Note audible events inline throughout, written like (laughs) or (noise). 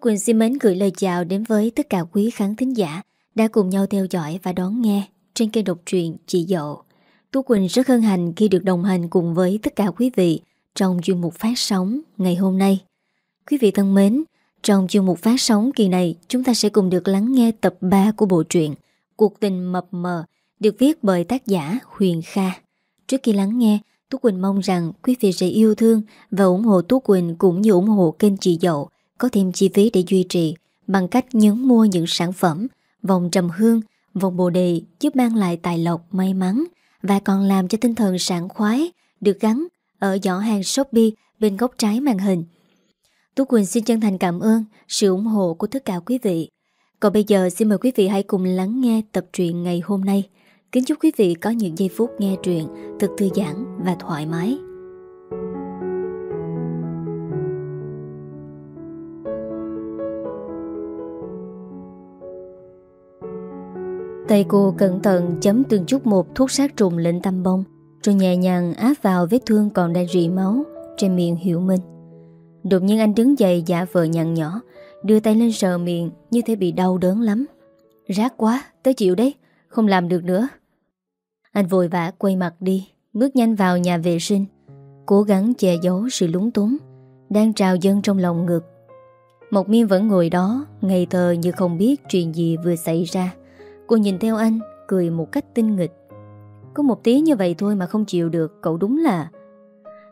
Quỳnh xin mến gửi lời chào đến với tất cả quý khán thính giả đã cùng nhau theo dõi và đón nghe trên kênh độc truyện Chị Dậu. Tú Quỳnh rất hân hạnh khi được đồng hành cùng với tất cả quý vị trong chuyên mục phát sóng ngày hôm nay. Quý vị thân mến, trong chuyên mục phát sóng kỳ này chúng ta sẽ cùng được lắng nghe tập 3 của bộ truyện Cuộc tình mập mờ được viết bởi tác giả Huyền Kha. Trước khi lắng nghe, Tú Quỳnh mong rằng quý vị sẽ yêu thương và ủng hộ Tú Quỳnh cũng như ủng hộ kênh Chị Dậu có thêm chi phí để duy trì bằng cách nhấn mua những sản phẩm vòng trầm hương, vòng bồ đề giúp mang lại tài lộc, may mắn và còn làm cho tinh thần sảng khoái được gắn ở giỏ hàng Shopee bên góc trái màn hình. Tú Quỳnh xin chân thành cảm ơn sự ủng hộ của tất cả quý vị. Còn bây giờ xin mời quý vị hãy cùng lắng nghe tập truyện ngày hôm nay. Kính chúc quý vị có những giây phút nghe truyện thật thư giãn và thoải mái. Tay cô cẩn thận chấm từng chút một thuốc sát trùng lệnh tâm bông Rồi nhẹ nhàng áp vào vết thương còn đang rỉ máu Trên miệng Hiểu Minh. Đột nhiên anh đứng dậy giả vờ nhặn nhỏ Đưa tay lên sờ miệng Như thế bị đau đớn lắm. Rác quá, tới chịu đấy Không làm được nữa. Anh vội vã quay mặt đi Bước nhanh vào nhà vệ sinh Cố gắng che giấu sự lúng túng Đang trào dâng trong lòng ngực. Mộc miên vẫn ngồi đó Ngây thờ như không biết chuyện gì vừa xảy ra. Cô nhìn theo anh, Cười một cách tinh nghịch. Có một tí như vậy thôi mà không chịu được, Cậu đúng là.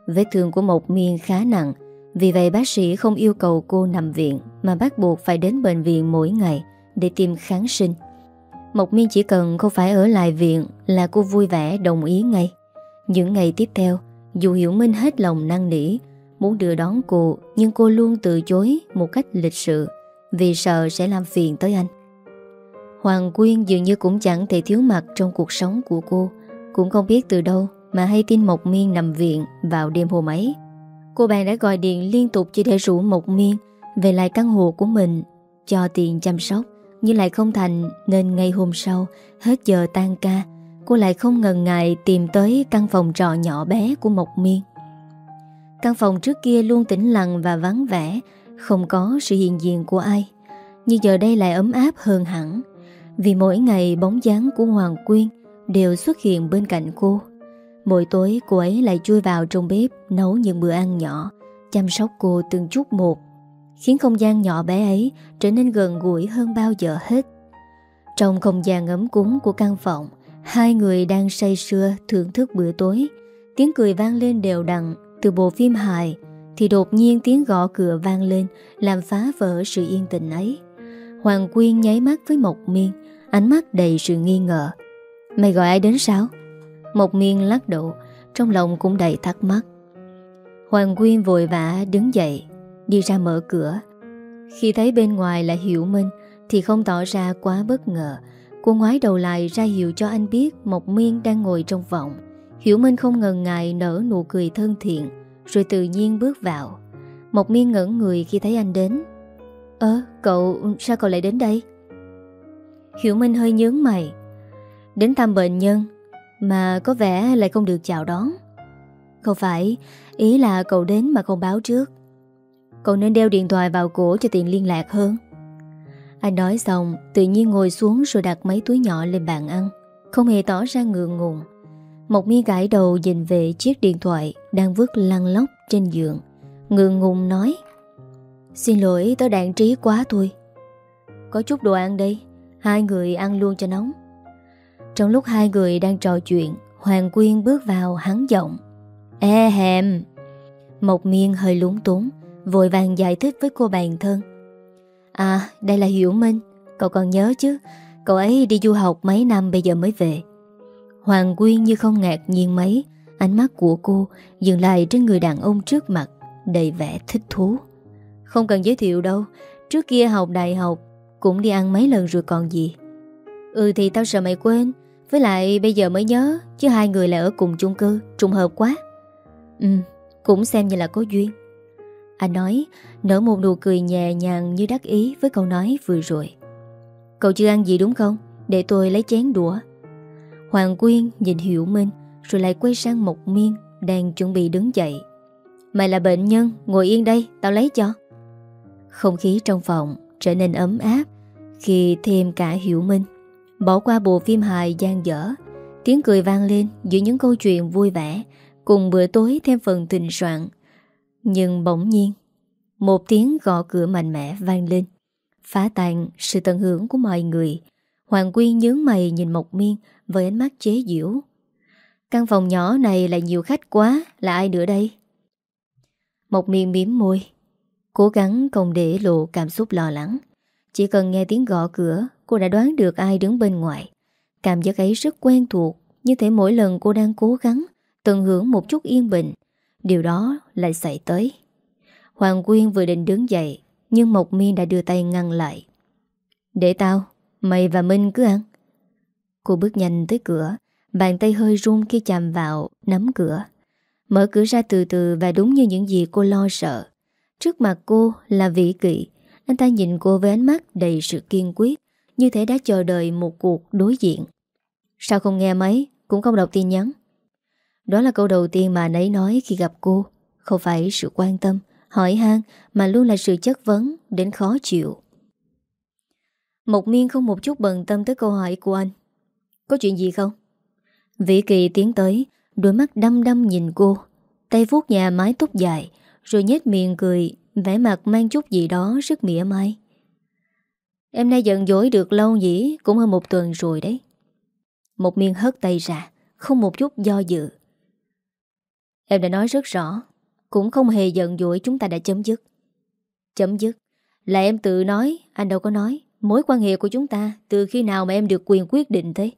Vết thương của Mộc Miên khá nặng, Vì vậy bác sĩ không yêu cầu cô nằm viện, Mà bắt buộc phải đến bệnh viện mỗi ngày Để tiêm kháng sinh. Mộc Miên chỉ cần không phải ở lại viện Là cô vui vẻ, đồng ý ngay. Những ngày tiếp theo, Dù Hiểu Minh hết lòng năng nỉ, Muốn đưa đón cô, Nhưng cô luôn từ chối một cách lịch sự, Vì sợ sẽ làm phiền tới anh. Hoàng Quyên dường như cũng chẳng thể thiếu mặt trong cuộc sống của cô. Cũng không biết từ đâu mà hay tin Mộc Miên nằm viện vào đêm hôm ấy. Cô bạn đã gọi điện liên tục chỉ để rủ Mộc Miên về lại căn hộ của mình, cho tiền chăm sóc, nhưng lại không thành nên ngay hôm sau, hết giờ tan ca, cô lại không ngần ngại tìm tới căn phòng trọ nhỏ bé của Mộc Miên. Căn phòng trước kia luôn tĩnh lặng và vắng vẻ, không có sự hiện diện của ai, nhưng giờ đây lại ấm áp hơn hẳn vì mỗi ngày bóng dáng của Hoàng Quyên đều xuất hiện bên cạnh cô. Mỗi tối cô ấy lại chui vào trong bếp nấu những bữa ăn nhỏ, chăm sóc cô từng chút một, khiến không gian nhỏ bé ấy trở nên gần gũi hơn bao giờ hết. Trong không gian ấm cúng của căn phòng, hai người đang say sưa thưởng thức bữa tối. Tiếng cười vang lên đều đặn từ bộ phim hài, thì đột nhiên tiếng gõ cửa vang lên làm phá vỡ sự yên tĩnh ấy. Hoàng Quyên nháy mắt với Mộc Miên Ánh mắt đầy sự nghi ngờ. Mày gọi ai đến sao? Mộc Miên lắc đầu Trong lòng cũng đầy thắc mắc. Hoàng Quyên vội vã đứng dậy Đi ra mở cửa. Khi thấy bên ngoài là Hiểu Minh Thì không tỏ ra quá bất ngờ. Cô ngoái đầu lại ra hiệu cho anh biết Mộc Miên đang ngồi trong vọng. Hiểu Minh không ngần ngại nở nụ cười thân thiện Rồi tự nhiên bước vào. Mộc Miên ngẩn người khi thấy anh đến. Ơ, cậu, sao cậu lại đến đây? Hiểu Minh hơi nhướng mày. Đến thăm bệnh nhân, Mà có vẻ lại không được chào đón. Không phải, Ý là cậu đến mà không báo trước. Cậu nên đeo điện thoại vào cổ cho tiện liên lạc hơn. Anh nói xong, Tự nhiên ngồi xuống rồi đặt mấy túi nhỏ lên bàn ăn. Không hề tỏ ra ngượng ngùng. Một mi gãi đầu nhìn về chiếc điện thoại Đang vứt lăn lóc trên giường. Ngượng ngùng nói, Xin lỗi, tớ đạn trí quá thôi. Có chút đồ ăn đây. Hai người ăn luôn cho nóng. Trong lúc hai người đang trò chuyện, Hoàng Quyên bước vào hắn giọng. E hèm. Mộc miên hơi lúng túng, Vội vàng giải thích với cô bạn thân. À đây là Hiểu Minh, Cậu còn nhớ chứ? Cậu ấy đi du học mấy năm bây giờ mới về. Hoàng Quyên như không ngạc nhiên mấy, Ánh mắt của cô dừng lại trên người đàn ông trước mặt, Đầy vẻ thích thú. Không cần giới thiệu đâu, Trước kia học đại học cũng đi ăn mấy lần rồi còn gì. Ừ thì tao sợ mày quên, Với lại bây giờ mới nhớ, Chứ hai người lại ở cùng chung cư, Trùng hợp quá. Ừ cũng xem như là có duyên. Anh nói, Nở một nụ cười nhẹ nhàng như đắc ý Với câu nói vừa rồi. Cậu chưa ăn gì đúng không? Để tôi lấy chén đũa. Hoàng Quyên nhìn Hiểu Minh, Rồi lại quay sang Mộc Miên, Đang chuẩn bị đứng dậy. Mày là bệnh nhân, Ngồi yên đây, tao lấy cho. Không khí trong phòng trở nên ấm áp khi thêm cả Hiểu Minh. Bỏ qua bộ phim hài gian dở, tiếng cười vang lên giữa những câu chuyện vui vẻ, cùng bữa tối thêm phần tình soạn. Nhưng bỗng nhiên, một tiếng gõ cửa mạnh mẽ vang lên, phá tan sự tận hưởng của mọi người. Hoàng Quy nhướng mày nhìn Mộc Miên với ánh mắt chế giễu. Căn phòng nhỏ này lại nhiều khách quá, là ai nữa đây? Mộc Miên miếm môi, cố gắng không để lộ cảm xúc lo lắng. Chỉ cần nghe tiếng gõ cửa, cô đã đoán được ai đứng bên ngoài. Cảm giác ấy rất quen thuộc, như thể mỗi lần cô đang cố gắng tận hưởng một chút yên bình, điều đó lại xảy tới. Hoàng Quyên vừa định đứng dậy, nhưng Mộc Miên đã đưa tay ngăn lại. Để tao, mày và Minh cứ ăn. Cô bước nhanh tới cửa, bàn tay hơi run khi chạm vào, nắm cửa. Mở cửa ra từ từ và đúng như những gì cô lo sợ. Trước mặt cô là vị kỵ, anh ta nhìn cô với ánh mắt đầy sự kiên quyết, như thể đã chờ đợi một cuộc đối diện. Sao không nghe máy, cũng không đọc tin nhắn. Đó là câu đầu tiên mà anh ấy nói khi gặp cô, không phải sự quan tâm, hỏi han mà luôn là sự chất vấn đến khó chịu. Mộc miên không một chút bận tâm tới câu hỏi của anh. Có chuyện gì không? Vĩ Kỳ tiến tới, đôi mắt đăm đăm nhìn cô, tay vuốt nhà mái tóc dài, rồi nhếch miệng cười, vẻ mặt mang chút gì đó rất mỉa mai. Em nay giận dỗi được lâu nhỉ, cũng hơn một tuần rồi đấy. Một miên hất tay ra, không một chút do dự. Em đã nói rất rõ, cũng không hề giận dỗi chúng ta đã chấm dứt. Chấm dứt, là em tự nói, anh đâu có nói. Mối quan hệ của chúng ta từ khi nào mà em được quyền quyết định thế?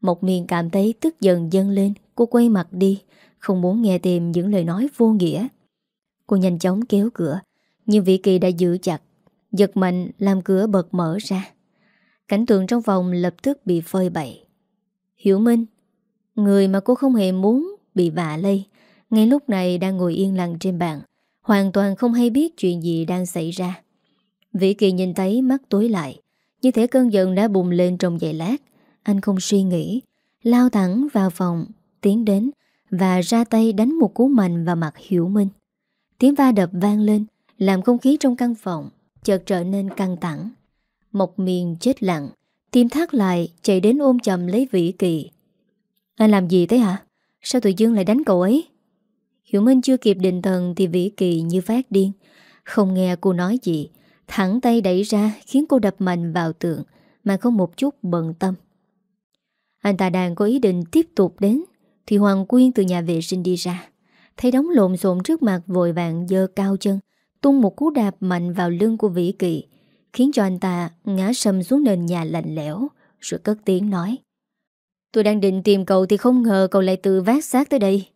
Một miền cảm thấy tức giận dâng lên, cô quay mặt đi, không muốn nghe tìm những lời nói vô nghĩa. Cô nhanh chóng kéo cửa, nhưng vị kỳ đã giữ chặt, giật mạnh làm cửa bật mở ra. Cảnh tượng trong phòng lập tức bị phơi bậy. Hiểu Minh, người mà cô không hề muốn bị vạ lây, ngay lúc này đang ngồi yên lặng trên bàn, hoàn toàn không hay biết chuyện gì đang xảy ra. Vĩ Kỳ nhìn thấy mắt tối lại, như thể cơn giận đã bùng lên trong giày lát. Anh không suy nghĩ, lao thẳng vào phòng, tiến đến và ra tay đánh một cú mạnh vào mặt Hiểu Minh. Tiếng va đập vang lên, làm không khí trong căn phòng chợt trở nên căng thẳng. Mộc miền chết lặng, tim thắt lại chạy đến ôm chầm lấy Vĩ Kỳ. Anh làm gì thế hả? Sao tự dưng lại đánh cậu ấy? Hiểu Minh chưa kịp định thần thì Vĩ Kỳ như phát điên. Không nghe cô nói gì, thẳng tay đẩy ra khiến cô đập mạnh vào tượng mà không một chút bận tâm. Anh ta đang có ý định tiếp tục đến thì Hoàng Quyên từ nhà vệ sinh đi ra. Thấy đóng lộn xộn trước mặt vội vàng dơ cao chân tung một cú đạp mạnh vào lưng của Vĩ Kỳ khiến cho anh ta ngã sầm xuống nền nhà lạnh lẽo rồi cất tiếng nói Tôi đang định tìm cậu thì không ngờ cậu lại tự vác xác tới đây.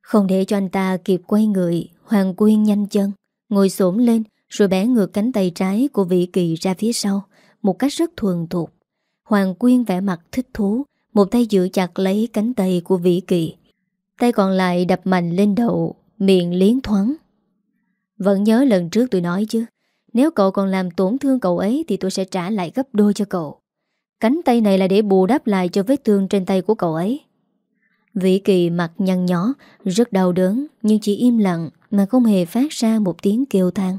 Không để cho anh ta kịp quay người, Hoàng Quyên nhanh chân, ngồi xổm lên rồi bẻ ngược cánh tay trái của vị kỳ ra phía sau, một cách rất thuần thuộc. Hoàng Quyên vẽ mặt thích thú, một tay giữ chặt lấy cánh tay của vị kỳ. Tay còn lại đập mạnh lên đầu, miệng liến thoáng. Vẫn nhớ lần trước tôi nói chứ, nếu cậu còn làm tổn thương cậu ấy thì tôi sẽ trả lại gấp đôi cho cậu. Cánh tay này là để bù đắp lại cho vết thương trên tay của cậu ấy. Vĩ Kỳ mặt nhăn nhó, rất đau đớn, nhưng chỉ im lặng mà không hề phát ra một tiếng kêu than.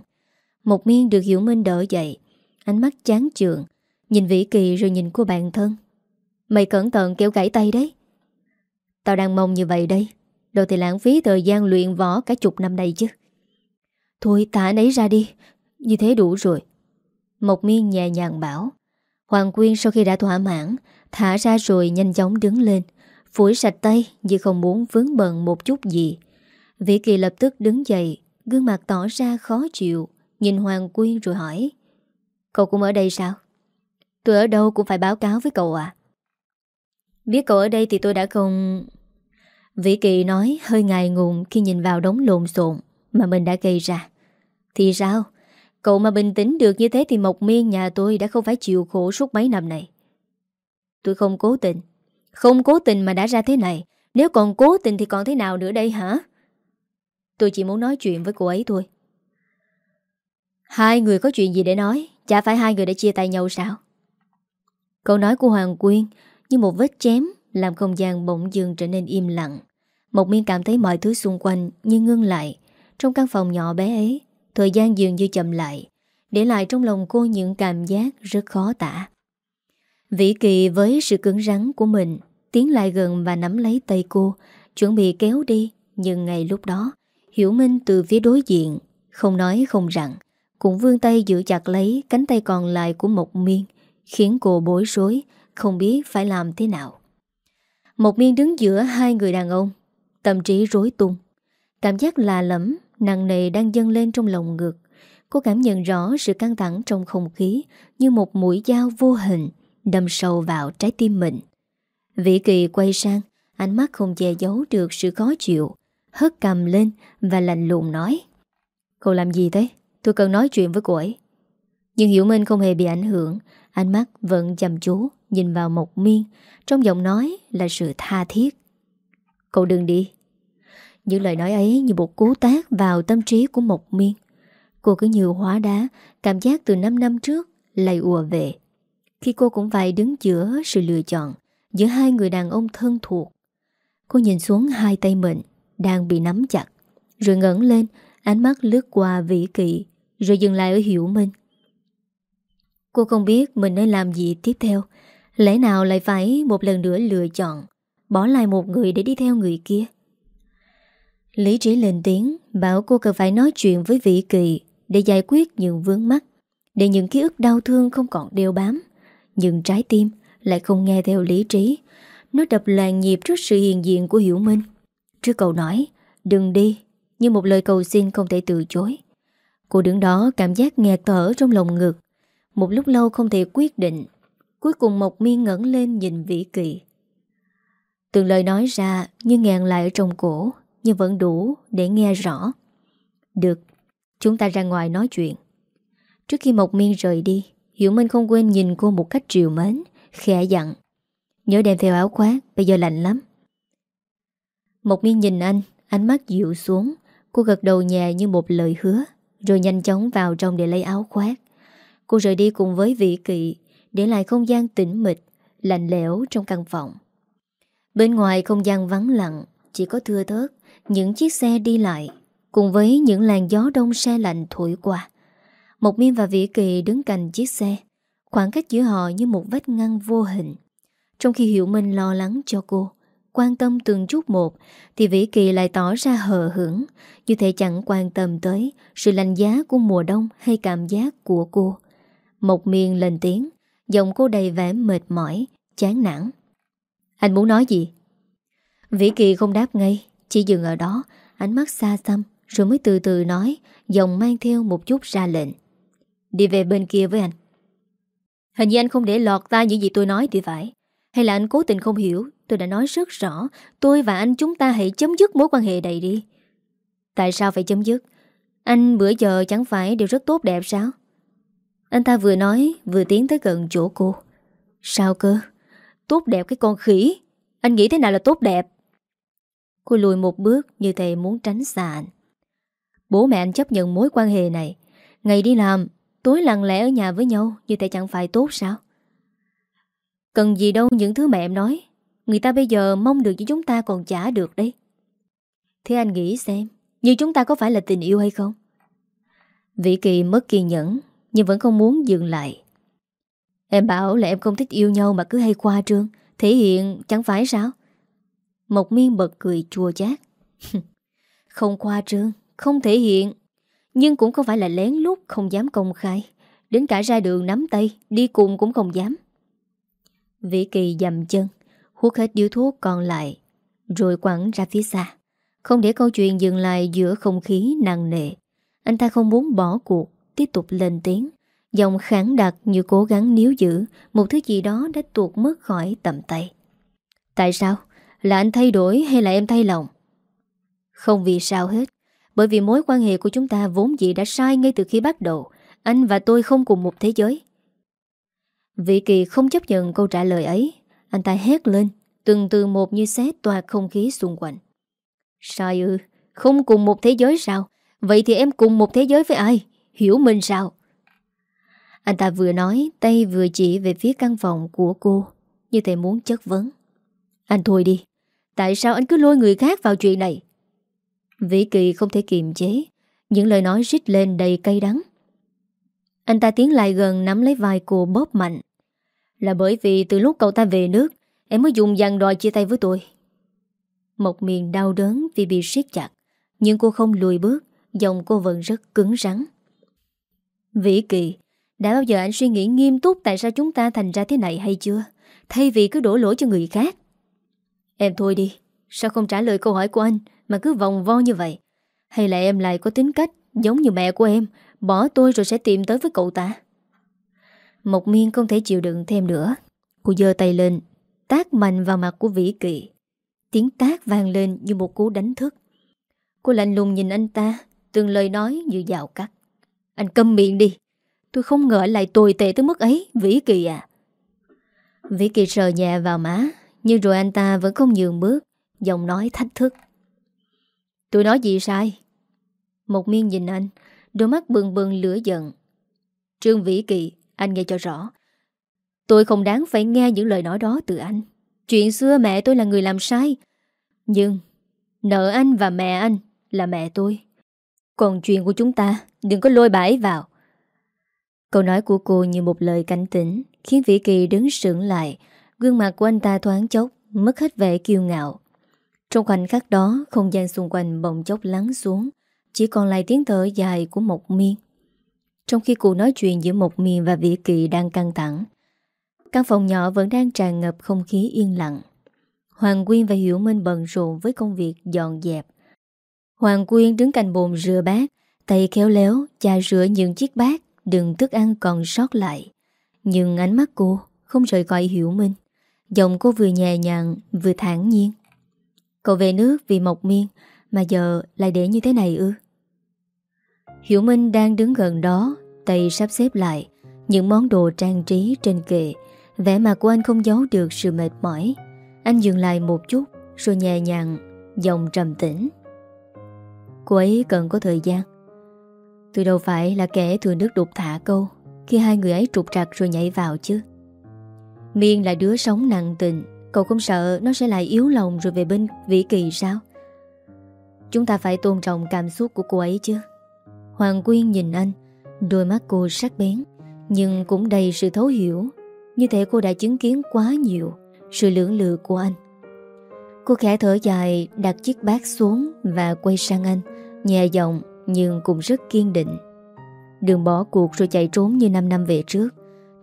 Một miên được Hiểu Minh đỡ dậy, ánh mắt chán chường, nhìn Vĩ Kỳ rồi nhìn cô bạn thân. Mày cẩn thận kéo gãy tay đấy. Tao đang mong như vậy đây, đâu thì lãng phí thời gian luyện võ cả chục năm đây chứ. Thôi thả nấy ra đi, như thế đủ rồi. Một miên nhẹ nhàng bảo. Hoàng Quyên sau khi đã thỏa mãn, thả ra rồi nhanh chóng đứng lên, phủi sạch tay như không muốn vướng bận một chút gì. Vĩ Kỳ lập tức đứng dậy, gương mặt tỏ ra khó chịu, nhìn Hoàng Quyên rồi hỏi. Cậu cũng ở đây sao? Tôi ở đâu cũng phải báo cáo với cậu à? Biết cậu ở đây thì tôi đã không... Vĩ Kỳ nói hơi ngài ngùng khi nhìn vào đống lộn xộn mà mình đã gây ra. Thì sao? Cậu mà bình tĩnh được như thế thì Mộc Miên nhà tôi đã không phải chịu khổ suốt mấy năm này. Tôi không cố tình. Không cố tình mà đã ra thế này. Nếu còn cố tình thì còn thế nào nữa đây hả? Tôi chỉ muốn nói chuyện với cô ấy thôi. Hai người có chuyện gì để nói? Chả phải hai người đã chia tay nhau sao? Câu nói của Hoàng Quyên như một vết chém làm không gian bỗng dưng trở nên im lặng. Mộc miên cảm thấy mọi thứ xung quanh như ngưng lại. Trong căn phòng nhỏ bé ấy, Thời gian dường như chậm lại Để lại trong lòng cô những cảm giác rất khó tả Vĩ Kỳ với sự cứng rắn của mình Tiến lại gần và nắm lấy tay cô Chuẩn bị kéo đi Nhưng ngay lúc đó Hiểu Minh từ phía đối diện Không nói không rằng Cũng vươn tay giữ chặt lấy cánh tay còn lại của Mộc Miên Khiến cô bối rối không biết phải làm thế nào. Một Miên đứng giữa hai người đàn ông, Tâm trí rối tung. Cảm giác lạ lẫm, Nặng nề đang dâng lên trong lòng ngực. Cô cảm nhận rõ sự căng thẳng trong không khí Như một mũi dao vô hình Đâm sâu vào trái tim mình. Vĩ Kỳ quay sang, Ánh mắt không che giấu được sự khó chịu, Hất cầm lên Và lạnh lùng nói, Cô làm gì thế? Tôi cần nói chuyện với cô ấy. Nhưng Hiểu Minh không hề bị ảnh hưởng, Ánh mắt vẫn chăm chú. Nhìn vào Mộc Miên, Trong giọng nói là sự tha thiết. Cậu đừng đi. Những lời nói ấy như một cú tác vào tâm trí của Mộc Miên. Cô cứ như hóa đá, Cảm giác từ 5 năm trước Lại ùa về. Khi cô cũng phải đứng giữa sự lựa chọn Giữa hai người đàn ông thân thuộc, Cô nhìn xuống hai tay mình Đang bị nắm chặt, Rồi ngẩn lên, Ánh mắt lướt qua vĩ kỵ, Rồi dừng lại ở Hiểu Minh. Cô không biết mình nên làm gì tiếp theo Lẽ nào lại phải một lần nữa lựa chọn, Bỏ lại một người để đi theo người kia? Lý trí lên tiếng, Bảo cô cần phải nói chuyện với vị kỳ Để giải quyết những vướng mắt Để những ký ức đau thương không còn đeo bám. Nhưng trái tim Lại không nghe theo lý trí. Nó đập loạn nhịp trước sự hiện diện của Hiểu Minh. Trước cậu nói, Đừng đi, Như một lời cầu xin không thể từ chối. Cô đứng đó cảm giác nghẹt thở trong lòng ngực. Một lúc lâu không thể quyết định Cuối cùng Mộc Miên ngẩn lên nhìn Vĩ Kỳ. Từng lời nói ra như ngàn lại ở trong cổ, Nhưng vẫn đủ để nghe rõ. Được, Chúng ta ra ngoài nói chuyện. Trước khi Mộc Miên rời đi, Hiểu Minh không quên nhìn cô một cách triều mến, Khẽ dặn. Nhớ đem theo áo khoác, Bây giờ lạnh lắm. Mộc Miên nhìn anh, Ánh mắt dịu xuống. Cô gật đầu nhẹ như một lời hứa, Rồi nhanh chóng vào trong để lấy áo khoác. Cô rời đi cùng với vị kỵ để lại không gian tĩnh mịch, Lạnh lẽo trong căn phòng. Bên ngoài không gian vắng lặng, Chỉ có thưa thớt, Những chiếc xe đi lại, Cùng với những làn gió đông xe lạnh thổi qua. Một miên và Vĩ Kỳ đứng cạnh chiếc xe, Khoảng cách giữa họ như một vách ngăn vô hình. Trong khi Hiểu Minh lo lắng cho cô, Quan tâm từng chút một, Thì Vĩ Kỳ lại tỏ ra hờ hững, Như thể chẳng quan tâm tới Sự lành giá của mùa đông Hay cảm giác của cô. Một miên lên tiếng. Giọng cô đầy vẻ mệt mỏi, Chán nản. Anh muốn nói gì? Vĩ Kỳ không đáp ngay, Chỉ dừng ở đó, Ánh mắt xa xăm, Rồi mới từ từ nói, Giọng mang theo một chút ra lệnh. Đi về bên kia với anh. Hình như anh không để lọt ta những gì tôi nói thì phải. Hay là anh cố tình không hiểu, Tôi đã nói rất rõ, Tôi và anh chúng ta hãy chấm dứt mối quan hệ này đi. Tại sao phải chấm dứt? Anh bữa giờ chẳng phải đều rất tốt đẹp sao? Anh ta vừa nói, Vừa tiến tới gần chỗ cô. Sao cơ? Tốt đẹp cái con khỉ. Anh nghĩ thế nào là tốt đẹp? Cô lùi một bước như thầy muốn tránh xa anh. Bố mẹ anh chấp nhận mối quan hệ này. Ngày đi làm, Tối lặng lẽ ở nhà với nhau Như thế chẳng phải tốt sao? Cần gì đâu những thứ mẹ em nói. Người ta bây giờ mong được như chúng ta còn trả được đấy. Thế anh nghĩ xem, Như chúng ta có phải là tình yêu hay không? Vĩ Kỳ mất kiên nhẫn. Nhưng vẫn không muốn dừng lại. Em bảo là em không thích yêu nhau Mà cứ hay qua trương, Thể hiện chẳng phải sao? Mộc miên bật cười chua chát. (laughs) Không qua trương, Không thể hiện, Nhưng cũng không phải là lén lút không dám công khai. Đến cả ra đường nắm tay, Đi cùng cũng không dám. Vĩ Kỳ dầm chân, Hút hết điếu thuốc còn lại, Rồi quẳng ra phía xa. Không để câu chuyện dừng lại giữa không khí nặng nề, Anh ta không muốn bỏ cuộc. Tiếp tục lên tiếng. Giọng kháng đặc như cố gắng níu giữ, Một thứ gì đó đã tuột mất khỏi tầm tay. Tại sao? Là anh thay đổi hay là em thay lòng? Không vì sao hết, Bởi vì mối quan hệ của chúng ta vốn dĩ đã sai ngay từ khi bắt đầu. Anh và tôi không cùng một thế giới. Vị Kỳ không chấp nhận câu trả lời ấy. Anh ta hét lên, Từng từ một như xé toạt không khí xung quanh. Sai ư? Không cùng một thế giới sao? Vậy thì em cùng một thế giới với ai? Hiểu mình sao? Anh ta vừa nói, Tay vừa chỉ về phía căn phòng của cô. Như thể muốn chất vấn. Anh thôi đi. Tại sao anh cứ lôi người khác vào chuyện này? Vĩ Kỳ không thể kiềm chế. Những lời nói rít lên đầy cay đắng. Anh ta tiến lại gần nắm lấy vai cô bóp mạnh. Là bởi vì từ lúc cậu ta về nước, Em mới dùng dằn đòi chia tay với tôi. Một miền đau đớn vì bị siết chặt, Nhưng cô không lùi bước, Giọng cô vẫn rất cứng rắn. Vĩ Kỳ, Đã bao giờ anh suy nghĩ nghiêm túc Tại sao chúng ta thành ra thế này hay chưa? Thay vì cứ đổ lỗi cho người khác. Em thôi đi, Sao không trả lời câu hỏi của anh Mà cứ vòng vo như vậy? Hay là em lại có tính cách Giống như mẹ của em, Bỏ tôi rồi sẽ tìm tới với cậu ta? Mộc miên không thể chịu đựng thêm nữa. Cô dơ tay lên, Tác mạnh vào mặt của Vĩ Kỳ. Tiếng tác vang lên như một cú đánh thức. Cô lạnh lùng nhìn anh ta, Từng lời nói như dạo cắt. Anh câm miệng đi. Tôi không ngờ lại tồi tệ tới mức ấy, Vĩ Kỳ à. Vĩ Kỳ sờ nhẹ vào má, Nhưng rồi anh ta vẫn không nhường bước, Giọng nói thách thức. Tôi nói gì sai? Một miên nhìn anh, Đôi mắt bừng bừng lửa giận. Trương Vĩ Kỳ, Anh nghe cho rõ. Tôi không đáng phải nghe những lời nói đó từ anh. Chuyện xưa mẹ tôi là người làm sai, Nhưng Nợ anh và mẹ anh là mẹ tôi. Còn chuyện của chúng ta, Đừng có lôi bãi vào. Câu nói của cô như một lời cảnh tỉnh, Khiến Vĩ Kỳ đứng sững lại. Gương mặt của anh ta thoáng chốc, Mất hết vẻ kiêu ngạo. Trong khoảnh khắc đó, Không gian xung quanh bỗng chốc lắng xuống, Chỉ còn lại tiếng thở dài của một miên. Trong khi cuộc nói chuyện giữa một miên và Vĩ Kỳ đang căng thẳng, Căn phòng nhỏ vẫn đang tràn ngập không khí yên lặng. Hoàng Quyên và Hiểu Minh bận rộn với công việc dọn dẹp. Hoàng Quyên đứng cạnh bồn rửa bát, Tay khéo léo chà rửa những chiếc bát Đừng thức ăn còn sót lại. Nhưng ánh mắt cô không rời khỏi Hiểu Minh. Giọng cô vừa nhẹ nhàng, Vừa thản nhiên. Cậu về nước vì mộc miên, Mà giờ lại để như thế này ư? Hiểu Minh đang đứng gần đó, Tay sắp xếp lại, Những món đồ trang trí trên kệ, Vẻ mặt của anh không giấu được sự mệt mỏi. Anh dừng lại một chút, Rồi nhẹ nhàng, Giọng trầm tĩnh. Cô ấy cần có thời gian. Tôi đâu phải là kẻ thừa nước đục thả câu, Khi hai người ấy trục trặc rồi nhảy vào chứ. Miên là đứa sống nặng tình, Cậu không sợ nó sẽ lại yếu lòng Rồi về bên Vĩ Kỳ sao? Chúng ta phải tôn trọng cảm xúc của cô ấy chứ. Hoàng Quyên nhìn anh, Đôi mắt cô sắc bén, Nhưng cũng đầy sự thấu hiểu. Như thể cô đã chứng kiến quá nhiều Sự lưỡng lự của anh. Cô khẽ thở dài, đặt chiếc bát xuống Và quay sang anh. Nhẹ giọng nhưng cũng rất kiên định. Đừng bỏ cuộc rồi chạy trốn như 5 năm về trước.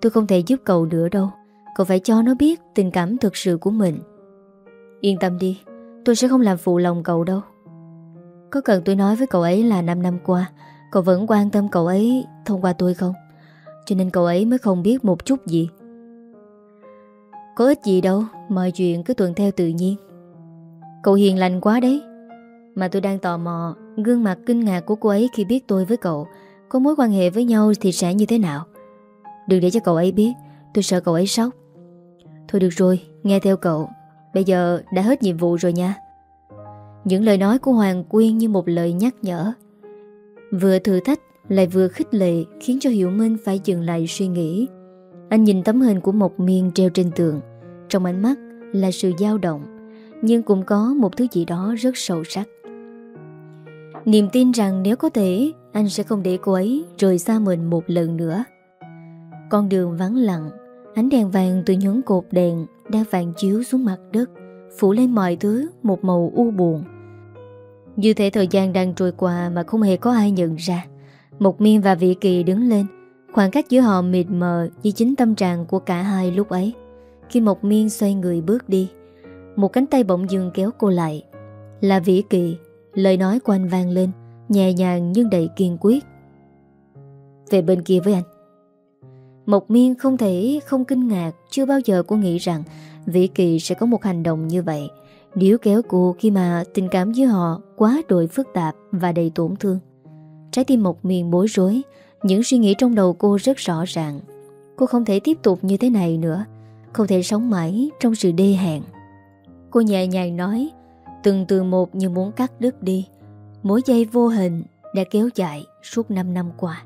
Tôi không thể giúp cậu nữa đâu. Cậu phải cho nó biết tình cảm thực sự của mình. Yên tâm đi, Tôi sẽ không làm phụ lòng cậu đâu. Có cần tôi nói với cậu ấy là 5 năm qua, Cậu vẫn quan tâm cậu ấy thông qua tôi không? Cho nên cậu ấy mới không biết một chút gì. Có ích gì đâu, Mọi chuyện cứ tuần theo tự nhiên. Cậu hiền lành quá đấy. Mà tôi đang tò mò Gương mặt kinh ngạc của cô ấy khi biết tôi với cậu Có mối quan hệ với nhau thì sẽ như thế nào? Đừng để cho cậu ấy biết Tôi sợ cậu ấy sốc. Thôi được rồi, nghe theo cậu Bây giờ đã hết nhiệm vụ rồi nha. Những lời nói của Hoàng Quyên như một lời nhắc nhở. Vừa thử thách lại vừa khích lệ Khiến cho Hiểu Minh phải dừng lại suy nghĩ. Anh nhìn tấm hình của một miên treo trên tường. Trong ánh mắt là sự dao động Nhưng cũng có một thứ gì đó rất sâu sắc. Niềm tin rằng nếu có thể, Anh sẽ không để cô ấy rời xa mình một lần nữa. Con đường vắng lặng, Ánh đèn vàng từ những cột đèn Đang vàng chiếu xuống mặt đất, Phủ lên mọi thứ một màu u buồn. Như thể thời gian đang trôi qua Mà không hề có ai nhận ra. Một miên và vị kỳ đứng lên, Khoảng cách giữa họ mịt mờ Như chính tâm trạng của cả hai lúc ấy. Khi một miên xoay người bước đi, Một cánh tay bỗng dưng kéo cô lại. Là Vĩ Kỳ. Lời nói của anh vang lên, Nhẹ nhàng nhưng đầy kiên quyết. Về bên kia với anh. Mộc miên không thể không kinh ngạc, Chưa bao giờ cô nghĩ rằng Vĩ Kỳ sẽ có một hành động như vậy. Điếu kéo cô khi mà tình cảm với họ Quá đổi phức tạp và đầy tổn thương. Trái tim Mộc miên bối rối, Những suy nghĩ trong đầu cô rất rõ ràng. Cô không thể tiếp tục như thế này nữa, Không thể sống mãi trong sự đê hẹn Cô nhẹ nhàng nói Từng từ một như muốn cắt đứt đi. Mỗi giây vô hình đã kéo dài suốt 5 năm qua.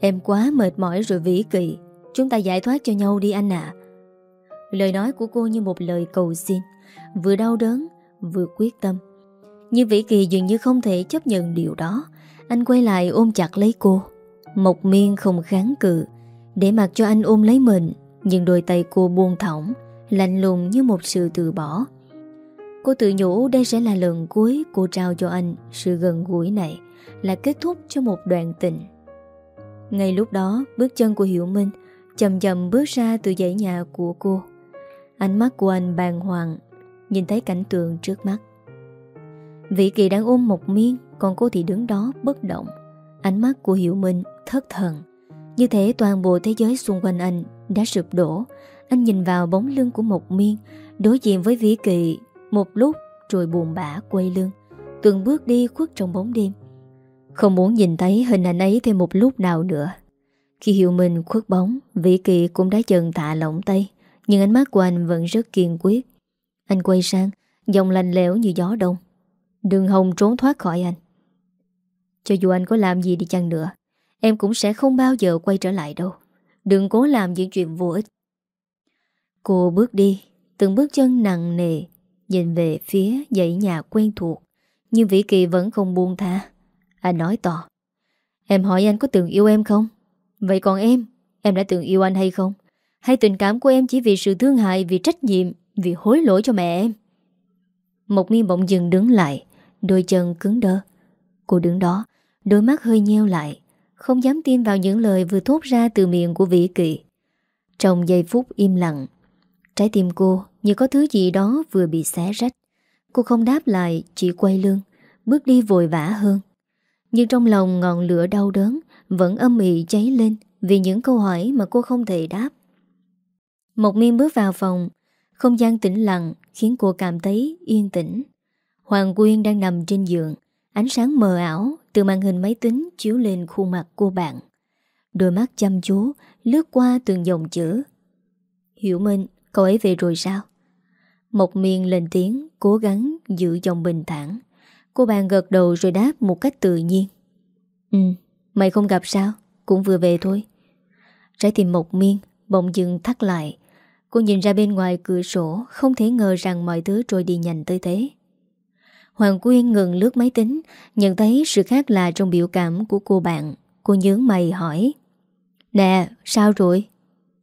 Em quá mệt mỏi rồi vĩ kỳ Chúng ta giải thoát cho nhau đi anh ạ. Lời nói của cô như một lời cầu xin, Vừa đau đớn, Vừa quyết tâm. Nhưng Vĩ Kỳ dường như không thể chấp nhận điều đó. Anh quay lại ôm chặt lấy cô. Mộc miên không kháng cự. Để mặc cho anh ôm lấy mình, Nhưng đôi tay cô buông thõng, Lạnh lùng như một sự từ bỏ. Cô tự nhủ đây sẽ là lần cuối Cô trao cho anh sự gần gũi này, Là kết thúc cho một đoạn tình. Ngay lúc đó, Bước chân của Hiểu Minh chậm chậm bước ra từ dãy nhà của cô. Ánh mắt của anh bàng hoàng, Nhìn thấy cảnh tượng trước mắt. Vị kỳ đang ôm một miên Còn cô thì đứng đó bất động. Ánh mắt của Hiểu Minh thất thần. Như thế toàn bộ thế giới xung quanh anh Đã sụp đổ. Anh nhìn vào bóng lưng của một miên Đối diện với Vĩ Kỳ một lúc rồi buồn bã quay lưng, Từng bước đi khuất trong bóng đêm. Không muốn nhìn thấy hình ảnh ấy thêm một lúc nào nữa. Khi Hiểu Minh khuất bóng, Vĩ Kỳ cũng đã chần tạ lỏng tay, Nhưng ánh mắt của anh vẫn rất kiên quyết. Anh quay sang, Giọng lành lẽo như gió đông. Đừng hồng trốn thoát khỏi anh. Cho dù anh có làm gì đi chăng nữa, Em cũng sẽ không bao giờ quay trở lại đâu. Đừng cố làm những chuyện vô ích. Cô bước đi, Từng bước chân nặng nề Nhìn về phía dãy nhà quen thuộc, Nhưng Vĩ Kỳ vẫn không buông tha. Anh nói to. Em hỏi anh có từng yêu em không? Vậy còn em? Em đã từng yêu anh hay không? Hay tình cảm của em chỉ vì sự thương hại, Vì trách nhiệm, Vì hối lỗi cho mẹ em? Một miên bỗng dừng đứng lại, Đôi chân cứng đơ. Cô đứng đó, Đôi mắt hơi nheo lại, Không dám tin vào những lời vừa thốt ra từ miệng của Vĩ Kỳ. Trong giây phút im lặng Trái tim cô như có thứ gì đó vừa bị xé rách. Cô không đáp lại Chỉ quay lưng Bước đi vội vã hơn. Nhưng trong lòng ngọn lửa đau đớn Vẫn âm ị cháy lên Vì những câu hỏi mà cô không thể đáp. Một miên bước vào phòng Không gian tĩnh lặng Khiến cô cảm thấy yên tĩnh. Hoàng Quyên đang nằm trên giường Ánh sáng mờ ảo từ màn hình máy tính chiếu lên khuôn mặt cô bạn. Đôi mắt chăm chú lướt qua từng dòng chữ. Hiểu Minh, cậu ấy về rồi sao? Một miên lên tiếng, cố gắng giữ dòng bình thản. Cô bạn gật đầu rồi đáp một cách tự nhiên. Ừ, mày không gặp sao? Cũng vừa về thôi. Trái tim một miên, bỗng dừng thắt lại. Cô nhìn ra bên ngoài cửa sổ, không thể ngờ rằng mọi thứ trôi đi nhanh tới thế. Hoàng Quyên ngừng lướt máy tính Nhận thấy sự khác lạ trong biểu cảm của cô bạn Cô nhướng mày hỏi Nè sao rồi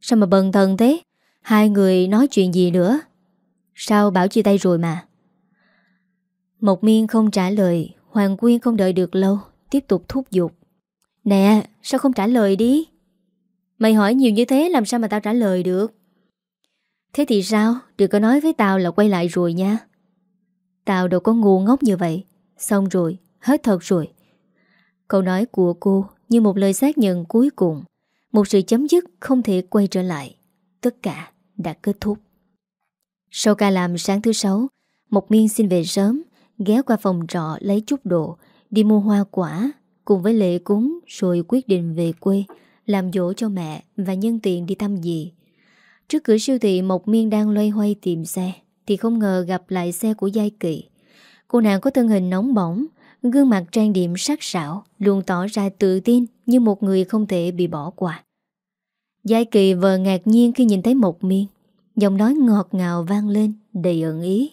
Sao mà bần thần thế Hai người nói chuyện gì nữa? Sao bảo chia tay rồi mà? Mộc miên không trả lời Hoàng Quyên không đợi được lâu Tiếp tục thúc giục. Nè sao không trả lời đi? Mày hỏi nhiều như thế làm sao mà tao trả lời được? Thế thì sao? Đừng có nói với tao là quay lại rồi nha. Tao đâu có ngu ngốc như vậy. Xong rồi, hết thật rồi. Câu nói của cô như một lời xác nhận cuối cùng. Một sự chấm dứt không thể quay trở lại. Tất cả đã kết thúc. Sau ca làm sáng thứ sáu Mộc miên xin về sớm, Ghé qua phòng trọ lấy chút đồ, Đi mua hoa quả, Cùng với lễ cúng Rồi quyết định về quê, Làm dỗ cho mẹ Và nhân tiện đi thăm dì. Trước cửa siêu thị Mộc Miên đang loay hoay tìm xe, thì không ngờ gặp lại xe của Giai Kỳ Cô nàng có thân hình nóng bỏng, Gương mặt trang điểm sắc sảo, Luôn tỏ ra tự tin Như một người không thể bị bỏ qua. Giai Kỳ vờ ngạc nhiên khi nhìn thấy Mộc Miên. Giọng nói ngọt ngào vang lên, Đầy ẩn ý.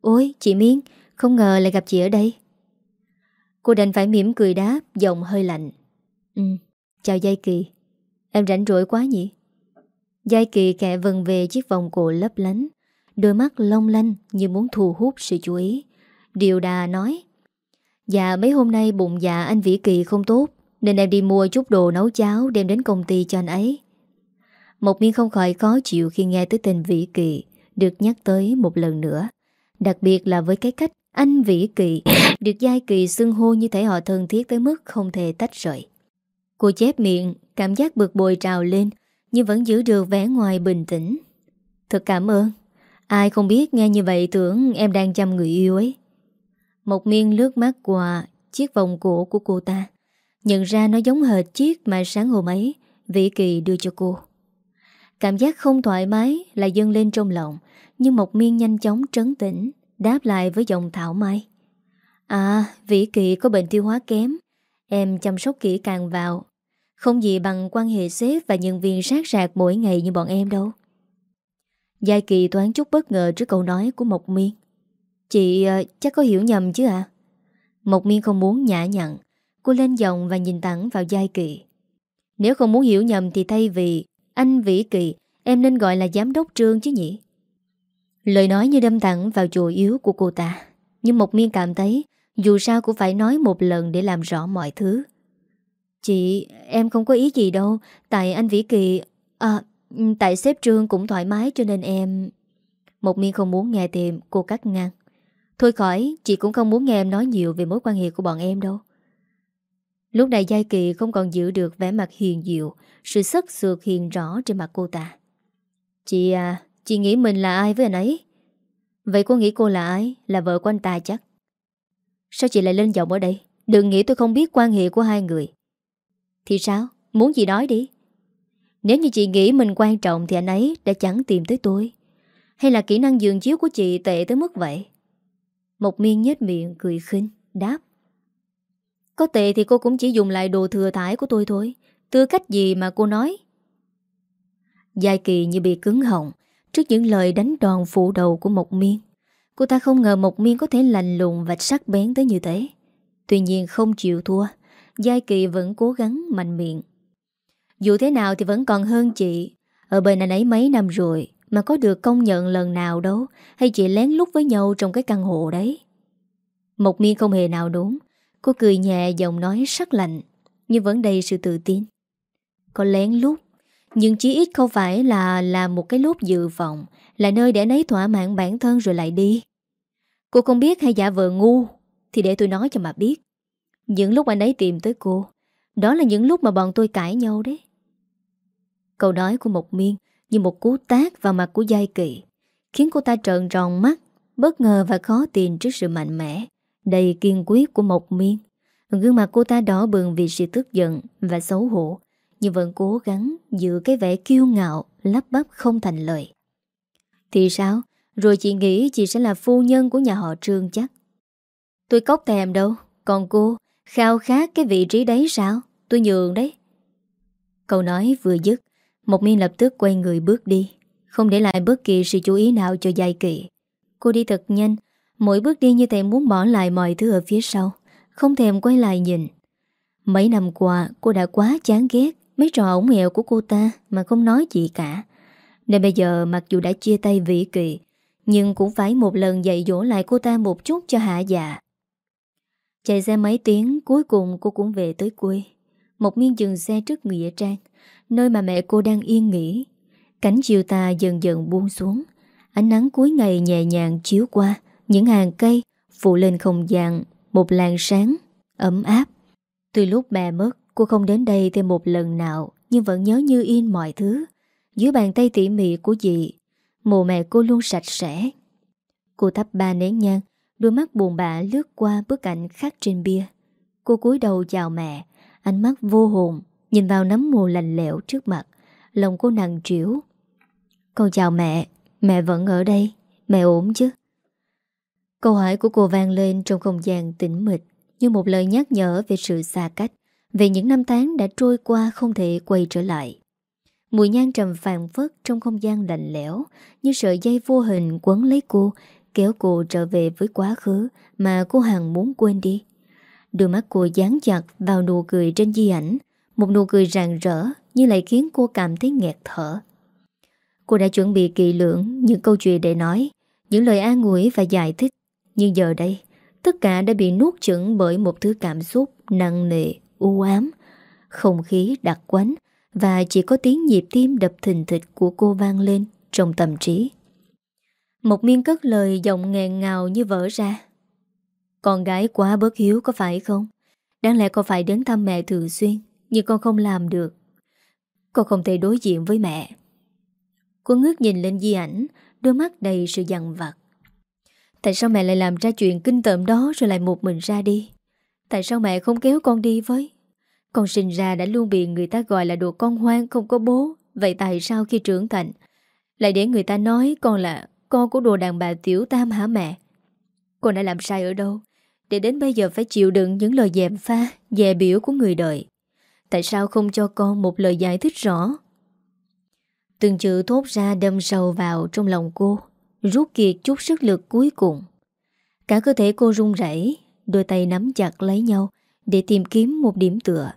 Ôi, chị Miên, Không ngờ lại gặp chị ở đây. Cô đành phải mỉm cười đáp, Giọng hơi lạnh. Ừ chào Giai Kỳ. Em rảnh rỗi quá nhỉ? Giai Kỳ kẹ vần về chiếc vòng cổ lấp lánh, Đôi mắt long lanh như muốn thu hút sự chú ý. Điều đà nói Dạ mấy hôm nay bụng dạ anh Vĩ Kỳ không tốt, Nên em đi mua chút đồ nấu cháo Đem đến công ty cho anh ấy. Một miên không khỏi khó chịu Khi nghe tới tên Vĩ Kỳ, Được nhắc tới một lần nữa Đặc biệt là với cái cách anh Vĩ Kỳ Được Giai Kỳ xưng hô như thể họ thân thiết tới mức không thể tách rời Cô chép miệng, Cảm giác bực bội trào lên, Nhưng vẫn giữ được vẻ ngoài bình tĩnh Thật cảm ơn Ai không biết nghe như vậy tưởng em đang chăm người yêu ấy. Một miên lướt mắt qua chiếc vòng cổ của cô ta. Nhận ra nó giống hệt chiếc mà sáng hôm ấy, Vĩ Kỳ đưa cho cô. Cảm giác không thoải mái là dâng lên trong lòng, Nhưng Mộc Miên nhanh chóng trấn tĩnh, Đáp lại với giọng thảo mai À Vĩ Kỳ có bệnh tiêu hóa kém, Em chăm sóc kỹ càng vào Không gì bằng quan hệ sếp và nhân viên sát sạc mỗi ngày như bọn em đâu Giai Kỳ toán chút bất ngờ trước câu nói của Mộc Miên. Chị ờ, chắc có hiểu nhầm chứ ạ? À? Mộc Miên không muốn nhã nhặn. Cô lên giọng và nhìn thẳng vào Giai Kỳ Nếu không muốn hiểu nhầm thì thay vì anh Vĩ Kỳ Em nên gọi là giám đốc trương chứ nhỉ? Lời nói như đâm thẳng vào chùa yếu của cô ta. Nhưng Mộc miên cảm thấy Dù sao cũng phải nói một lần để làm rõ mọi thứ. Chị, em không có ý gì đâu. Tại anh Vĩ Kỳ À, tại sếp trương cũng thoải mái cho nên em Mộc miên không muốn nghe thêm Cô cắt ngang. Thôi khỏi, chị cũng không muốn nghe em nói nhiều Về mối quan hệ của bọn em đâu. Lúc này Giai Kỳ không còn giữ được vẻ mặt hiền diệu sự sắc sược hiện rõ trên mặt cô ta. Chị à Chị nghĩ mình là ai với anh ấy? Vậy cô nghĩ cô là ai? Là vợ của anh ta chắc. Sao chị lại lên giọng ở đây? Đừng nghĩ tôi không biết quan hệ của hai người. Thì sao? Muốn gì nói đi. Nếu như chị nghĩ mình quan trọng Thì anh ấy đã chẳng tìm tới tôi. Hay là kỹ năng dường chiếu của chị tệ tới mức vậy? Một miên nhếch miệng cười khinh, Đáp. Có tệ thì cô cũng chỉ dùng lại đồ thừa thải của tôi thôi. Tư cách gì mà cô nói? Giai kỳ như bị cứng họng Trước những lời đánh đòn phụ đầu của Mộc Miên. Cô ta không ngờ Mộc Miên có thể lành lùng và sắc bén tới như thế. Tuy nhiên không chịu thua, Giai kỳ vẫn cố gắng mạnh miệng. Dù thế nào thì vẫn còn hơn chị. Ở bên anh ấy mấy năm rồi Mà có được công nhận lần nào đâu, Hay chị lén lút với nhau trong cái căn hộ đấy? Mộc Miên không hề nào đúng. Cô cười nhẹ giọng nói sắc lạnh, Nhưng vẫn đầy sự tự tin. Có lén lút. Nhưng chí ít không phải là là một cái lốt dự vọng, Là nơi để nấy thỏa mãn bản thân rồi lại đi. Cô không biết hay giả vờ ngu Thì để tôi nói cho mà biết. Những lúc anh ấy tìm tới cô, Đó là những lúc mà bọn tôi cãi nhau đấy. Câu nói của một miên Như một cú tác vào mặt của Giai Kỳ Khiến cô ta trợn tròn mắt, Bất ngờ và khó tin trước sự mạnh mẽ, Đầy kiên quyết của một miên. Gương mặt cô ta đỏ bừng vì sự tức giận Và xấu hổ nhưng vẫn cố gắng giữ cái vẻ kiêu ngạo, Lắp bắp không thành lời. Thì sao? Rồi chị nghĩ chị sẽ là phu nhân của nhà họ trương chắc. Tôi cốc thèm đâu. Còn cô, khao khát cái vị trí đấy sao? Tôi nhường đấy. Câu nói vừa dứt, Một miên lập tức quay người bước đi, Không để lại bất kỳ sự chú ý nào cho dài kỳ Cô đi thật nhanh, Mỗi bước đi như thể muốn bỏ lại mọi thứ ở phía sau, Không thèm quay lại nhìn. Mấy năm qua, cô đã quá chán ghét Mấy trò ổng hẹo của cô ta Mà không nói gì cả. Nên bây giờ mặc dù đã chia tay vĩ kỳ, Nhưng cũng phải một lần dạy dỗ lại cô ta một chút cho hạ dạ Chạy xe mấy tiếng, Cuối cùng cô cũng về tới quê. Một miên dừng xe trước Nghĩa Trang, Nơi mà mẹ cô đang yên nghỉ. Cánh chiều tà dần dần buông xuống. Ánh nắng cuối ngày nhẹ nhàng chiếu qua. Những hàng cây Phụ lên không gian, Một làn sáng Ấm áp. Từ lúc mẹ mất Cô không đến đây thêm một lần nào, Nhưng vẫn nhớ như in mọi thứ. Dưới bàn tay tỉ mỉ của dì, Mồ mẹ cô luôn sạch sẽ. Cô thắp ba nén nhang, Đôi mắt buồn bã lướt qua bức ảnh khắc trên bia. Cô cúi đầu chào mẹ, Ánh mắt vô hồn, Nhìn vào nấm mồ lành lẽo trước mặt. Lòng cô nặng trĩu. Con chào mẹ Mẹ vẫn ở đây, Mẹ ổn chứ? Câu hỏi của cô vang lên trong không gian tĩnh mịch, Như một lời nhắc nhở về sự xa cách về những năm tháng đã trôi qua không thể quay trở lại. Mùi nhang trầm phàn phất trong không gian lạnh lẽo Như sợi dây vô hình quấn lấy cô Kéo cô trở về với quá khứ Mà cô hằng muốn quên đi. Đôi mắt cô dán chặt vào nụ cười trên di ảnh Một nụ cười rạng rỡ Nhưng lại khiến cô cảm thấy nghẹt thở. Cô đã chuẩn bị kỳ lưỡng Những câu chuyện để nói Những lời an ủi và giải thích. Nhưng giờ đây Tất cả đã bị nuốt chửng bởi một thứ cảm xúc nặng nề, u ám, Không khí đặc quánh Và chỉ có tiếng nhịp tim đập thình thịch của cô vang lên trong tâm trí. Một miên cất lời giọng nghẹn ngào như vỡ ra. Con gái quá bớt hiếu có phải không? Đáng lẽ con phải đến thăm mẹ thường xuyên, Nhưng con không làm được. Con không thể đối diện với mẹ. Cô ngước nhìn lên di ảnh, Đôi mắt đầy sự dằn vặt. Tại sao mẹ lại làm ra chuyện kinh tởm đó Rồi lại một mình ra đi? Tại sao mẹ không kéo con đi với? Con sinh ra đã luôn bị người ta gọi là đồ con hoang không có bố. Vậy tại sao khi trưởng thành Lại để người ta nói con là Con của đồ đàn bà tiểu tam hả mẹ? Con đã làm sai ở đâu? Để đến bây giờ phải chịu đựng những lời dèm pha, Dè biểu của người đời. Tại sao không cho con một lời giải thích rõ? Từng chữ thốt ra đâm sâu vào trong lòng cô, Rút kiệt chút sức lực cuối cùng. Cả cơ thể cô run rẩy Đôi tay nắm chặt lấy nhau để tìm kiếm một điểm tựa.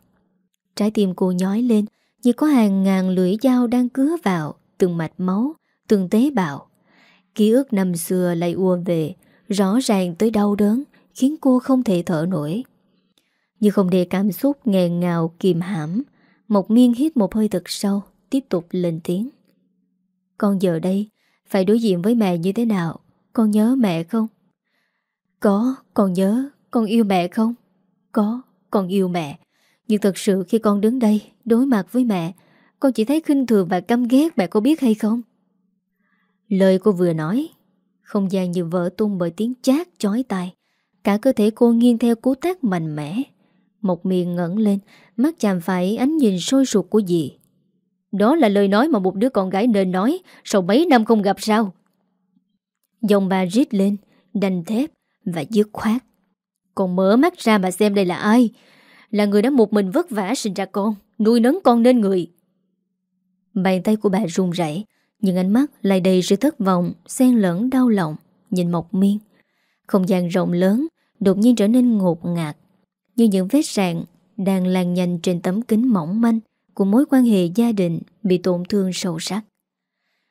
Trái tim cô nhói lên như có hàng ngàn lưỡi dao đang cứa vào từng mạch máu, từng tế bào. Ký ức năm xưa lại ua về, rõ ràng tới đau đớn, khiến cô không thể thở nổi. Như không để cảm xúc nghẹn ngào kìm hãm, Mộc Miên hít một hơi thật sâu, tiếp tục lên tiếng. Con giờ đây, phải đối diện với mẹ như thế nào? Con nhớ mẹ không? Có, con nhớ, con yêu mẹ không? Có, con yêu mẹ. Nhưng thật sự khi con đứng đây, đối mặt với mẹ, con chỉ thấy khinh thường và căm ghét mẹ có biết hay không? Lời cô vừa nói, không gian như vỡ tung bởi tiếng chát chói tai. Cả cơ thể cô nghiêng theo cú tác mạnh mẽ. Một miệng ngẩn lên, mắt chạm phải ánh nhìn sôi sụt của dì. Đó là lời nói mà một đứa con gái nên nói sau mấy năm không gặp sao. Dòng bà rít lên, đành thép và dứt khoát. Còn mở mắt ra mà xem đây là ai. Là người đã một mình vất vả sinh ra con, nuôi nấng con nên người. Bàn tay của bà run rẩy nhưng ánh mắt lại đầy sự thất vọng, xen lẫn đau lòng, nhìn Mộc Miên. Không gian rộng lớn, đột nhiên trở nên ngột ngạt, như những vết sạn đang lan nhanh trên tấm kính mỏng manh của mối quan hệ gia đình bị tổn thương sâu sắc.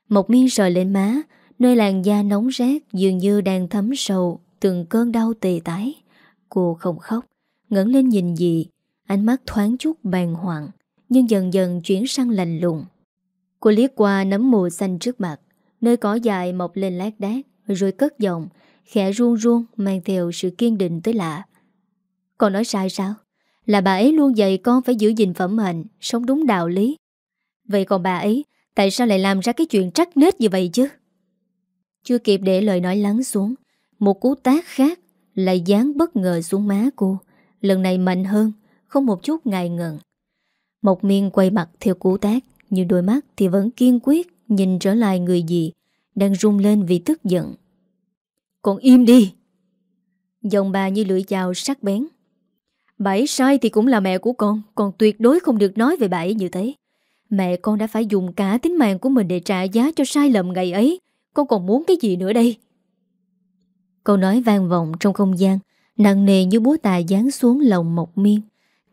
Mộc Miên sờ lên má, nơi làn da nóng rét dường như đang thấm sâu từng cơn đau tê tái. Cô không khóc, ngẩng lên nhìn gì, ánh mắt thoáng chút bàng hoàng, nhưng dần dần chuyển sang lành lùng. Cô liếc qua nấm mùa xanh trước mặt Nơi cỏ dài mọc lên lát đác, Rồi cất giọng Khẽ ruông ruông mang theo sự kiên định tới lạ. Con nói sai sao? Là bà ấy luôn dạy con phải giữ gìn phẩm hạnh Sống đúng đạo lý. Vậy còn bà ấy Tại sao lại làm ra cái chuyện trắc nết như vậy chứ? Chưa kịp để lời nói lắng xuống Một cú tác khác lại dán bất ngờ xuống má cô. Lần này mạnh hơn, Không một chút ngại ngần. Một miên quay mặt theo cú tác, nhưng đôi mắt thì vẫn kiên quyết Nhìn trở lại người gì Đang rung lên vì tức giận. Con im đi. Dòng bà như lưỡi dao sắc bén. Bảy sai thì cũng là mẹ của con Còn tuyệt đối không được nói về bảy như thế. Mẹ con đã phải dùng cả tính mạng của mình Để trả giá cho sai lầm ngày ấy. Con còn muốn cái gì nữa đây? Câu nói vang vọng trong không gian Nặng nề như búa tà giáng xuống lòng mộc miên.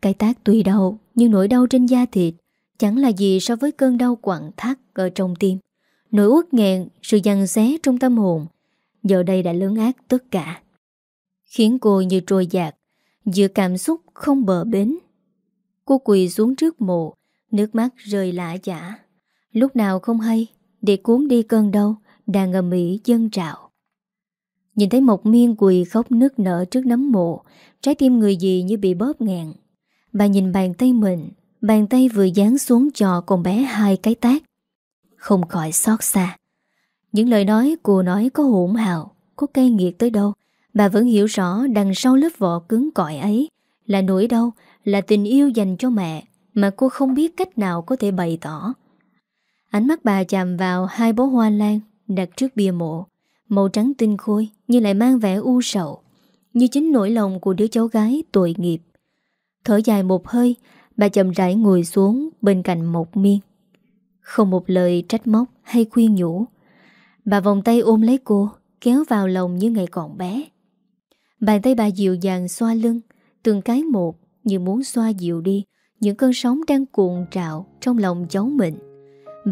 Cái tác tùy đau Nhưng nỗi đau trên da thịt Chẳng là gì so với cơn đau quặn thắt ở trong tim. Nỗi uất nghẹn, sự giằng xé trong tâm hồn Giờ đây đã lớn ác tất cả. Khiến cô như trôi dạt Giữa cảm xúc không bờ bến. Cô quỳ xuống trước mộ Nước mắt rơi lã giả. Lúc nào không hay Để cuốn đi cơn đau Đang ngầm mỹ dân trạo Nhìn thấy một miên quỳ khóc nức nở trước nấm mộ, Trái tim người gì như bị bóp ngàn Bà nhìn bàn tay mình, Bàn tay vừa dán xuống cho con bé hai cái tác Không khỏi xót xa. Những lời nói cô nói có hỗn hào, Có cay nghiệt tới đâu. Bà vẫn hiểu rõ đằng sau lớp vỏ cứng cỏi ấy Là nỗi đau, Là tình yêu dành cho mẹ Mà cô không biết cách nào có thể bày tỏ. Ánh mắt bà chạm vào hai bó hoa lan đặt trước bia mộ. Màu trắng tinh khôi Nhưng lại mang vẻ u sầu, Như chính nỗi lòng của đứa cháu gái tội nghiệp. Thở dài một hơi, Bà chậm rãi ngồi xuống bên cạnh một miên. Không một lời trách móc hay khuyên nhủ, Bà vòng tay ôm lấy cô, Kéo vào lòng như ngày còn bé. Bàn tay bà dịu dàng xoa lưng, Từng cái một như muốn xoa dịu đi Những cơn sóng đang cuộn trạo Trong lòng cháu mình.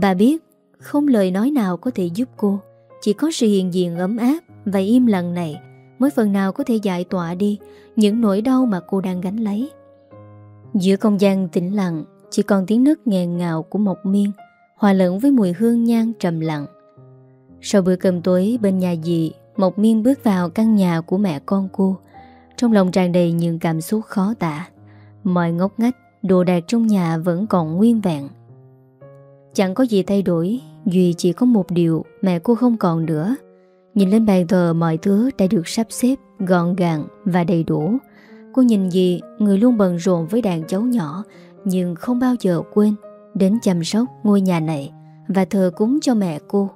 Bà biết không lời nói nào có thể giúp cô chỉ có sự hiện diện ấm áp Và im lặng này Mới phần nào có thể giải tỏa đi Những nỗi đau mà cô đang gánh lấy. Giữa không gian tĩnh lặng, Chỉ còn tiếng nước nghẹn ngào của một miên, Hòa lẫn với mùi hương nhang trầm lặng. Sau bữa cơm tối, bên nhà dì Mộc Miên bước vào căn nhà của mẹ con cô. Trong lòng tràn đầy những cảm xúc khó tả. Mọi ngốc ngách, Đồ đạc trong nhà vẫn còn nguyên vẹn. Chẳng có gì thay đổi, Duy chỉ có một điều Mẹ cô không còn nữa. Nhìn lên bàn thờ, mọi thứ đã được sắp xếp Gọn gàng và đầy đủ. Cô nhìn gì, Người luôn bận rộn với đàn cháu nhỏ, Nhưng không bao giờ quên Đến chăm sóc ngôi nhà này Và thờ cúng cho mẹ cô.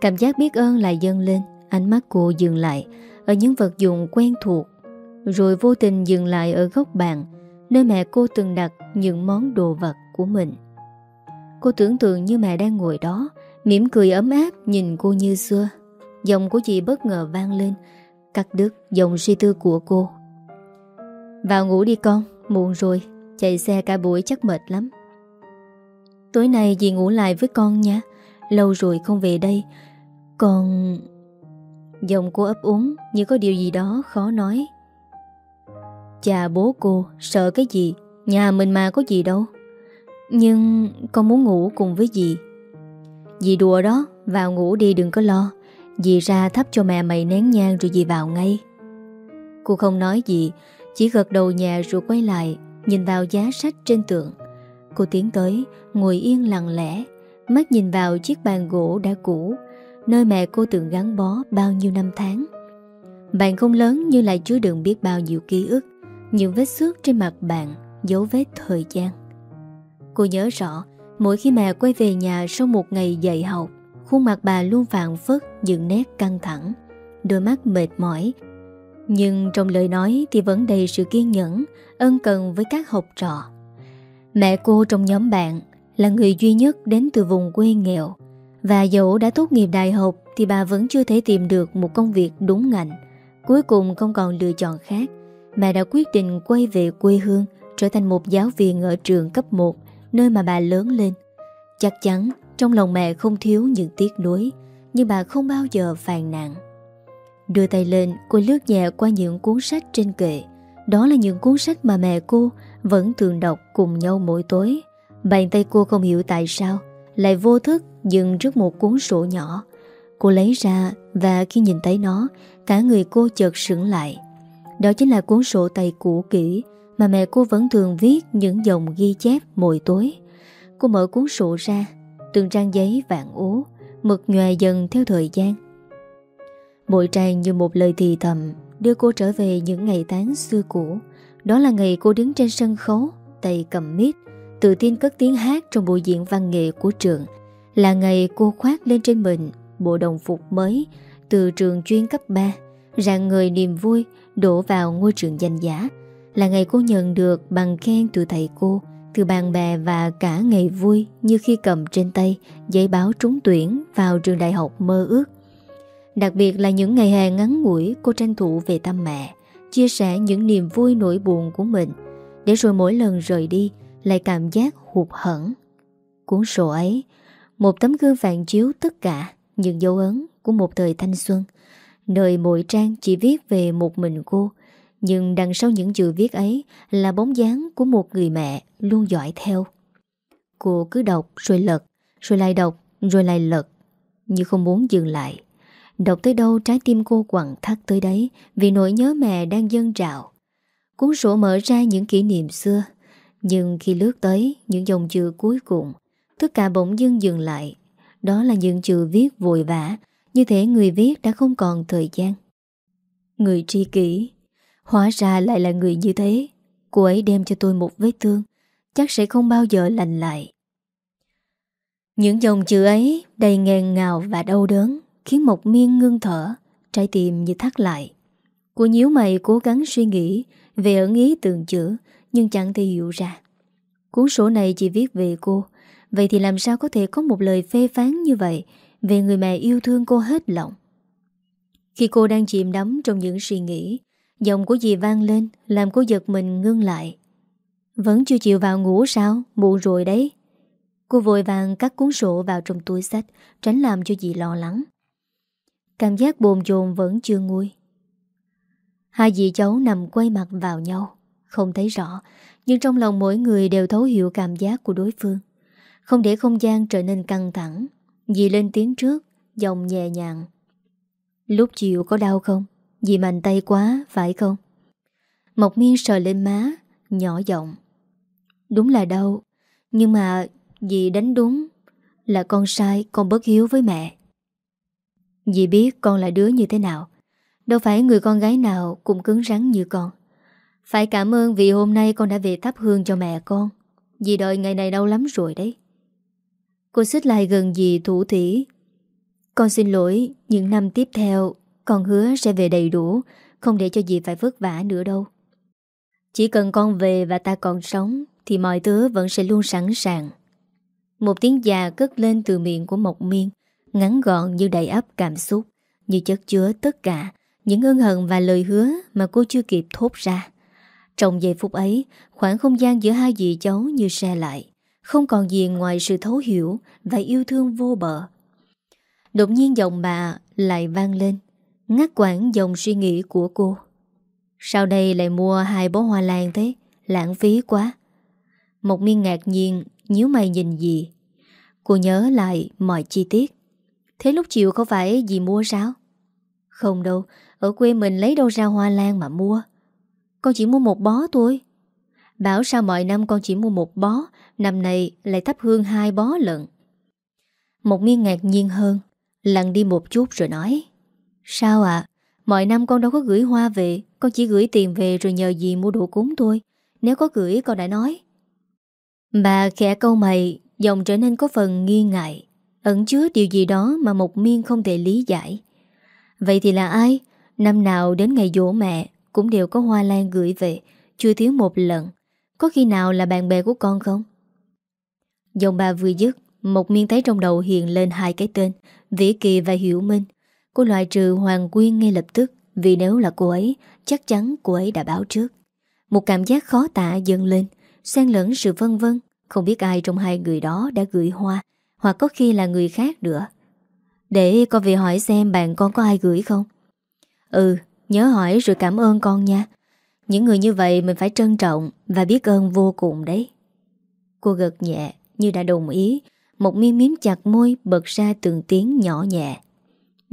Cảm giác biết ơn lại dâng lên, Ánh mắt cô dừng lại Ở những vật dụng quen thuộc, Rồi vô tình dừng lại ở góc bàn Nơi mẹ cô từng đặt những món đồ vật của mình. Cô tưởng tượng như mẹ đang ngồi đó, mỉm cười ấm áp nhìn cô như xưa. Giọng của chị bất ngờ vang lên, Cắt đứt dòng suy tư của cô. Vào ngủ đi con, Muộn rồi, Chạy xe cả buổi chắc mệt lắm. Tối nay dì ngủ lại với con nha, Lâu rồi không về đây. Con... Giọng cô ấp úng Như có điều gì đó khó nói. Chà bố cô, Sợ cái gì? Nhà mình mà có gì đâu. Nhưng con muốn ngủ cùng với dì. Dì đùa đó, Vào ngủ đi, đừng có lo. Dì ra thắp cho mẹ mày nén nhang rồi dì vào ngay. Cô không nói gì, Chỉ gật đầu nhà rồi quay lại, Nhìn vào giá sách trên tượng Cô tiến tới, Ngồi yên lặng lẽ, Mắt nhìn vào chiếc bàn gỗ đã cũ, Nơi mẹ cô từng gắn bó bao nhiêu năm tháng. Bàn không lớn nhưng lại chứa đựng biết bao nhiêu ký ức, Những vết xước trên mặt bạn Dấu vết thời gian. Cô nhớ rõ, Mỗi khi mẹ quay về nhà sau một ngày dạy học, Khuôn mặt bà luôn vàng phất Những nét căng thẳng, Đôi mắt mệt mỏi. Nhưng trong lời nói thì vẫn đầy sự kiên nhẫn, Ân cần với các học trò. Mẹ cô trong nhóm bạn Là người duy nhất đến từ vùng quê nghèo, Và dẫu đã tốt nghiệp đại học Thì bà vẫn chưa thể tìm được một công việc đúng ngành. Cuối cùng không còn lựa chọn khác, Mẹ đã quyết định quay về quê hương, Trở thành một giáo viên ở trường cấp 1 Nơi mà bà lớn lên. Chắc chắn trong lòng mẹ không thiếu những tiếc nuối, Nhưng bà không bao giờ phàn nàn. Đưa tay lên, Cô lướt nhẹ qua những cuốn sách trên kệ. Đó là những cuốn sách mà mẹ cô Vẫn thường đọc cùng nhau mỗi tối. Bàn tay cô không hiểu tại sao Lại vô thức dừng trước một cuốn sổ nhỏ. Cô lấy ra Và khi nhìn thấy nó, Cả người cô chợt sững lại. Đó chính là cuốn sổ tay cũ kỹ mà mẹ cô vẫn thường viết những dòng ghi chép mỗi tối. Cô mở cuốn sổ ra, Từng trang giấy vàng ố, Mực nhòe dần theo thời gian. Mỗi trang như một lời thì thầm, Đưa cô trở về những ngày tháng xưa cũ. Đó là ngày cô đứng trên sân khấu, Tay cầm mic, Tự tin cất tiếng hát trong buổi diễn văn nghệ của trường. Là ngày cô khoác lên trên mình Bộ đồng phục mới Từ trường chuyên cấp 3 Rạng người niềm vui Đổ vào ngôi trường danh giá. Là ngày cô nhận được bằng khen từ thầy cô từ bạn bè và cả ngày vui như khi cầm trên tay giấy báo trúng tuyển vào trường đại học mơ ước. Đặc biệt là những ngày hè ngắn ngủi cô tranh thủ về thăm mẹ, chia sẻ những niềm vui nỗi buồn của mình, để rồi mỗi lần rời đi lại cảm giác hụt hẫng. Cuốn sổ ấy, một tấm gương phản chiếu tất cả những dấu ấn của một thời thanh xuân, nơi mỗi trang chỉ viết về một mình cô, nhưng đằng sau những chữ viết ấy là bóng dáng của một người mẹ luôn dõi theo. Cô cứ đọc rồi lật, rồi lại đọc, rồi lại lật, như không muốn dừng lại. Đọc tới đâu trái tim cô quặn thắt tới đấy vì nỗi nhớ mẹ đang dâng trào. Cuốn sổ mở ra những kỷ niệm xưa, nhưng khi lướt tới những dòng chữ cuối cùng, tất cả bỗng dưng dừng lại. Đó là những chữ viết vội vã, như thể người viết đã không còn thời gian. Người tri kỷ Hóa ra lại là người như thế. Cô ấy đem cho tôi một vết thương. Chắc sẽ không bao giờ lành lại. Những dòng chữ ấy Đầy nghẹn ngào và đau đớn, Khiến Mộc Miên ngưng thở, Trái tim như thắt lại. Cô nhíu mày cố gắng suy nghĩ Về ẩn ý từng chữ, Nhưng chẳng thể hiểu ra. Cuốn sổ này chỉ viết về cô. Vậy thì làm sao có thể có một lời phê phán như vậy Về người mẹ yêu thương cô hết lòng? Khi cô đang chìm đắm trong những suy nghĩ Giọng của dì vang lên, Làm cô giật mình ngưng lại. Vẫn chưa chịu vào ngủ sao? Muộn rồi đấy. Cô vội vàng cắt cuốn sổ vào trong túi sách, Tránh làm cho dì lo lắng. Cảm giác bồn chồn vẫn chưa nguôi. Hai dì cháu nằm quay mặt vào nhau, Không thấy rõ, Nhưng trong lòng mỗi người đều thấu hiểu cảm giác của đối phương. Không để không gian trở nên căng thẳng, Dì lên tiếng trước, Giọng nhẹ nhàng. Lúc chiều có đau không? Dì mạnh tay quá, phải không? Mộc miên sờ lên má, nhỏ giọng. Đúng là đau, nhưng mà dì đánh đúng là con sai, con bất hiếu với mẹ. Dì biết con là đứa như thế nào. Đâu phải người con gái nào cũng cứng rắn như con. Phải cảm ơn vì hôm nay con đã về thắp hương cho mẹ con. Dì đợi ngày này đau lắm rồi đấy. Cô xích lại gần dì thủ thỉ. Con xin lỗi, những năm tiếp theo con hứa sẽ về đầy đủ Không để cho dì phải vất vả nữa đâu. Chỉ cần con về và ta còn sống Thì mọi thứ vẫn sẽ luôn sẵn sàng. Một tiếng già cất lên từ miệng của Mộc Miên Ngắn gọn như đầy ấp cảm xúc Như chất chứa tất cả Những ân hận và lời hứa Mà cô chưa kịp thốt ra. Trong giây phút ấy, khoảng không gian giữa hai dì cháu như xe lại, không còn gì ngoài sự thấu hiểu và yêu thương vô bờ. Đột nhiên giọng bà lại vang lên, ngắt quãng dòng suy nghĩ của cô. Sau đây lại mua hai bó hoa lan thế, lãng phí quá. Một miên ngạc nhiên, nhíu mày nhìn gì. Cô nhớ lại mọi chi tiết. Thế lúc chiều có phải gì mua sao? Không đâu, ở quê mình lấy đâu ra hoa lan mà mua. Con chỉ mua một bó thôi. Bảo sao mọi năm con chỉ mua một bó, năm nay lại thắp hương hai bó lận. Một miên ngạc nhiên hơn, lặng đi một chút rồi nói. Sao ạ? Mọi năm con đâu có gửi hoa về, con chỉ gửi tiền về rồi nhờ dì mua đồ cúng thôi. Nếu có gửi con đã nói. Bà khẽ câu mày, giọng trở nên có phần nghi ngại, ẩn chứa điều gì đó mà một miên không thể lý giải. Vậy thì là ai? Năm nào đến ngày dỗ mẹ cũng đều có hoa lan gửi về, chưa thiếu một lần. Có khi nào là bạn bè của con không? Dòng bà vừa dứt, một miên thấy trong đầu hiện lên hai cái tên, Vĩ Kỳ và Hiểu Minh. Cô loại trừ Hoàng Quyên ngay lập tức, vì nếu là cô ấy, chắc chắn cô ấy đã báo trước. Một cảm giác khó tả dâng lên, xen lẫn sự vân vân, không biết ai trong hai người đó đã gửi hoa, hoặc có khi là người khác nữa. Để con về hỏi xem bạn con có ai gửi không? Ừ, nhớ hỏi rồi cảm ơn con nha. Những người như vậy mình phải trân trọng và biết ơn vô cùng đấy. Cô gật nhẹ như đã đồng ý, một miếng miếm chặt môi bật ra từng tiếng nhỏ nhẹ.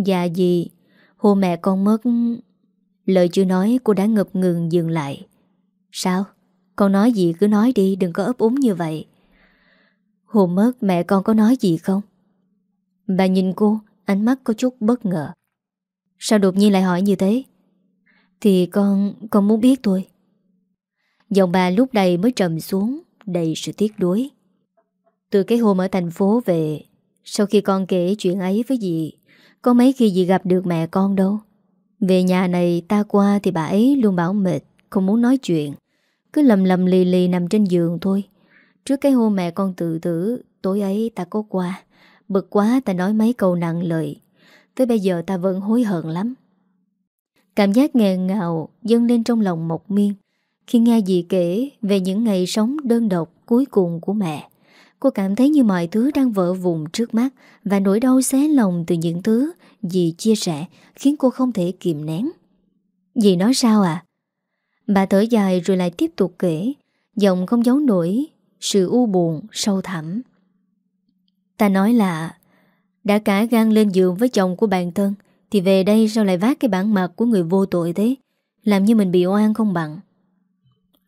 Dạ gì, hôm mẹ con mất... Lời chưa nói cô đã ngập ngừng dừng lại. Sao? Con nói gì cứ nói đi đừng có ấp úng như vậy. Hôm mất mẹ con có nói gì không? Bà nhìn cô, ánh mắt có chút bất ngờ. Sao đột nhiên lại hỏi như thế? Thì con, con muốn biết thôi. Giọng bà lúc đây mới trầm xuống, đầy sự tiếc đuối. Từ cái hôm ở thành phố về, sau khi con kể chuyện ấy với dì, có mấy khi gì gặp được mẹ con đâu. Về nhà này ta qua thì bà ấy luôn bảo mệt, không muốn nói chuyện. Cứ lầm lầm lì lì nằm trên giường thôi. Trước cái hôm mẹ con tự tử, tối ấy ta có qua. Bực quá ta nói mấy câu nặng lời. Tới bây giờ ta vẫn hối hận lắm. Cảm giác nghẹn ngào dâng lên trong lòng Mộc Miên khi nghe dì kể về những ngày sống đơn độc cuối cùng của mẹ. Cô cảm thấy như mọi thứ đang vỡ vùng trước mắt và nỗi đau xé lòng từ những thứ dì chia sẻ khiến cô không thể kìm nén. Dì nói sao à? Bà thở dài rồi lại tiếp tục kể, giọng không giấu nổi sự u buồn sâu thẳm. Ta nói là đã cả gan lên giường với chồng của bản thân thì về đây sao lại vác cái bản mặt của người vô tội thế Làm như mình bị oan không bằng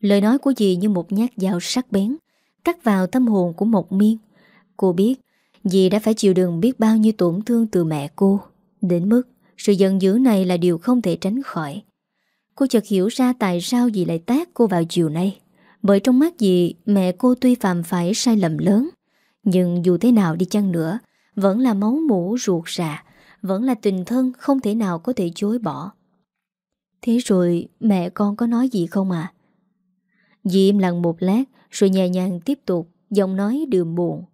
Lời nói của dì như một nhát dao sắc bén Cắt vào tâm hồn của một miên. Cô biết Dì đã phải chịu đựng biết bao nhiêu tổn thương từ mẹ cô. Đến mức Sự giận dữ này là điều không thể tránh khỏi. Cô chợt hiểu ra tại sao dì lại tác cô vào chiều nay. Bởi trong mắt dì, Mẹ cô tuy phạm phải sai lầm lớn, Nhưng dù thế nào đi chăng nữa, Vẫn là máu mũ ruột rà, vẫn là tình thân không thể nào có thể chối bỏ. Thế rồi mẹ con có nói gì không à? Dì im lặng một lát rồi nhẹ nhàng tiếp tục, Giọng nói đường buồn.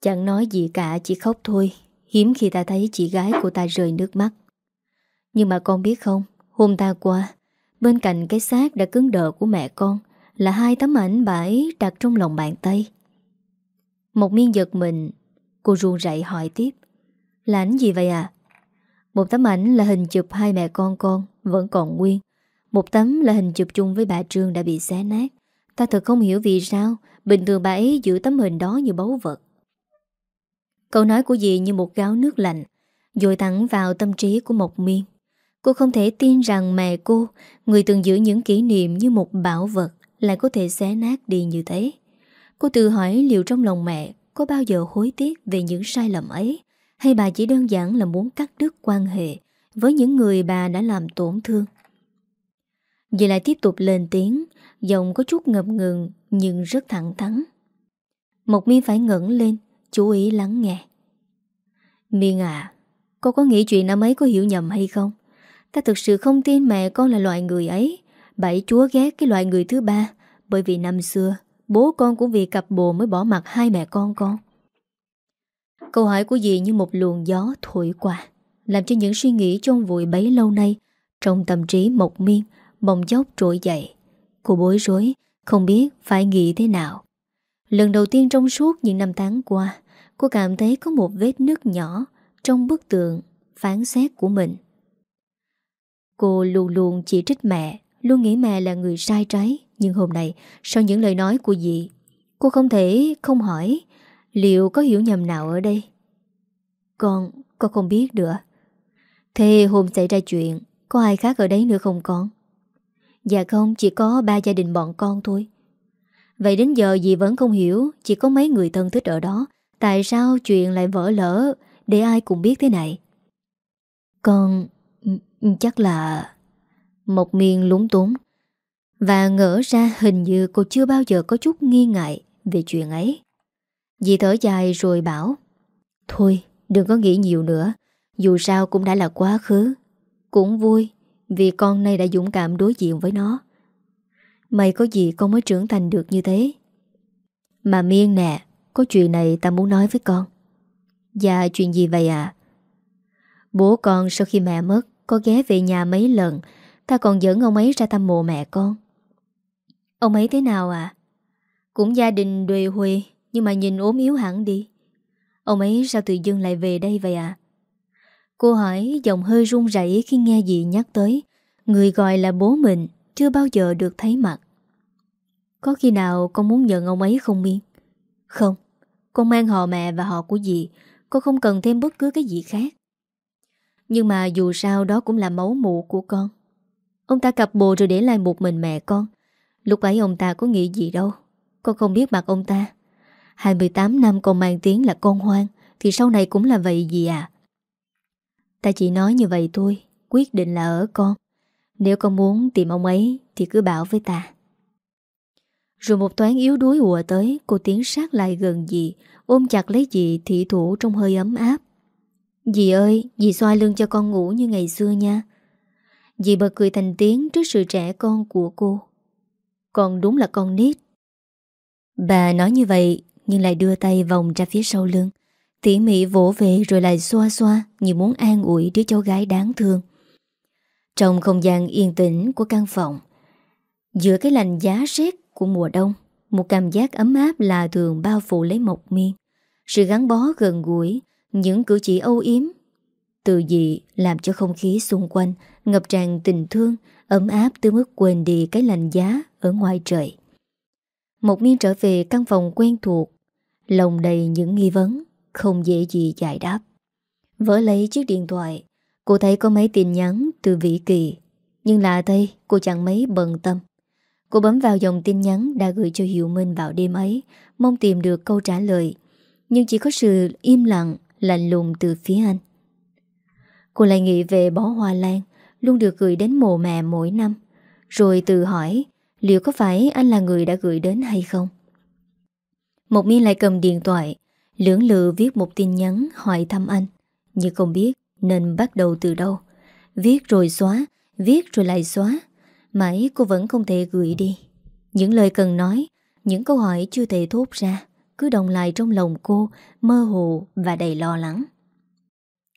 Chẳng nói gì cả, chỉ khóc thôi. Hiếm khi ta thấy chị gái của ta rơi nước mắt. Nhưng mà con biết không, Hôm ta qua, Bên cạnh cái xác đã cứng đờ của mẹ con Là hai tấm ảnh bà ấy đặt trong lòng bàn tay. Một miên giật mình, Cô ruồn rậy hỏi tiếp. Là ảnh gì vậy à? Một tấm ảnh là hình chụp hai mẹ con con Vẫn còn nguyên. Một tấm là hình chụp chung với bà Trương đã bị xé nát. Ta thật không hiểu vì sao Bình thường bà ấy giữ tấm hình đó như báu vật. Câu nói của dì như một gáo nước lạnh Dội thẳng vào tâm trí của Mộc Miên Cô không thể tin rằng mẹ cô Người từng giữ những kỷ niệm như một bảo vật Lại có thể xé nát đi như thế. Cô tự hỏi liệu trong lòng mẹ Có bao giờ hối tiếc về những sai lầm ấy hay bà chỉ đơn giản là muốn cắt đứt quan hệ với những người bà đã làm tổn thương. Dì lại tiếp tục lên tiếng, giọng có chút ngập ngừng nhưng rất thẳng thắn. Mộc miên phải ngẩng lên, chú ý lắng nghe. Miên à, cô có nghĩ chuyện năm ấy có hiểu nhầm hay không? Ta thực sự không tin mẹ con là loại người ấy. Bảy chúa ghét cái loại người thứ ba, bởi vì năm xưa, bố con cũng vì cặp bồ mới bỏ mặt hai mẹ con con. Câu hỏi của dì như một luồng gió thổi qua Làm cho những suy nghĩ chôn vùi bấy lâu nay Trong tâm trí mộc miên Bồng chốc trỗi dậy Cô bối rối, Không biết phải nghĩ thế nào. Lần đầu tiên trong suốt những năm tháng qua, Cô cảm thấy có một vết nước nhỏ Trong bức tượng Phán xét của mình. Cô luôn luôn chỉ trích mẹ, Luôn nghĩ mẹ là người sai trái, Nhưng hôm nay, Sau những lời nói của dì, Cô không thể không hỏi, Liệu có hiểu nhầm nào ở đây? Con Con không biết nữa. Thế hôm xảy ra chuyện, Có ai khác ở đấy nữa không con? Dạ không, chỉ có ba gia đình bọn con thôi. Vậy đến giờ dì vẫn không hiểu Chỉ có mấy người thân thích ở đó, Tại sao chuyện lại vỡ lỡ Để ai cũng biết thế này. Con ừ, ừ, Chắc là Một miền lúng túng. Và ngỡ ra hình như cô chưa bao giờ có chút nghi ngại Về chuyện ấy. Dì thở dài rồi bảo, Thôi, đừng có nghĩ nhiều nữa, Dù sao cũng đã là quá khứ, Cũng vui. Vì con nay đã dũng cảm đối diện với nó. Mày có gì con mới trưởng thành được như thế? Mà Miên nè, Có chuyện này ta muốn nói với con. Dạ chuyện gì vậy à Bố con sau khi mẹ mất, Có ghé về nhà mấy lần, Ta còn dẫn ông ấy ra thăm mộ mẹ con. Ông ấy thế nào à Cũng gia đình đuề huê, Nhưng mà nhìn ốm yếu hẳn đi. Ông ấy sao tự dưng lại về đây vậy à Cô hỏi, giọng hơi run rẩy khi nghe dì nhắc tới. Người gọi là bố mình, Chưa bao giờ được thấy mặt. Có khi nào con muốn nhận ông ấy không Miên? Không, Con mang họ mẹ và họ của dì, Con không cần thêm bất cứ cái gì khác. Nhưng mà dù sao đó cũng là máu mụ của con. Ông ta cặp bồ rồi để lại một mình mẹ con. Lúc ấy ông ta có nghĩ gì đâu, Con không biết mặt ông ta. 28 năm con mang tiếng là con hoang, Thì sau này cũng là vậy gì à Ta chỉ nói như vậy thôi, Quyết định là ở con. Nếu con muốn tìm ông ấy Thì cứ bảo với ta. Rồi một toán yếu đuối ùa tới, Cô tiến sát lại gần dì, Ôm chặt lấy dì thị thủ trong hơi ấm áp. Dì ơi, Dì xoa lưng cho con ngủ như ngày xưa nha. Dì bật cười thành tiếng Trước sự trẻ con của cô. Con đúng là con nít. Bà nói như vậy, Nhưng lại đưa tay vòng ra phía sau lưng. Tỉ mị vỗ về rồi lại xoa xoa Như muốn an ủi đứa cháu gái đáng thương. Trong không gian yên tĩnh của căn phòng, Giữa cái lạnh giá rét của mùa đông, Một cảm giác ấm áp là thường bao phủ lấy Mộc Miên Sự gắn bó gần gũi, Những cử chỉ âu yếm, Từ dị làm cho không khí xung quanh Ngập tràn tình thương, Ấm áp tới mức quên đi cái lạnh giá Ở ngoài trời. Mộc Miên trở về căn phòng quen thuộc, Lòng đầy những nghi vấn. Không dễ gì giải đáp. Vỡ lấy chiếc điện thoại, Cô thấy có mấy tin nhắn từ Vĩ Kỳ. Nhưng lạ thay, cô chẳng mấy bận tâm. Cô bấm vào dòng tin nhắn Đã gửi cho Hiệu Minh vào đêm ấy, Mong tìm được câu trả lời. Nhưng chỉ có sự im lặng, Lạnh lùng từ phía anh. Cô lại nghĩ về bó hoa lan, Luôn được gửi đến mồ mẹ mỗi năm. Rồi tự hỏi, Liệu có phải anh là người đã gửi đến hay không? Một miên lại cầm điện thoại Lưỡng lự viết một tin nhắn hỏi thăm anh. Nhưng không biết nên bắt đầu từ đâu. Viết rồi xóa, Viết rồi lại xóa. Mãi cô vẫn không thể gửi đi. Những lời cần nói, Những câu hỏi chưa thể thốt ra, Cứ đồng lại trong lòng cô, Mơ hồ và đầy lo lắng.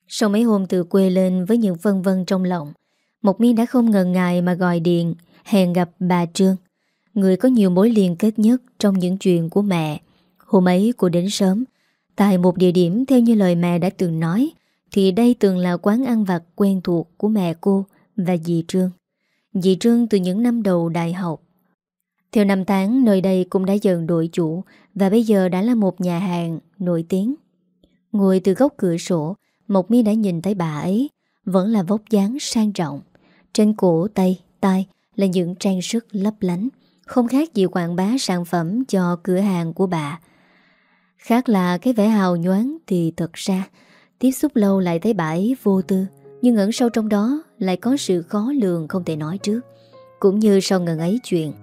Sau mấy hôm từ quê lên Với những vân vân trong lòng Một miên đã không ngần ngại mà gọi điện, Hẹn gặp bà Trương. Người có nhiều mối liên kết nhất Trong những chuyện của mẹ. Hôm ấy cô đến sớm Tại một địa điểm theo như lời mẹ đã từng nói Thì đây từng là quán ăn vặt quen thuộc của mẹ cô và dì Trương. Dì Trương từ những năm đầu đại học. Theo năm tháng nơi đây cũng đã dần đổi chủ Và bây giờ đã là một nhà hàng nổi tiếng. Ngồi từ góc cửa sổ Mộc mi đã nhìn thấy bà ấy Vẫn là vóc dáng sang trọng Trên cổ tay, tai Là những trang sức lấp lánh Không khác gì quảng bá sản phẩm cho cửa hàng của bà. Khác là cái vẻ hào nhoáng thì thật ra, Tiếp xúc lâu lại thấy bà ấy vô tư, Nhưng ẩn sâu trong đó lại có sự khó lường không thể nói trước, Cũng như sau ngần ấy chuyện.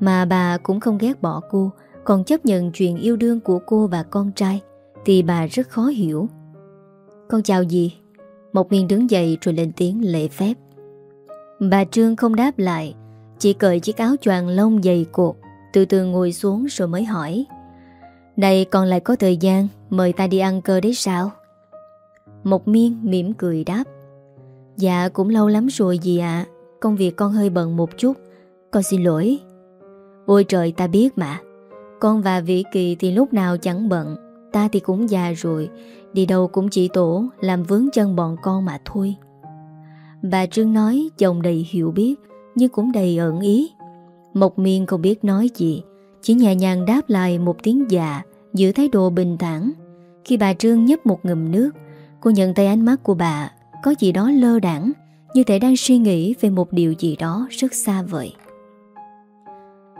Mà bà cũng không ghét bỏ cô, Còn chấp nhận chuyện yêu đương của cô và con trai, Thì bà rất khó hiểu. Con chào gì? Một miền đứng dậy rồi lên tiếng lệ phép. Bà Trương không đáp lại, Chỉ cởi chiếc áo choàng lông dày cột, Từ từ ngồi xuống rồi mới hỏi này còn lại có thời gian, Mời ta đi ăn cơ đấy sao? Mộc miên mỉm cười đáp. Dạ cũng lâu lắm rồi gì ạ. Công việc con hơi bận một chút. Con xin lỗi. Ôi trời, ta biết mà. Con và Vĩ Kỳ thì lúc nào chẳng bận. Ta thì cũng già rồi. Đi đâu cũng chỉ tổ, Làm vướng chân bọn con mà thôi. Bà Trương nói, chồng đầy hiểu biết, Nhưng cũng đầy ẩn ý. Mộc miên không biết nói gì. Chỉ nhẹ nhàng đáp lại một tiếng dạ Giữ thái độ bình thản. Khi bà Trương nhấp một ngụm nước, Cô nhận thấy ánh mắt của bà Có gì đó lơ đẳng Như thể đang suy nghĩ về một điều gì đó rất xa vời.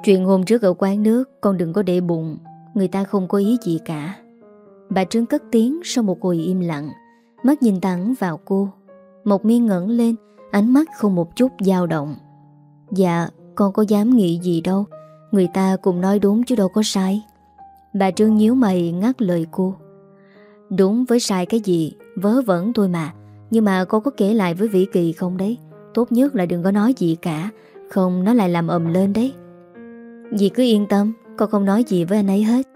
Chuyện hôm trước ở quán nước, Con đừng có để bụng, Người ta không có ý gì cả. Bà Trương cất tiếng sau một hồi im lặng, Mắt nhìn thẳng vào cô. Một miên ngẩn lên, Ánh mắt không một chút dao động. Dạ con có dám nghĩ gì đâu Người ta cũng nói đúng chứ đâu có sai. Bà Trương nhíu mày ngắt lời cô. Đúng với sai cái gì Vớ vẩn tôi mà. Nhưng mà cô có kể lại với Vĩ Kỳ không đấy? Tốt nhất là đừng có nói gì cả. Không nó lại làm ầm lên đấy. Dì cứ yên tâm Con không nói gì với anh ấy hết.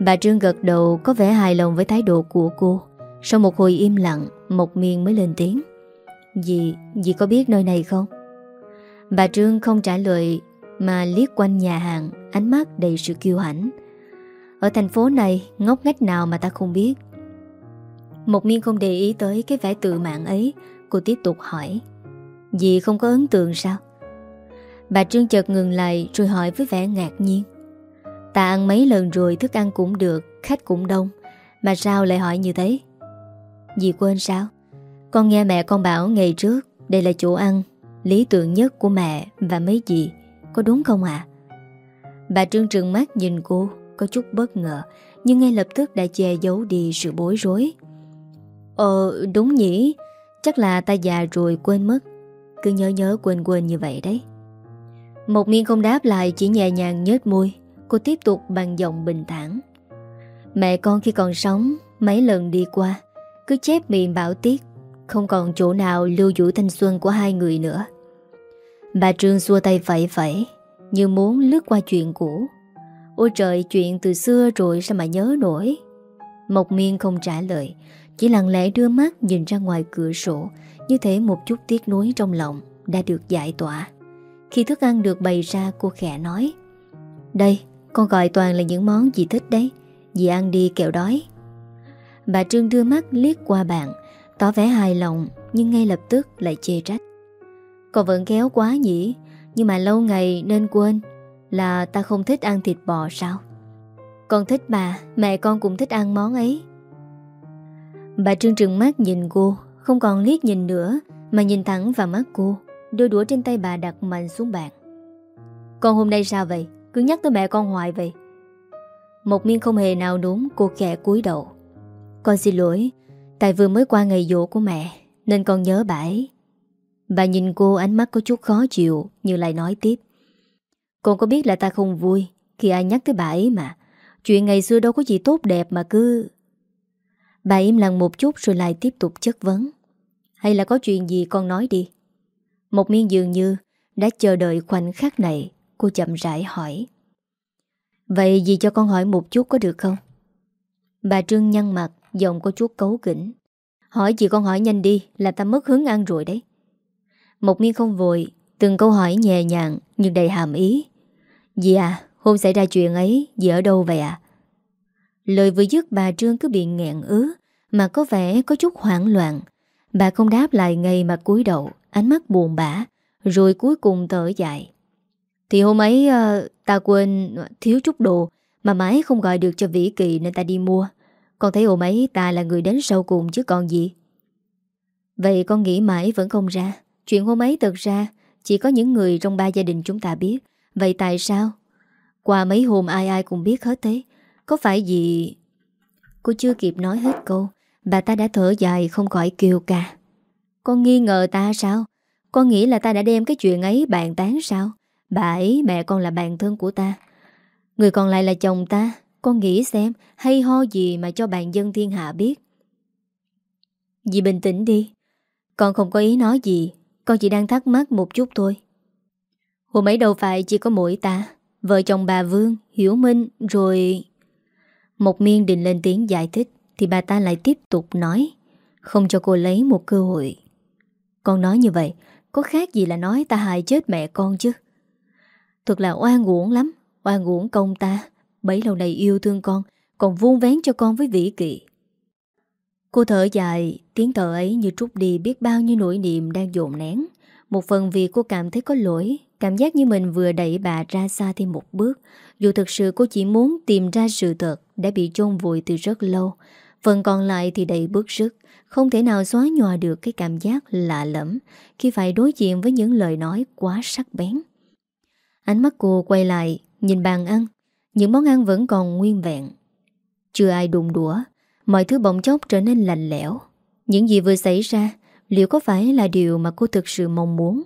Bà Trương gật đầu có vẻ hài lòng với thái độ của cô. Sau một hồi im lặng Một miên mới lên tiếng. Dì, dì có biết nơi này không? Bà Trương không trả lời mà liếc quanh nhà hàng, Ánh mắt đầy sự kiêu hãnh. Ở thành phố này, ngóc ngách nào mà ta không biết. Một miên không để ý tới cái vẻ tự mạng ấy, Cô tiếp tục hỏi. Dì không có ấn tượng sao? Bà Trương chợt ngừng lại rồi hỏi với vẻ ngạc nhiên. Ta ăn mấy lần rồi thức ăn cũng được, Khách cũng đông, Mà sao lại hỏi như thế? Dì quên sao? Con nghe mẹ con bảo ngày trước Đây là chỗ ăn, Lý tưởng nhất của mẹ và mấy dì. Có đúng không ạ? Bà Trương trừng mắt nhìn cô, Có chút bất ngờ, Nhưng ngay lập tức đã che giấu đi sự bối rối. Ờ đúng nhỉ, Chắc là ta già rồi quên mất. Cứ nhớ nhớ quên quên như vậy đấy. Một miên không đáp lại, Chỉ nhẹ nhàng nhếch môi. Cô tiếp tục bằng giọng bình thản. Mẹ con khi còn sống, Mấy lần đi qua, Cứ chép miệng bảo tiết, Không còn chỗ nào lưu giữ thanh xuân của hai người nữa. Bà Trương xua tay phẩy phẩy Như muốn lướt qua chuyện cũ. Ôi trời, chuyện từ xưa rồi sao mà nhớ nổi? Mộc miên không trả lời, Chỉ lặng lẽ đưa mắt nhìn ra ngoài cửa sổ, Như thế một chút tiếc nuối trong lòng Đã được giải tỏa. Khi thức ăn được bày ra, cô khẽ nói, Đây, con gọi toàn là những món dì thích đấy, Dì ăn đi kẹo đói. Bà Trương đưa mắt liếc qua bạn Tỏ vẻ hài lòng, Nhưng ngay lập tức lại chê trách. Con vẫn kéo quá nhỉ? Nhưng mà lâu ngày nên quên Là ta không thích ăn thịt bò sao? Con thích bà Mẹ con cũng thích ăn món ấy. Bà Trương trừng mắt nhìn cô, Không còn liếc nhìn nữa, Mà nhìn thẳng vào mắt cô, Đôi đũa trên tay bà đặt mạnh xuống bàn. Con hôm nay sao vậy? Cứ nhắc tới mẹ con hoài vậy. Một miên không hề nào đúng, Cô khẽ cúi đầu. Con xin lỗi, Tại vừa mới qua ngày dỗ của mẹ, Nên con nhớ bà ấy. Bà nhìn cô, ánh mắt có chút khó chịu, Như lại nói tiếp. Con có biết là ta không vui Khi ai nhắc tới bà ấy mà. Chuyện ngày xưa đâu có gì tốt đẹp mà cứ Bà im lặng một chút rồi lại tiếp tục chất vấn. Hay là có chuyện gì con nói đi. Một miên dường như Đã chờ đợi khoảnh khắc này, Cô chậm rãi hỏi. Vậy gì cho con hỏi một chút có được không? Bà Trương nhăn mặt, Giọng có chút cấu kỉnh. Hỏi gì con hỏi nhanh đi, Là ta mất hứng ăn rồi đấy. Một miên không vội Từng câu hỏi nhẹ nhàng nhưng đầy hàm ý. Dì à Hôm xảy ra chuyện ấy Dì ở đâu vậy à Lời vừa dứt bà Trương cứ bị nghẹn ứ Mà có vẻ có chút hoảng loạn. Bà không đáp lại ngay mà cúi đầu Ánh mắt buồn bã Rồi cuối cùng thở dài. Thì hôm ấy uh, ta quên thiếu chút đồ Mà mãi không gọi được cho Vĩ Kỳ nên ta đi mua. Con thấy hôm ấy ta là người đến sau cùng chứ còn gì? Vậy con nghĩ mãi vẫn không ra. Chuyện hôm ấy thật ra, Chỉ có những người trong ba gia đình chúng ta biết. Vậy tại sao? Qua mấy hôm ai ai cũng biết hết thế Có phải gì Cô chưa kịp nói hết câu, Bà ta đã thở dài không khỏi kêu ca. Con nghi ngờ ta sao? Con nghĩ là ta đã đem cái chuyện ấy bàn tán sao? Bà ấy, mẹ con là bạn thân của ta. Người còn lại là chồng ta. Con nghĩ xem, hay ho gì mà cho bạn dân thiên hạ biết. Dì bình tĩnh đi. Con không có ý nói gì. Con chỉ đang thắc mắc một chút thôi. Hôm ấy đâu phải chỉ có mỗi ta, Vợ chồng bà Vương, Hiểu Minh, rồi Một miên định lên tiếng giải thích, Thì bà ta lại tiếp tục nói, Không cho cô lấy một cơ hội. Con nói như vậy, Có khác gì là nói ta hại chết mẹ con chứ? Thật là oan uổng lắm, Oan uổng công ta, Bấy lâu này yêu thương con, Còn vuông vén cho con với vĩ kỵ. Cô thở dài Tiếng thở ấy như trút đi biết bao nhiêu nỗi niềm đang dồn nén. Một phần vì cô cảm thấy có lỗi Cảm giác như mình vừa đẩy bà ra xa thêm một bước. Dù thực sự cô chỉ muốn tìm ra sự thật Đã bị chôn vùi từ rất lâu Phần còn lại thì đầy bước rứt, Không thể nào xóa nhòa được cái cảm giác lạ lẫm Khi phải đối diện với những lời nói quá sắc bén. Ánh mắt cô quay lại Nhìn bàn ăn Những món ăn vẫn còn nguyên vẹn. Chưa ai đụng đũa Mọi thứ bỗng chốc trở nên lạnh lẽo. Những gì vừa xảy ra, Liệu có phải là điều mà cô thực sự mong muốn?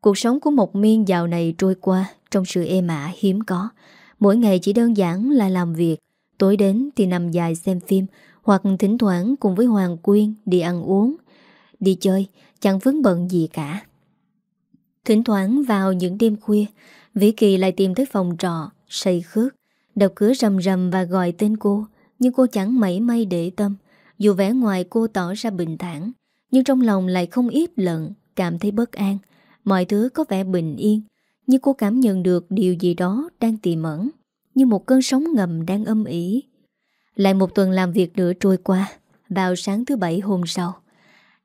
Cuộc sống của một miên dạo này trôi qua Trong sự êm ả hiếm có. Mỗi ngày chỉ đơn giản là làm việc. Tối đến thì nằm dài xem phim Hoặc thỉnh thoảng cùng với Hoàng Quyên Đi ăn uống, Đi chơi, chẳng vướng bận gì cả. Thỉnh thoảng vào những đêm khuya, Vĩ Kỳ lại tìm tới phòng trọ, Say khước, Đập cửa rầm rầm và gọi tên cô. Nhưng cô chẳng mảy may để tâm. Dù vẻ ngoài cô tỏ ra bình thản Nhưng trong lòng lại không ít lận Cảm thấy bất an. Mọi thứ có vẻ bình yên Nhưng cô cảm nhận được điều gì đó đang tiềm ẩn Như một cơn sóng ngầm đang âm ỉ. Lại một tuần làm việc nữa trôi qua Vào sáng thứ bảy hôm sau.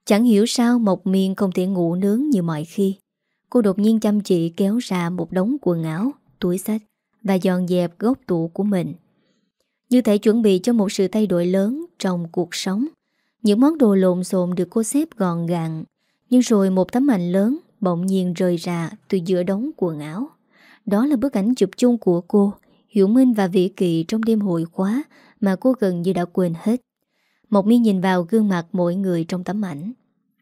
Chẳng hiểu sao Mộc Miên không thể ngủ nướng như mọi khi. Cô đột nhiên chăm chỉ kéo ra một đống quần áo, túi sách và dọn dẹp góc tủ của mình. Như thể chuẩn bị cho một sự thay đổi lớn trong cuộc sống. Những món đồ lộn xộn được cô xếp gọn gàng, nhưng rồi một tấm ảnh lớn bỗng nhiên rời ra từ giữa đống quần áo. Đó là bức ảnh chụp chung của cô, Hiểu Minh và Vĩ Kỳ trong đêm hội khóa mà cô gần như đã quên hết. một mi nhìn vào gương mặt mỗi người trong tấm ảnh.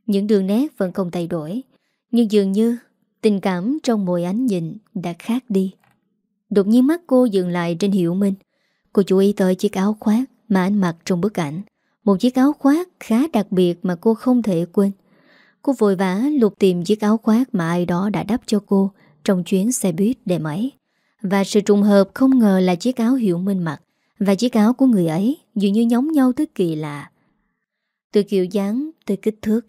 Những đường nét vẫn không thay đổi, nhưng dường như Tình cảm trong mỗi ánh nhìn đã khác đi Đột nhiên mắt cô dừng lại trên Hiểu Minh Cô chú ý tới chiếc áo khoác mà anh mặc trong bức ảnh. Một chiếc áo khoác khá đặc biệt mà cô không thể quên. Cô vội vã lục tìm chiếc áo khoác mà ai đó đã đắp cho cô Trong chuyến xe buýt để máy Và sự trùng hợp không ngờ là chiếc áo hiệu Minh mặc Và chiếc áo của người ấy dường như nhóm nhau tới kỳ lạ. Từ kiểu dáng tới kích thước,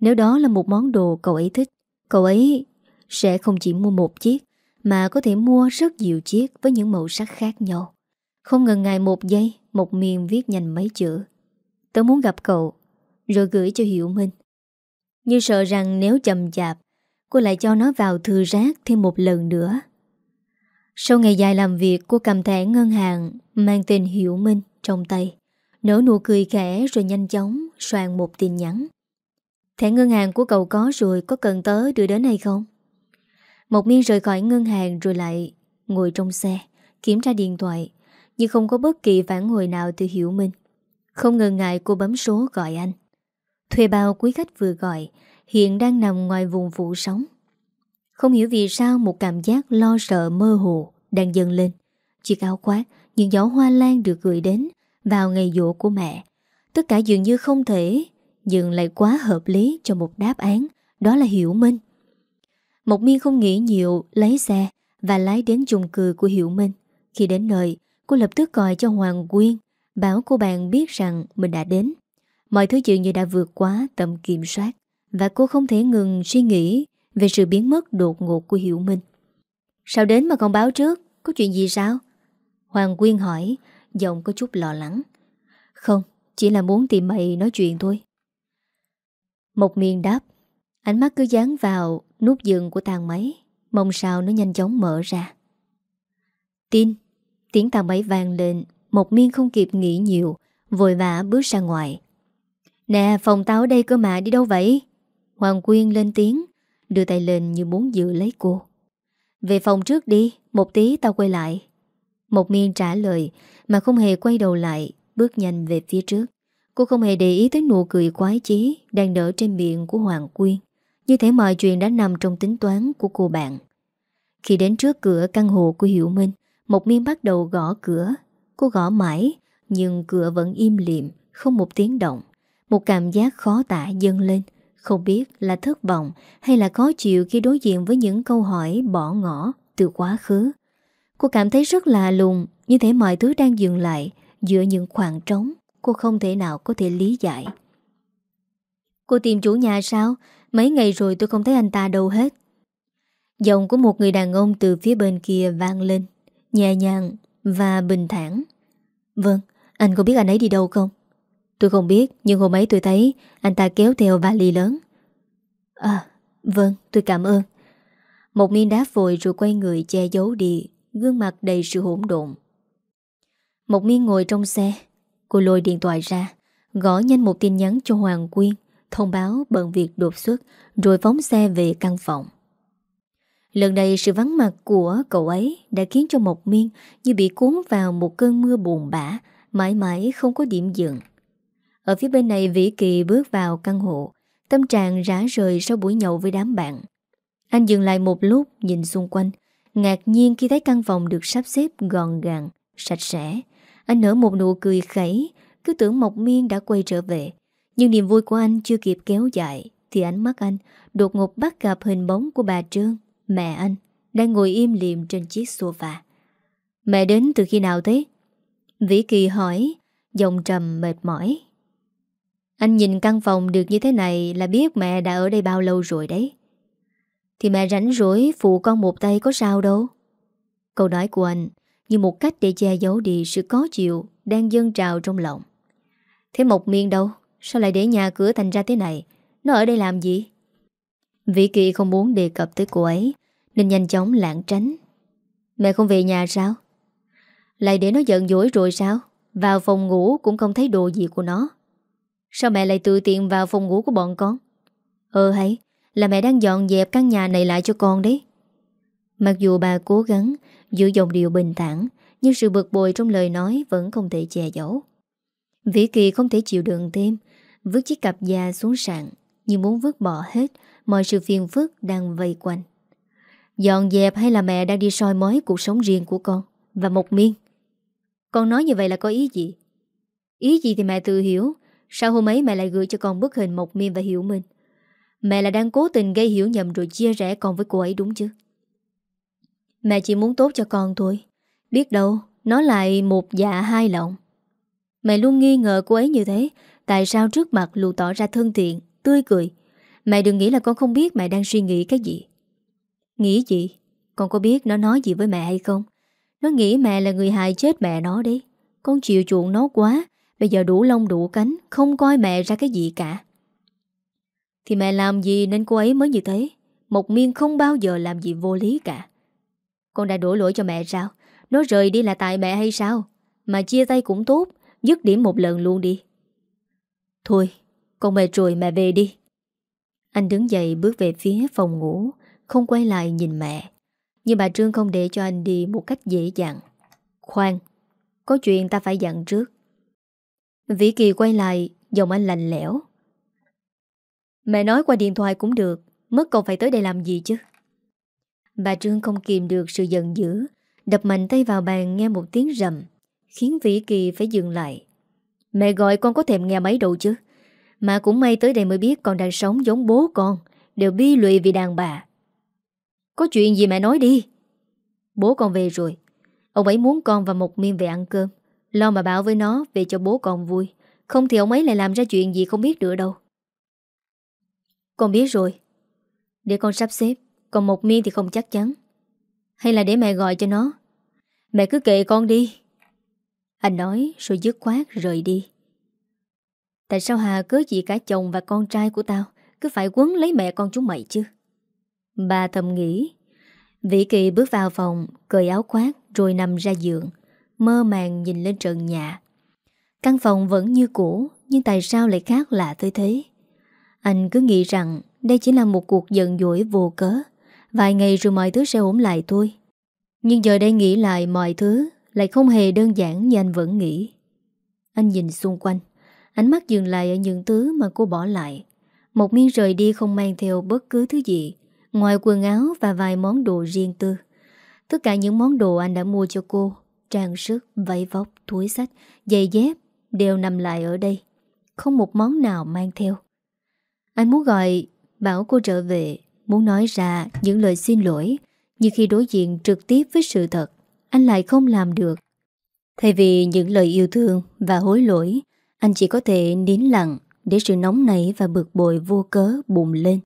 Nếu đó là một món đồ cậu ấy thích, Cậu ấy sẽ không chỉ mua một chiếc mà có thể mua rất nhiều chiếc với những màu sắc khác nhau. Không ngần ngại một giây, một miền viết nhanh mấy chữ. Tớ muốn gặp cậu, rồi gửi cho Hiểu Minh. Như sợ rằng nếu chậm chạp, cô lại cho nó vào thư rác thêm một lần nữa. Sau ngày dài làm việc, cô cầm thẻ ngân hàng mang tên Hiểu Minh trong tay. Nở nụ cười khẽ rồi nhanh chóng soạn một tin nhắn. Thẻ ngân hàng của cậu có rồi, có cần tớ đưa đến hay không? Mộc Miên rời khỏi ngân hàng rồi lại ngồi trong xe, kiểm tra điện thoại, nhưng không có bất kỳ phản hồi nào từ Hiểu Minh. Không ngần ngại cô bấm số gọi anh. Thuê bao quý khách vừa gọi, hiện đang nằm ngoài vùng vụ sóng. Không hiểu vì sao một cảm giác lo sợ mơ hồ đang dâng lên. Chiếc áo khoác, những giỏ hoa lan được gửi đến vào ngày dỗ của mẹ. Tất cả dường như không thể, nhưng lại quá hợp lý cho một đáp án, đó là Hiểu Minh. Mộc Miên không nghĩ nhiều lấy xe và lái đến chung cư của Hiểu Minh. Khi đến nơi, cô lập tức gọi cho Hoàng Quyên, bảo cô bạn biết rằng mình đã đến. Mọi thứ dường như đã vượt quá tầm kiểm soát và cô không thể ngừng suy nghĩ về sự biến mất đột ngột của Hiểu Minh. Sao đến mà còn báo trước? Có chuyện gì sao? Hoàng Quyên hỏi, giọng có chút lo lắng. Không, chỉ là muốn tìm mày nói chuyện thôi. Mộc miền đáp, ánh mắt cứ dán vào nút dừng của thang máy Mong sao nó nhanh chóng mở ra Tin Tiếng thang máy vang lên, Một miên không kịp nghĩ nhiều, Vội vã bước ra ngoài. Nè, phòng tao ở đây cơ mà, đi đâu vậy? Hoàng Quyên lên tiếng, Đưa tay lên như muốn giữ lấy cô. Về phòng trước đi, Một tí tao quay lại. Một miên trả lời, Mà không hề quay đầu lại, Bước nhanh về phía trước. Cô không hề để ý tới nụ cười quái chí Đang nở trên miệng của Hoàng Quyên. Như thể mọi chuyện đã nằm trong tính toán của cô bạn. Khi đến trước cửa căn hộ của Hiểu Minh một miên bắt đầu gõ cửa. Cô gõ mãi, Nhưng cửa vẫn im liệm, Không một tiếng động. Một cảm giác khó tả dâng lên. Không biết là thất vọng Hay là khó chịu khi đối diện với những câu hỏi bỏ ngỏ Từ quá khứ. Cô cảm thấy rất lạ lùng Như thể mọi thứ đang dừng lại Giữa những khoảng trống Cô không thể nào có thể lý giải. Cô tìm chủ nhà sao? Mấy ngày rồi tôi không thấy anh ta đâu hết. Giọng của một người đàn ông từ phía bên kia vang lên. Nhẹ nhàng và bình thản. Vâng, anh có biết anh ấy đi đâu không? Tôi không biết Nhưng hôm ấy tôi thấy Anh ta kéo theo vali lớn. À, vâng, tôi cảm ơn. Một miên đá vội rồi quay người che giấu đi Gương mặt đầy sự hỗn độn. Một miên ngồi trong xe Cô lôi điện thoại ra Gõ nhanh một tin nhắn cho Hoàng Quyên Thông báo bận việc đột xuất Rồi phóng xe về căn phòng. Lần này sự vắng mặt của cậu ấy Đã khiến cho Mộc Miên Như bị cuốn vào một cơn mưa buồn bã, Mãi mãi không có điểm dừng. Ở phía bên này, Vĩ Kỳ bước vào căn hộ, Tâm trạng rã rời sau buổi nhậu với đám bạn. Anh dừng lại một lúc, Nhìn xung quanh. Ngạc nhiên khi thấy căn phòng được sắp xếp gọn gàng, Sạch sẽ. Anh nở một nụ cười khẩy, Cứ tưởng Mộc Miên đã quay trở về. Nhưng niềm vui của anh chưa kịp kéo dài, Thì ánh mắt anh đột ngột bắt gặp hình bóng của bà Trương. Mẹ anh Đang ngồi im liềm trên chiếc sofa. Mẹ đến từ khi nào thế? Vĩ Kỳ hỏi, Giọng trầm mệt mỏi. Anh nhìn căn phòng được như thế này Là biết mẹ đã ở đây bao lâu rồi đấy. Thì mẹ rảnh rỗi Phụ con một tay có sao đâu. Câu nói của anh Như một cách để che giấu đi sự có chịu Đang dâng trào trong lòng. Thế Mộc Miên đâu? Sao lại để nhà cửa thành ra thế này? Nó ở đây làm gì? Vĩ Kỳ không muốn đề cập tới cô ấy. Nên nhanh chóng lãng tránh. Mẹ không về nhà sao? Lại để nó giận dỗi rồi sao? Vào phòng ngủ cũng không thấy đồ gì của nó. Sao mẹ lại tự tiện vào phòng ngủ của bọn con? Ờ hay, Là mẹ đang dọn dẹp căn nhà này lại cho con đấy. Mặc dù bà cố gắng Giữ dòng điệu bình thản, Nhưng sự bực bội trong lời nói Vẫn không thể che giấu. Vĩ Kỳ không thể chịu đựng thêm, Vứt chiếc cặp da xuống sàn Như muốn vứt bỏ hết Mọi sự phiền phức đang vây quanh. Dọn dẹp hay là mẹ đang đi soi mói cuộc sống riêng của con? Và một miên, Con nói như vậy là có ý gì? Ý gì thì mẹ tự hiểu. Sao hôm ấy mẹ lại gửi cho con bức hình Mộc Miên và Hiểu Minh. Mẹ là đang cố tình gây hiểu nhầm Rồi chia rẽ con với cô ấy đúng chứ? Mẹ chỉ muốn tốt cho con thôi. Biết đâu, Nó lại một dạ hai lộng Mẹ luôn nghi ngờ cô ấy như thế. Tại sao trước mặt lù tỏ ra thân thiện, Tươi cười? Mẹ đừng nghĩ là con không biết mẹ đang suy nghĩ cái gì. Nghĩ gì? Con có biết nó nói gì với mẹ hay không? Nó nghĩ mẹ là người hại chết mẹ nó đấy. Con chịu chuộng nó quá, Bây giờ đủ lông đủ cánh, Không coi mẹ ra cái gì cả. Thì mẹ làm gì nên cô ấy mới như thế? Một miên không bao giờ làm gì vô lý cả. Con đã đổ lỗi cho mẹ sao? Nó rời đi là tại mẹ hay sao? Mà chia tay cũng tốt, Dứt điểm một lần luôn đi. Thôi, Con mệt rồi, mẹ về đi. Anh đứng dậy bước về phía phòng ngủ. Không quay lại nhìn mẹ. Nhưng bà Trương không để cho anh đi một cách dễ dàng. Khoan, Có chuyện ta phải dặn trước. Vĩ Kỳ quay lại, Giọng anh lạnh lẽo. Mẹ nói qua điện thoại cũng được, Mất cậu phải tới đây làm gì chứ? Bà Trương không kìm được sự giận dữ, Đập mạnh tay vào bàn nghe một tiếng rầm, Khiến Vĩ Kỳ phải dừng lại. Mẹ gọi con có thèm nghe mấy đồ chứ? Mà cũng may tới đây mới biết con đang sống giống bố con, Đều bi lụy vì đàn bà. Có chuyện gì mẹ nói đi. Bố con về rồi. Ông ấy muốn con và một miên về ăn cơm. Lo mà bảo với nó về cho bố con vui. Không thì ông ấy lại làm ra chuyện gì không biết nữa đâu. Con biết rồi. Để con sắp xếp. Còn một miên thì không chắc chắn. Hay là để mẹ gọi cho nó. Mẹ cứ kệ con đi. Anh nói rồi dứt khoát rời đi. Tại sao Hà cớ gì cả chồng và con trai của tao Cứ phải quấn lấy mẹ con chúng mày chứ? Bà thầm nghĩ. Vĩ Kỳ bước vào phòng, Cởi áo khoác, rồi nằm ra giường, Mơ màng nhìn lên trần nhà. Căn phòng vẫn như cũ, Nhưng tại sao lại khác lạ tới thế? Anh cứ nghĩ rằng Đây chỉ là một cuộc giận dỗi vô cớ. Vài ngày rồi mọi thứ sẽ ổn lại thôi. Nhưng giờ đây nghĩ lại mọi thứ Lại không hề đơn giản như anh vẫn nghĩ. Anh nhìn xung quanh, Ánh mắt dừng lại ở những thứ mà cô bỏ lại. Một miên rời đi không mang theo bất cứ thứ gì. Ngoài quần áo và vài món đồ riêng tư. Tất cả những món đồ anh đã mua cho cô Trang sức, váy vóc, túi sách, giày dép Đều nằm lại ở đây. Không một món nào mang theo. Anh muốn gọi Bảo cô trở về Muốn nói ra những lời xin lỗi Nhưng khi đối diện trực tiếp với sự thật Anh lại không làm được. Thay vì những lời yêu thương và hối lỗi anh chỉ có thể nín lặng để sự nóng nảy và bực bội vô cớ bùng lên.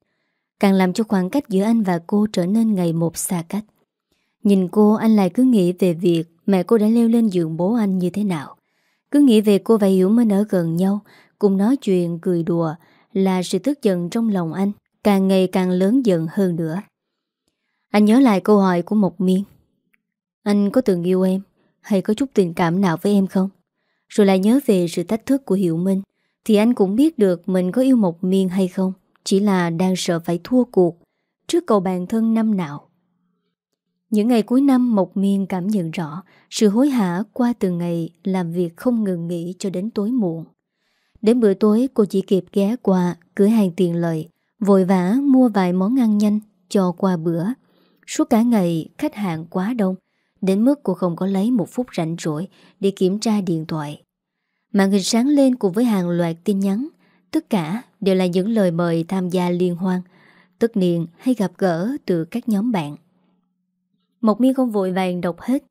Càng làm cho khoảng cách giữa anh và cô trở nên ngày một xa cách. Nhìn cô, anh lại cứ nghĩ về việc Mẹ cô đã leo lên giường bố anh như thế nào. Cứ nghĩ về cô và Hiểu Minh ở gần nhau, Cùng nói chuyện, cười đùa Là sự tức giận trong lòng anh Càng ngày càng lớn dần hơn nữa. Anh nhớ lại câu hỏi của Mộc Miên. Anh có từng yêu em Hay có chút tình cảm nào với em không? Rồi lại nhớ về sự thách thức của Hiểu Minh, Thì anh cũng biết được Mình có yêu Mộc Miên hay không. Chỉ là đang sợ phải thua cuộc Trước cầu bàn thân năm nào những ngày cuối năm Mộc Miên cảm nhận rõ sự hối hả qua từng ngày làm việc không ngừng nghỉ cho đến tối muộn. Đến bữa tối cô chỉ kịp ghé qua cửa hàng tiền lợi, vội vã mua vài món ăn nhanh cho qua bữa. Suốt cả ngày khách hàng quá đông, đến mức cô không có lấy một phút rảnh rỗi để kiểm tra điện thoại. Màn hình sáng lên cùng với hàng loạt tin nhắn, tất cả đều là những lời mời tham gia liên hoan, tất niên hay gặp gỡ từ các nhóm bạn. Mộc miên không vội vàng đọc hết.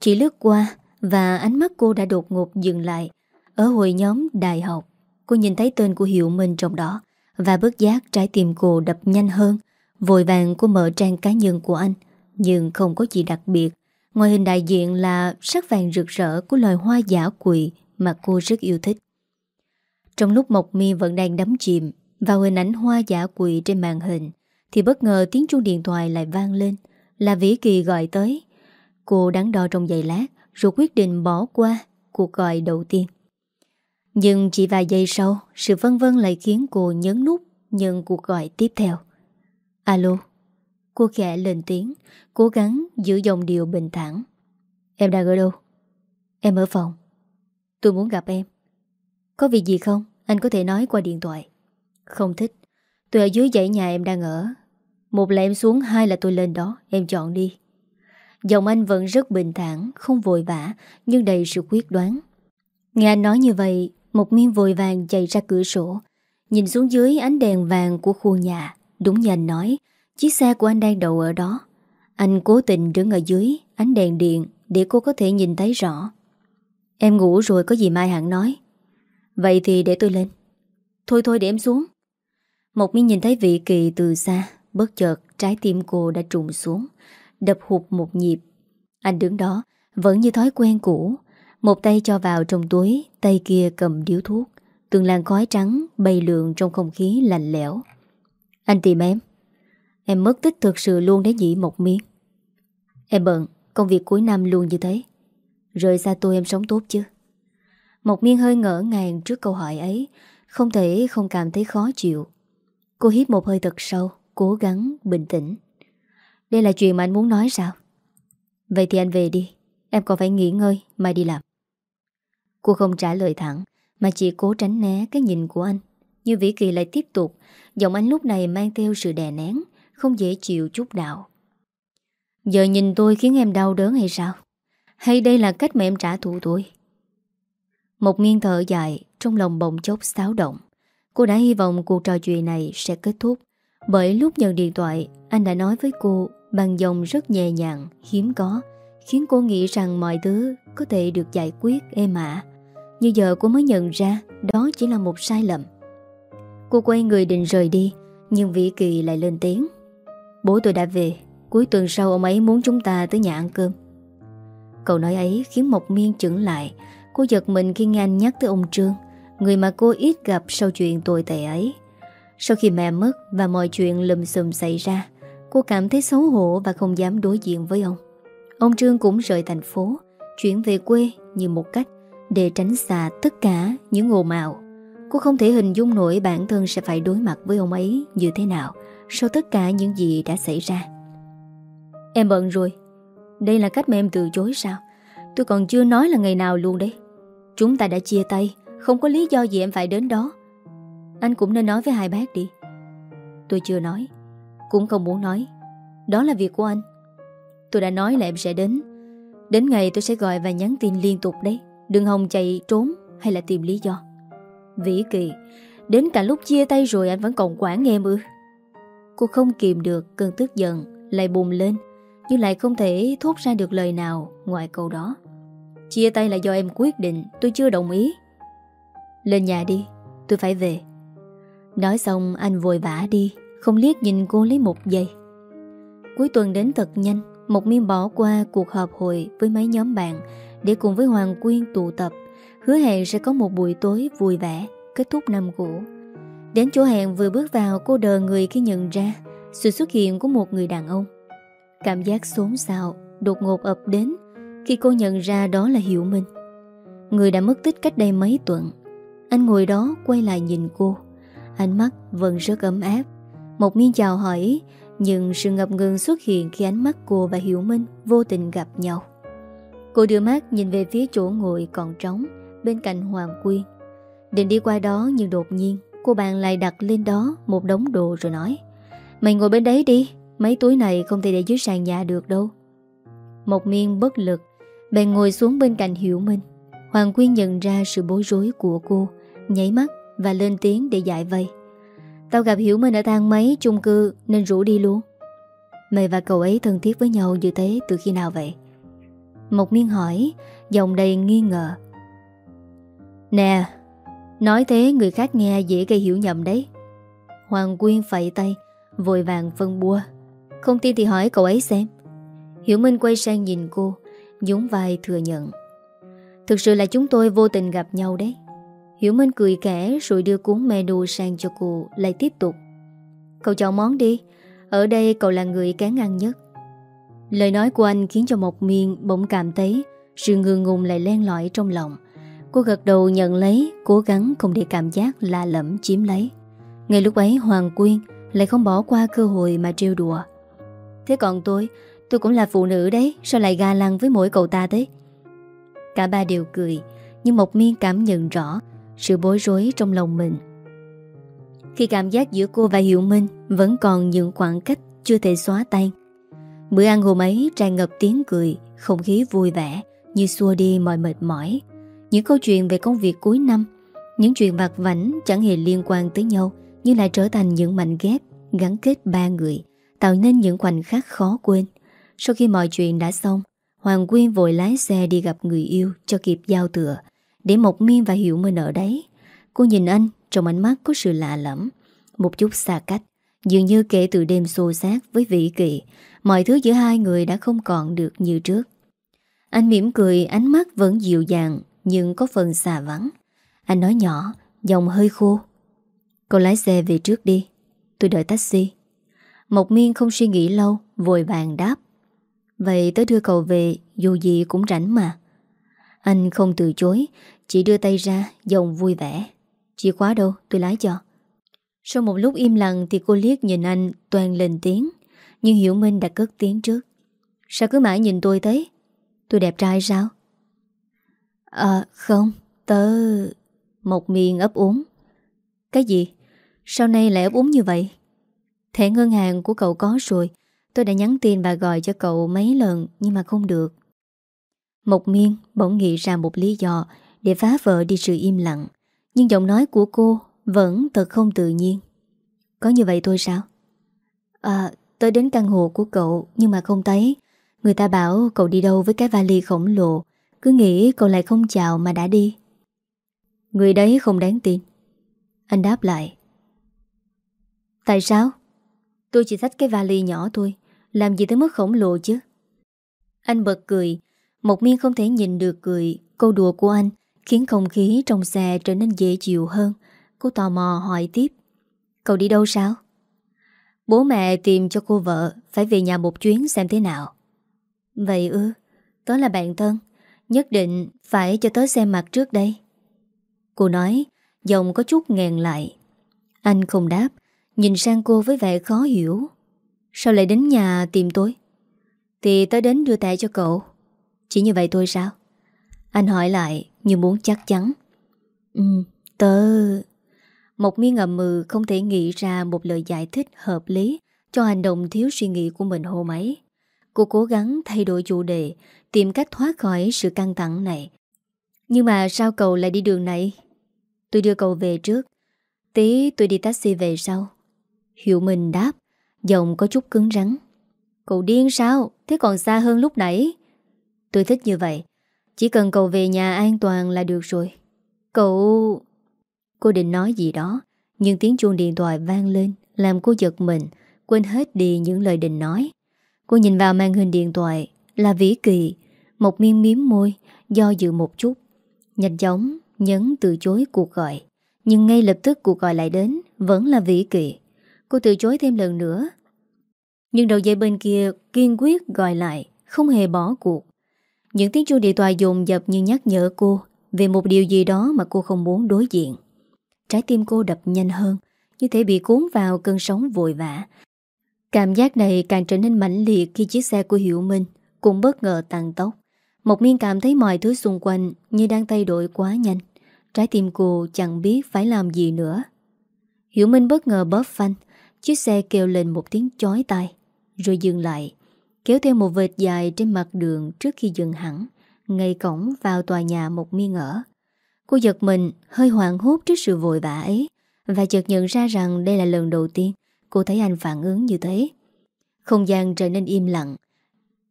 Chỉ lướt qua Và ánh mắt cô đã đột ngột dừng lại Ở hội nhóm đại học. Cô nhìn thấy tên của Hiệu Minh trong đó Và bất giác trái tim cô đập nhanh hơn. Vội vàng cô mở trang cá nhân của anh Nhưng không có gì đặc biệt. Ngoài hình đại diện là sắc vàng rực rỡ Của loài hoa giả quỳ Mà cô rất yêu thích. Trong lúc Mộc Mi vẫn đang đắm chìm Vào hình ảnh hoa giả quỳ trên màn hình Thì bất ngờ tiếng chuông điện thoại lại vang lên là Vĩ Kỳ gọi tới. Cô đắn đo trong giây lát rồi quyết định bỏ qua cuộc gọi đầu tiên. Nhưng chỉ vài giây sau, sự vân vân lại khiến cô nhấn nút nhận cuộc gọi tiếp theo. Alo. Cô khẽ lên tiếng, cố gắng giữ dòng điều bình thản. Em đang ở đâu? Em ở phòng. Tôi muốn gặp em. Có việc gì không? Anh có thể nói qua điện thoại. Không thích. Tôi ở dưới dãy nhà em đang ở. Một là em xuống, Hai là tôi lên đó. Em chọn đi. Giọng anh vẫn rất bình thản, Không vội vã, Nhưng đầy sự quyết đoán. Nghe anh nói như vậy, Một miên vội vàng chạy ra cửa sổ. Nhìn xuống dưới ánh đèn vàng của khu nhà, Đúng như anh nói, Chiếc xe của anh đang đậu ở đó. Anh cố tình đứng ở dưới, ánh đèn điện, Để cô có thể nhìn thấy rõ. Em ngủ rồi, có gì mai hẳn nói. Vậy thì để tôi lên. Thôi thôi, để em xuống. Một miên nhìn thấy vị kỳ từ xa, Bất chợt trái tim cô đã trùng xuống, Đập hụt một nhịp. Anh đứng đó, Vẫn như thói quen cũ, Một tay cho vào trong túi, Tay kia cầm điếu thuốc, Từng làn khói trắng bay lượn trong không khí lạnh lẽo. Anh tìm em. Em mất tích thực sự luôn đấy nhỉ một miếng Em bận, Công việc cuối năm luôn như thế. Rời xa tôi em sống tốt chứ? Một miên hơi ngỡ ngàng trước câu hỏi ấy, Không thể không cảm thấy khó chịu. Cô hít một hơi thật sâu, Cố gắng, bình tĩnh. Đây là chuyện mà anh muốn nói sao? Vậy thì anh về đi, Em còn phải nghỉ ngơi, mai đi làm. Cô không trả lời thẳng, Mà chỉ cố tránh né cái nhìn của anh. Như Vĩ Kỳ lại tiếp tục, Giọng anh lúc này mang theo sự đè nén, Không dễ chịu chút nào. Giờ nhìn tôi khiến em đau đớn hay sao? Hay đây là cách mà em trả thù tôi? Một nghiêng thở dài Trong lòng bồng chốc xáo động. Cô đã hy vọng cuộc trò chuyện này sẽ kết thúc bởi lúc nhận điện thoại Anh đã nói với cô Bằng dòng rất nhẹ nhàng, hiếm có Khiến cô nghĩ rằng mọi thứ Có thể được giải quyết êm ả. Như giờ cô mới nhận ra Đó chỉ là một sai lầm. Cô quay người định rời đi Nhưng Vĩ Kỳ lại lên tiếng. Bố tôi đã về Cuối tuần sau ông ấy muốn chúng ta tới nhà ăn cơm. Câu nói ấy khiến Mộc Miên chững lại Cô giật mình khi nghe anh nhắc tới ông Trương Người mà cô ít gặp sau chuyện tồi tệ ấy sau khi mẹ mất và mọi chuyện lùm xùm xảy ra, cô cảm thấy xấu hổ và không dám đối diện với ông. Ông Trương cũng rời thành phố, chuyển về quê như một cách để tránh xa tất cả những ồn ào. Cô không thể hình dung nổi bản thân sẽ phải đối mặt với ông ấy như thế nào sau tất cả những gì đã xảy ra. Em bận rồi. Đây là cách mà em từ chối sao? Tôi còn chưa nói là ngày nào luôn đấy. Chúng ta đã chia tay, không có lý do gì em phải đến đó. Anh cũng nên nói với hai bác đi. Tôi chưa nói. Cũng không muốn nói. Đó là việc của anh. Tôi đã nói là em sẽ đến. Đến ngày tôi sẽ gọi và nhắn tin liên tục đấy. Đừng hòng chạy trốn hay là tìm lý do. Vĩ kỳ Đến cả lúc chia tay rồi anh vẫn còn quản em ư? Cô không kìm được cơn tức giận Lại bùng lên Nhưng lại không thể thốt ra được lời nào Ngoài câu đó. Chia tay là do em quyết định, Tôi chưa đồng ý. Lên nhà đi, Tôi phải về. Nói xong, anh vội vã đi, Không liếc nhìn cô lấy một giây. Cuối tuần đến thật nhanh, Một miên bỏ qua cuộc họp hội Với mấy nhóm bạn Để cùng với Hoàng Quyên tụ tập. Hứa hẹn sẽ có một buổi tối vui vẻ, Kết thúc năm cũ. Đến chỗ hẹn vừa bước vào, cô đờ người khi nhận ra Sự xuất hiện của một người đàn ông. Cảm giác xốn xào Đột ngột ập đến khi cô nhận ra đó là Hiểu Minh. Người đã mất tích cách đây mấy tuần. Anh ngồi đó quay lại nhìn cô. Ánh mắt vẫn rất ấm áp. Một miên chào hỏi, Nhưng sự ngập ngừng xuất hiện khi ánh mắt cô và Hiểu Minh vô tình gặp nhau. Cô đưa mắt nhìn về phía chỗ ngồi còn trống Bên cạnh Hoàng Quyên. Định đi qua đó nhưng đột nhiên, Cô bạn lại đặt lên đó một đống đồ rồi nói, Mày ngồi bên đấy đi, Mấy túi này không thể để dưới sàn nhà được đâu. Một miên bất lực Bèn ngồi xuống bên cạnh Hiểu Minh. Hoàng Quyên nhận ra sự bối rối của cô, Nhảy mắt và lên tiếng để giải vây. Tao gặp Hiểu Minh ở thang máy chung cư Nên rủ đi luôn. Mày và cậu ấy thân thiết với nhau như thế từ khi nào vậy? Một miên hỏi, Giọng đầy nghi ngờ. Nè, Nói thế người khác nghe dễ gây hiểu nhầm đấy. Hoàng Quyên phẩy tay, Vội vàng phân bua. Không tin thì hỏi cậu ấy xem. Hiểu Minh quay sang nhìn cô dũng vai thừa nhận. Thực sự là chúng tôi vô tình gặp nhau đấy. Hiểu Minh cười kẻ rồi đưa cuốn menu sang cho cô, Lại tiếp tục. Cậu chọn món đi, Ở đây cậu là người kén ăn nhất. Lời nói của anh khiến cho một miên bỗng cảm thấy Sự ngường ngùng lại len lỏi trong lòng. Cô gật đầu nhận lấy, Cố gắng không để cảm giác lạ lẫm chiếm lấy. Ngay lúc ấy Hoàng Quyên Lại không bỏ qua cơ hội mà trêu đùa. Thế còn tôi Tôi cũng là phụ nữ đấy, Sao lại ga lăng với mỗi cậu ta thế? Cả ba đều cười, Nhưng Mộc Miên cảm nhận rõ Sự bối rối trong lòng mình. Khi cảm giác giữa cô và Hiệu Minh Vẫn còn những khoảng cách Chưa thể xóa tan, Bữa ăn hôm ấy tràn ngập tiếng cười, Không khí vui vẻ Như xua đi mọi mệt mỏi. Những câu chuyện về công việc cuối năm, Những chuyện vặt vảnh chẳng hề liên quan tới nhau, Nhưng lại trở thành những mảnh ghép Gắn kết ba người, Tạo nên những khoảnh khắc khó quên. Sau khi mọi chuyện đã xong, Hoàng Quyên vội lái xe đi gặp người yêu cho kịp giao thừa, Để Mộc Miên và Hiểu Minh ở đấy. Cô nhìn anh, trong ánh mắt có sự lạ lẫm. Một chút xa cách, Dường như kể từ đêm xô sát với vị kỳ Mọi thứ giữa hai người đã không còn được như trước. Anh mỉm cười, ánh mắt vẫn dịu dàng, Nhưng có phần xa vắng. Anh nói nhỏ, Giọng hơi khô. Cô lái xe về trước đi, Tôi đợi taxi. Mộc Miên không suy nghĩ lâu, Vội vàng đáp. Vậy tới đưa cậu về, Dù gì cũng rảnh mà. Anh không từ chối, Chỉ đưa tay ra, giọng vui vẻ. Chìa khóa đâu, tôi lái cho. Sau một lúc im lặng thì cô liếc nhìn anh, toàn lên tiếng. Nhưng Hiểu Minh đã cất tiếng trước. Sao cứ mãi nhìn tôi thế? Tôi đẹp trai sao? À không, Tớ Một miền ấp úng. Cái gì? Sau này lại ấp uống như vậy? Thẻ ngân hàng của cậu có rồi Tôi đã nhắn tin và gọi cho cậu mấy lần, Nhưng mà không được. Mộc miên bỗng nghĩ ra một lý do Để phá vỡ đi sự im lặng, Nhưng giọng nói của cô Vẫn thật không tự nhiên. Có như vậy thôi sao? À tôi đến căn hộ của cậu, Nhưng mà không thấy. Người ta bảo cậu đi đâu với cái vali khổng lồ, Cứ nghĩ cậu lại không chào mà đã đi. Người đấy không đáng tin. Anh đáp lại. Tại sao? Tôi chỉ thách cái vali nhỏ thôi làm gì tới mức khổng lồ chứ? Anh bật cười, Một miên không thể nhìn được cười. Câu đùa của anh Khiến không khí trong xe trở nên dễ chịu hơn. Cô tò mò hỏi tiếp. Cậu đi đâu sao? Bố mẹ tìm cho cô vợ, Phải về nhà một chuyến xem thế nào. Vậy ư? Tớ là bạn thân Nhất định phải cho tớ xem mặt trước đây. Cô nói, Giọng có chút nghẹn lại. Anh không đáp, Nhìn sang cô với vẻ khó hiểu. Sao lại đến nhà tìm tôi? Thì tớ đến đưa tệ cho cậu. Chỉ như vậy thôi sao? Anh hỏi lại như muốn chắc chắn. Ừ tớ Một miếng ngầm mừ không thể nghĩ ra Một lời giải thích hợp lý Cho hành động thiếu suy nghĩ của mình hôm ấy. Cô cố gắng thay đổi chủ đề, Tìm cách thoát khỏi sự căng thẳng này. Nhưng mà sao cậu lại đi đường này? Tôi đưa cậu về trước. Tí tôi đi taxi về sau. Hiệu mình đáp. Giọng có chút cứng rắn. Cậu điên sao? Thế còn xa hơn lúc nãy? Tôi thích như vậy. Chỉ cần cậu về nhà an toàn là được rồi. Cậu... Cô định nói gì đó, Nhưng tiếng chuông điện thoại vang lên, Làm cô giật mình, Quên hết đi những lời định nói. Cô nhìn vào màn hình điện thoại, Là Vĩ Kỳ, Một miếng miếm môi, Do dự một chút. Nhanh chóng nhấn từ chối cuộc gọi, Nhưng ngay lập tức cuộc gọi lại đến Vẫn là Vĩ Kỳ. Cô từ chối thêm lần nữa. Nhưng đầu dây bên kia kiên quyết gọi lại, Không hề bỏ cuộc. Những tiếng chuông điện thoại dồn dập như nhắc nhở cô Về một điều gì đó mà cô không muốn đối diện. Trái tim cô đập nhanh hơn, Như thể bị cuốn vào cơn sóng vội vã. Cảm giác này càng trở nên mãnh liệt Khi chiếc xe của Hiểu Minh Cũng bất ngờ tăng tốc. Một miên cảm thấy mọi thứ xung quanh Như đang thay đổi quá nhanh. Trái tim cô chẳng biết phải làm gì nữa. Hiểu Minh bất ngờ bóp phanh Chiếc xe kêu lên một tiếng chói tai, Rồi dừng lại, Kéo theo một vệt dài trên mặt đường Trước khi dừng hẳn, Ngay cổng vào tòa nhà một miên ở. Cô giật mình, hơi hoảng hốt trước sự vội vã ấy, Và chợt nhận ra rằng đây là lần đầu tiên Cô thấy anh phản ứng như thế. Không gian trở nên im lặng,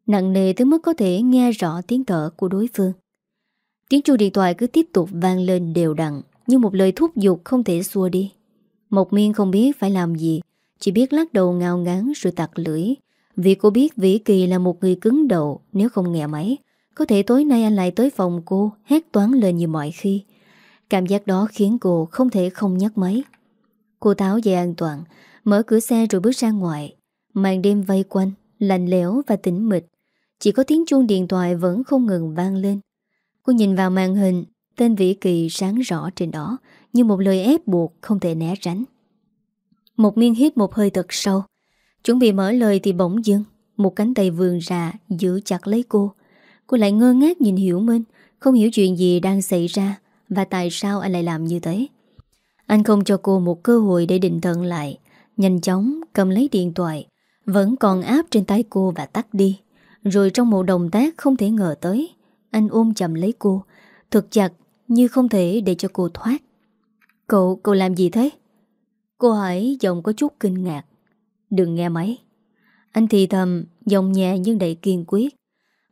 Nặng nề tới mức có thể nghe rõ tiếng thở của đối phương. Tiếng chuông điện thoại cứ tiếp tục vang lên đều đặn Như một lời thúc giục không thể xua đi. Một miên không biết phải làm gì chỉ biết lắc đầu ngao ngán rồi tặc lưỡi. Vì cô biết Vĩ Kỳ là một người cứng đầu, Nếu không nghe máy, Có thể tối nay anh lại tới phòng cô, Hét toán lên như mọi khi. Cảm giác đó khiến cô không thể không nhắc máy. Cô táo dây an toàn, Mở cửa xe rồi bước ra ngoài. Màn đêm vây quanh, Lạnh lẽo và tĩnh mịch. Chỉ có tiếng chuông điện thoại vẫn không ngừng vang lên. Cô nhìn vào màn hình, Tên Vĩ Kỳ sáng rõ trên đó, Như một lời ép buộc không thể né tránh. Một miên hít một hơi thật sâu. Chuẩn bị mở lời thì bỗng dưng Một cánh tay vườn ra Giữ chặt lấy cô. Cô lại ngơ ngác nhìn Hiểu Minh Không hiểu chuyện gì đang xảy ra Và tại sao anh lại làm như thế. Anh không cho cô một cơ hội để định thần lại Nhanh chóng cầm lấy điện thoại Vẫn còn áp trên tay cô và tắt đi. Rồi trong một động tác không thể ngờ tới Anh ôm chầm lấy cô Thực chặt như không thể để cho cô thoát. Cậu, cậu làm gì thế? Cô hỏi giọng có chút kinh ngạc. Đừng nghe máy. Anh thì thầm, Giọng nhẹ nhưng đầy kiên quyết.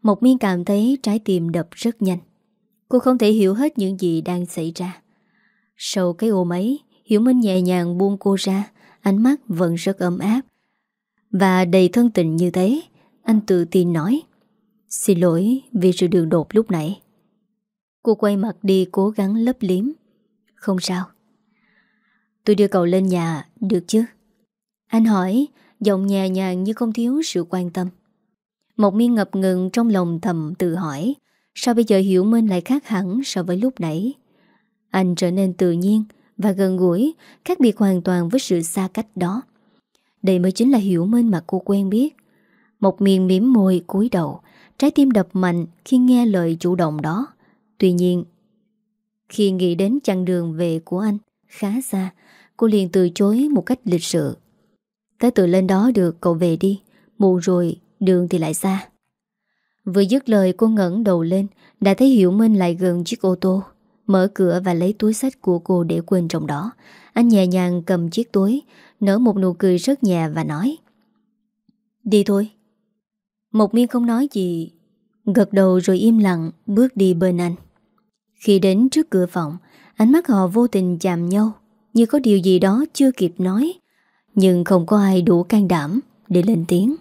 Một miên cảm thấy trái tim đập rất nhanh. Cô không thể hiểu hết những gì đang xảy ra. Sau cái ôm ấy, Hiểu Minh nhẹ nhàng buông cô ra. Ánh mắt vẫn rất ấm áp. Và đầy thân tình như thế, Anh tự tin nói, Xin lỗi vì sự đường đột lúc nãy. Cô quay mặt đi cố gắng lấp liếm. Không sao Tôi đưa cậu lên nhà Được chứ Anh hỏi Giọng nhẹ nhàng như không thiếu sự quan tâm Một miên ngập ngừng trong lòng thầm tự hỏi Sao bây giờ Hiểu Minh lại khác hẳn so với lúc nãy Anh trở nên tự nhiên và gần gũi, khác biệt hoàn toàn với sự xa cách đó. Đây mới chính là hiểu minh mà cô quen biết. Một miên miếm môi cúi đầu, trái tim đập mạnh khi nghe lời chủ động đó. Tuy nhiên, khi nghĩ đến chặng đường về của anh khá xa, cô liền từ chối một cách lịch sự. Tới từ lên đó được cậu về đi, muộn rồi, đường thì lại xa. Vừa dứt lời cô ngẩn đầu lên, đã thấy Hiểu Minh lại gần chiếc ô tô Mở cửa và lấy túi sách của cô để quên trong đó Anh nhẹ nhàng cầm chiếc túi Nở một nụ cười rất nhẹ và nói Đi thôi Một miên không nói gì Gật đầu rồi im lặng Bước đi bên anh Khi đến trước cửa phòng Ánh mắt họ vô tình chạm nhau như có điều gì đó chưa kịp nói, Nhưng không có ai đủ can đảm Để lên tiếng.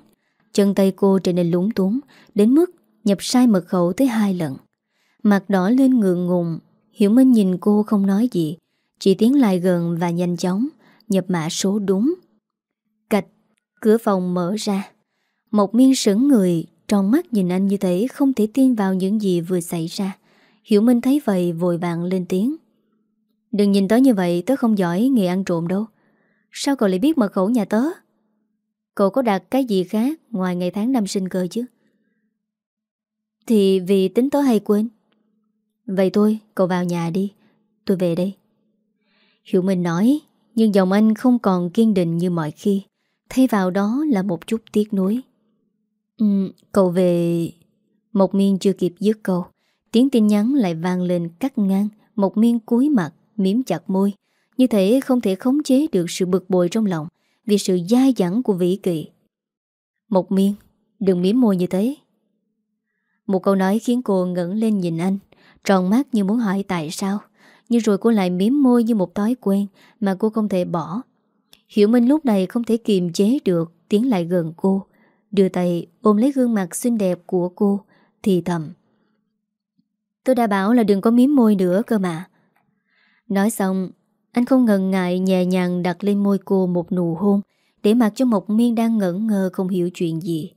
Chân tay cô trở nên lúng túng, Đến mức nhập sai mật khẩu tới hai lần. Mặt đỏ lên ngượng ngùng, Hiểu Minh nhìn cô không nói gì, Chỉ tiến lại gần và nhanh chóng Nhập mã số đúng. Cạch, Cửa phòng mở ra. Một miên sững người Trong mắt nhìn anh như thế Không thể tin vào những gì vừa xảy ra. Hiểu Minh thấy vậy vội vàng lên tiếng. Đừng nhìn tớ như vậy Tớ không giỏi nghề ăn trộm đâu. Sao cậu lại biết mật khẩu nhà tớ? Cậu có đặt cái gì khác Ngoài ngày tháng năm sinh cơ chứ? Thì vì tính tớ hay quên. Vậy thôi cậu vào nhà đi. Tôi về đây. Hiểu Minh nói Nhưng giọng anh không còn kiên định như mọi khi. Thay vào đó là một chút tiếc nuối. Ừ, Cậu về. Một miên chưa kịp dứt câu. Tiếng tin nhắn lại vang lên cắt ngang Một miên cúi mặt. Miếm chặt môi. Như thế không thể khống chế được sự bực bội trong lòng Vì sự dai dẳng của Vĩ Kỳ Một miên, Đừng miếm môi như thế. Một câu nói khiến cô ngẩn lên nhìn anh, Tròn mắt như muốn hỏi tại sao. Nhưng rồi cô lại miếm môi như một thói quen Mà cô không thể bỏ. Hiểu Minh lúc này không thể kiềm chế được Tiến lại gần cô. Đưa tay ôm lấy gương mặt xinh đẹp của cô, Thì thầm. Tôi đã bảo là đừng có miếm môi nữa cơ mà. Nói xong, Anh không ngần ngại nhẹ nhàng đặt lên môi cô một nụ hôn Để mặc cho Mộc Miên đang ngẩn ngơ không hiểu chuyện gì.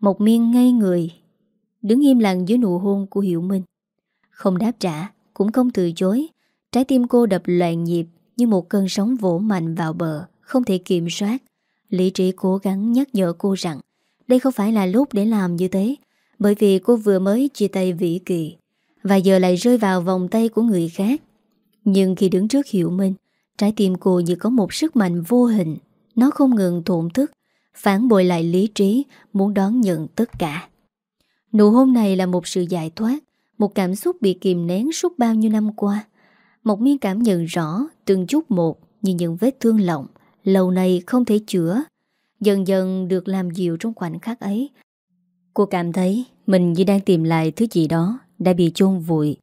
Mộc Miên ngây người, Đứng im lặng dưới nụ hôn của Hiểu Minh. Không đáp trả, Cũng không từ chối. Trái tim cô đập loạn nhịp Như một cơn sóng vỗ mạnh vào bờ, Không thể kiểm soát. Lý trí cố gắng nhắc nhở cô rằng, Đây không phải là lúc để làm như thế, Bởi vì cô vừa mới chia tay Vĩ Kỳ, Và giờ lại rơi vào vòng tay của người khác. Nhưng khi đứng trước hiệu Minh, Trái tim cô như có một sức mạnh vô hình. Nó không ngừng thổn thức, Phản bội lại lý trí, Muốn đón nhận tất cả. Nụ hôn này là một sự giải thoát, Một cảm xúc bị kìm nén suốt bao nhiêu năm qua. Một miên cảm nhận rõ Từng chút một như những vết thương lộng Lâu nay không thể chữa, Dần dần được làm dịu trong khoảnh khắc ấy. Cô cảm thấy Mình như đang tìm lại thứ gì đó Đã bị chôn vùi.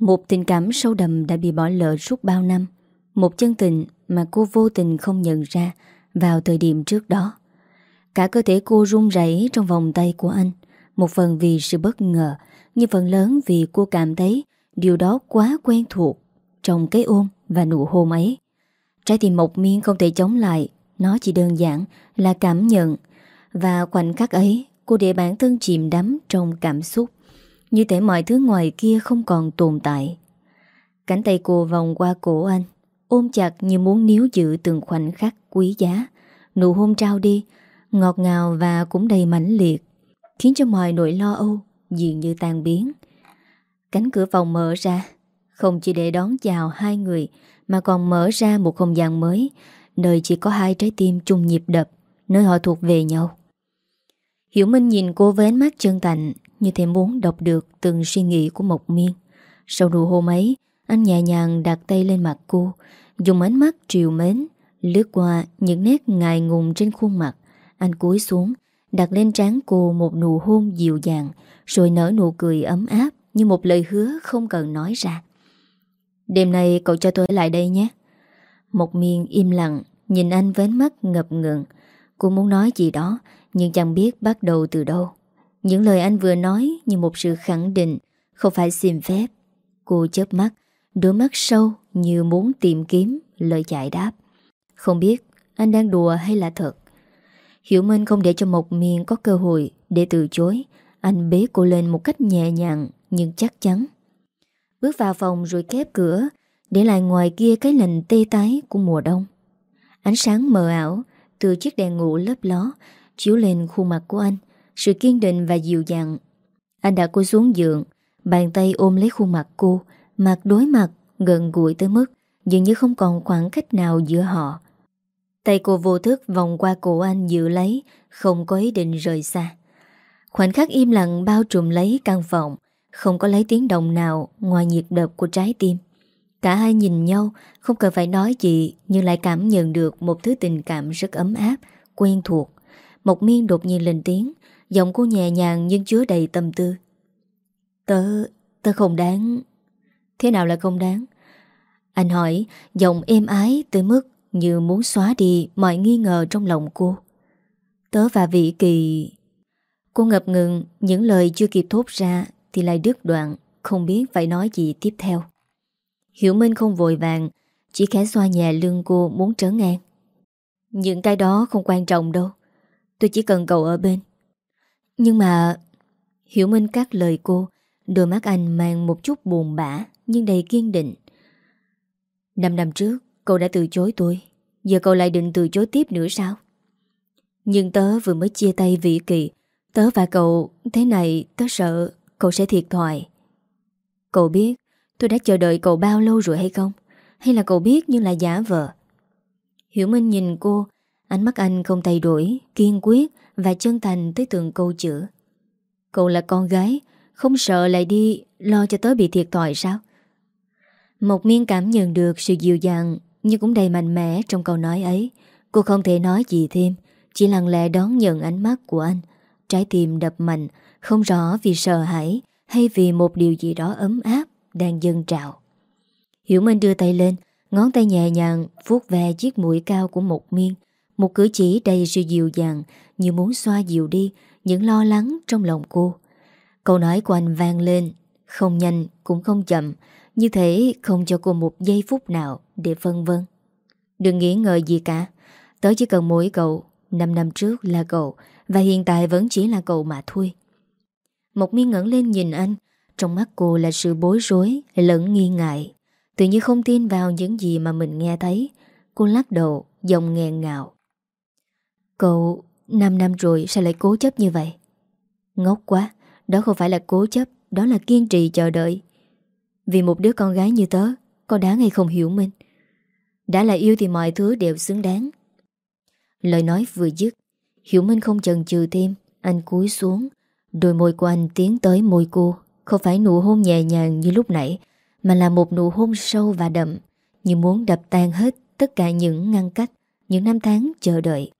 Một tình cảm sâu đậm đã bị bỏ lỡ suốt bao năm. Một chân tình mà cô vô tình không nhận ra Vào thời điểm trước đó. Cả cơ thể cô run rẩy trong vòng tay của anh. Một phần vì sự bất ngờ, Nhưng phần lớn vì cô cảm thấy Điều đó quá quen thuộc Trong cái ôm và nụ hôn ấy. Trái tim Mộc Miên không thể chống lại, Nó chỉ đơn giản là cảm nhận. Và khoảnh khắc ấy, Cô để bản thân chìm đắm trong cảm xúc. Như thể mọi thứ ngoài kia không còn tồn tại. Cánh tay cô vòng qua cổ anh, Ôm chặt như muốn níu giữ từng khoảnh khắc quý giá. Nụ hôn trao đi, Ngọt ngào và cũng đầy mãnh liệt, Khiến cho mọi nỗi lo âu Dường như tan biến. Cánh cửa phòng mở ra, Không chỉ để đón chào hai người, Mà còn mở ra một không gian mới, Nơi chỉ có hai trái tim chung nhịp đập, Nơi họ thuộc về nhau. Hiểu Minh nhìn cô với ánh mắt chân thành như thể muốn đọc được từng suy nghĩ của Mộc Miên. Sau nụ hôn ấy, Anh nhẹ nhàng đặt tay lên mặt cô, Dùng ánh mắt triều mến, Lướt qua những nét ngài ngùng trên khuôn mặt. Anh cúi xuống, Đặt lên trán cô một nụ hôn dịu dàng, Rồi nở nụ cười ấm áp Như một lời hứa không cần nói ra. Đêm nay cậu cho tôi lại đây nhé. Một miên im lặng, Nhìn anh với mắt ngập ngừng. Cô muốn nói gì đó, Nhưng chẳng biết bắt đầu từ đâu. Những lời anh vừa nói như một sự khẳng định, Không phải xin phép. Cô chớp mắt, Đôi mắt sâu như muốn tìm kiếm lời giải đáp. Không biết anh đang đùa hay là thật. Hiểu Minh không để cho Mộc Miên có cơ hội để từ chối. Anh bế cô lên một cách nhẹ nhàng nhưng chắc chắn. Bước vào phòng rồi khép cửa, Để lại ngoài kia cái lạnh tê tái của mùa đông. Ánh sáng mờ ảo Từ chiếc đèn ngủ lấp ló Chiếu lên khuôn mặt của anh. Sự kiên định và dịu dàng. Anh đã cô xuống giường, Bàn tay ôm lấy khuôn mặt cô, Mặt đối mặt, gần gũi tới mức Dường như không còn khoảng cách nào giữa họ. Tay cô vô thức vòng qua cổ anh giữ lấy, Không có ý định rời xa. Khoảnh khắc im lặng bao trùm lấy căn phòng, Không có lấy tiếng động nào Ngoài nhiệt đập của trái tim. Cả hai nhìn nhau, Không cần phải nói gì, Nhưng lại cảm nhận được một thứ tình cảm rất ấm áp, Quen thuộc. Một miên đột nhiên lên tiếng. Giọng cô nhẹ nhàng nhưng chứa đầy tâm tư. Tớ... tớ không đáng... Thế nào là không đáng? Anh hỏi, Giọng êm ái tới mức Như muốn xóa đi mọi nghi ngờ trong lòng cô. Tớ và vị kỳ. Cô ngập ngừng, Những lời chưa kịp thốt ra Thì lại đứt đoạn, Không biết phải nói gì tiếp theo. Hiểu Minh không vội vàng, Chỉ khẽ xoa nhẹ lưng cô muốn trở ngang. Những cái đó không quan trọng đâu. Tôi chỉ cần cậu ở bên. Nhưng mà Hiểu Minh các lời cô, Đôi mắt anh mang một chút buồn bã, Nhưng đầy kiên định. Năm năm trước, cậu đã từ chối tôi, Giờ cậu lại định từ chối tiếp nữa sao? Nhưng tớ vừa mới chia tay vị kỳ, Tớ và cậu Thế này, tớ sợ cậu sẽ thiệt thòi. Cậu biết Tôi đã chờ đợi cậu bao lâu rồi hay không? Hay là cậu biết nhưng là giả vờ? Hiểu Minh nhìn cô, Ánh mắt anh không thay đổi, Kiên quyết và chân thành tới từng câu chữ. Cậu là con gái Không sợ lại đi Lo cho tớ bị thiệt thòi sao? Một miên cảm nhận được sự dịu dàng Nhưng cũng đầy mạnh mẽ trong câu nói ấy. Cô không thể nói gì thêm Chỉ lặng lẽ đón nhận ánh mắt của anh. Trái tim đập mạnh Không rõ vì sợ hãi Hay vì một điều gì đó ấm áp đang dâng trào. Hiểu Minh đưa tay lên, Ngón tay nhẹ nhàng vuốt ve chiếc mũi cao của một miên. Một cử chỉ đầy sự dịu dàng như muốn xoa dịu đi Những lo lắng trong lòng cô. Câu nói của anh vang lên, Không nhanh cũng không chậm, Như thế không cho cô một giây phút nào Để vân vân. Đừng nghĩ ngợi gì cả, Tớ chỉ cần mỗi cậu 5 năm trước là cậu Và hiện tại vẫn chỉ là cậu mà thôi. Một miên ngẩn lên nhìn anh, Trong mắt cô là sự bối rối, Lẫn nghi ngại. Tự như không tin vào những gì mà mình nghe thấy, Cô lắc đầu, Giọng nghẹn ngào. Cậu 5 năm rồi sao lại cố chấp như vậy? Ngốc quá, Đó không phải là cố chấp, Đó là kiên trì chờ đợi. Vì một đứa con gái như tớ, Có đáng hay không hiểu mình? Đã là yêu thì mọi thứ đều xứng đáng. Lời nói vừa dứt, Hiểu Minh không chần chừ thêm, Anh cúi xuống, Đôi môi của anh tiến tới môi cô, Không phải nụ hôn nhẹ nhàng như lúc nãy, Mà là một nụ hôn sâu và đậm, Như muốn đập tan hết Tất cả những ngăn cách, Những năm tháng chờ đợi.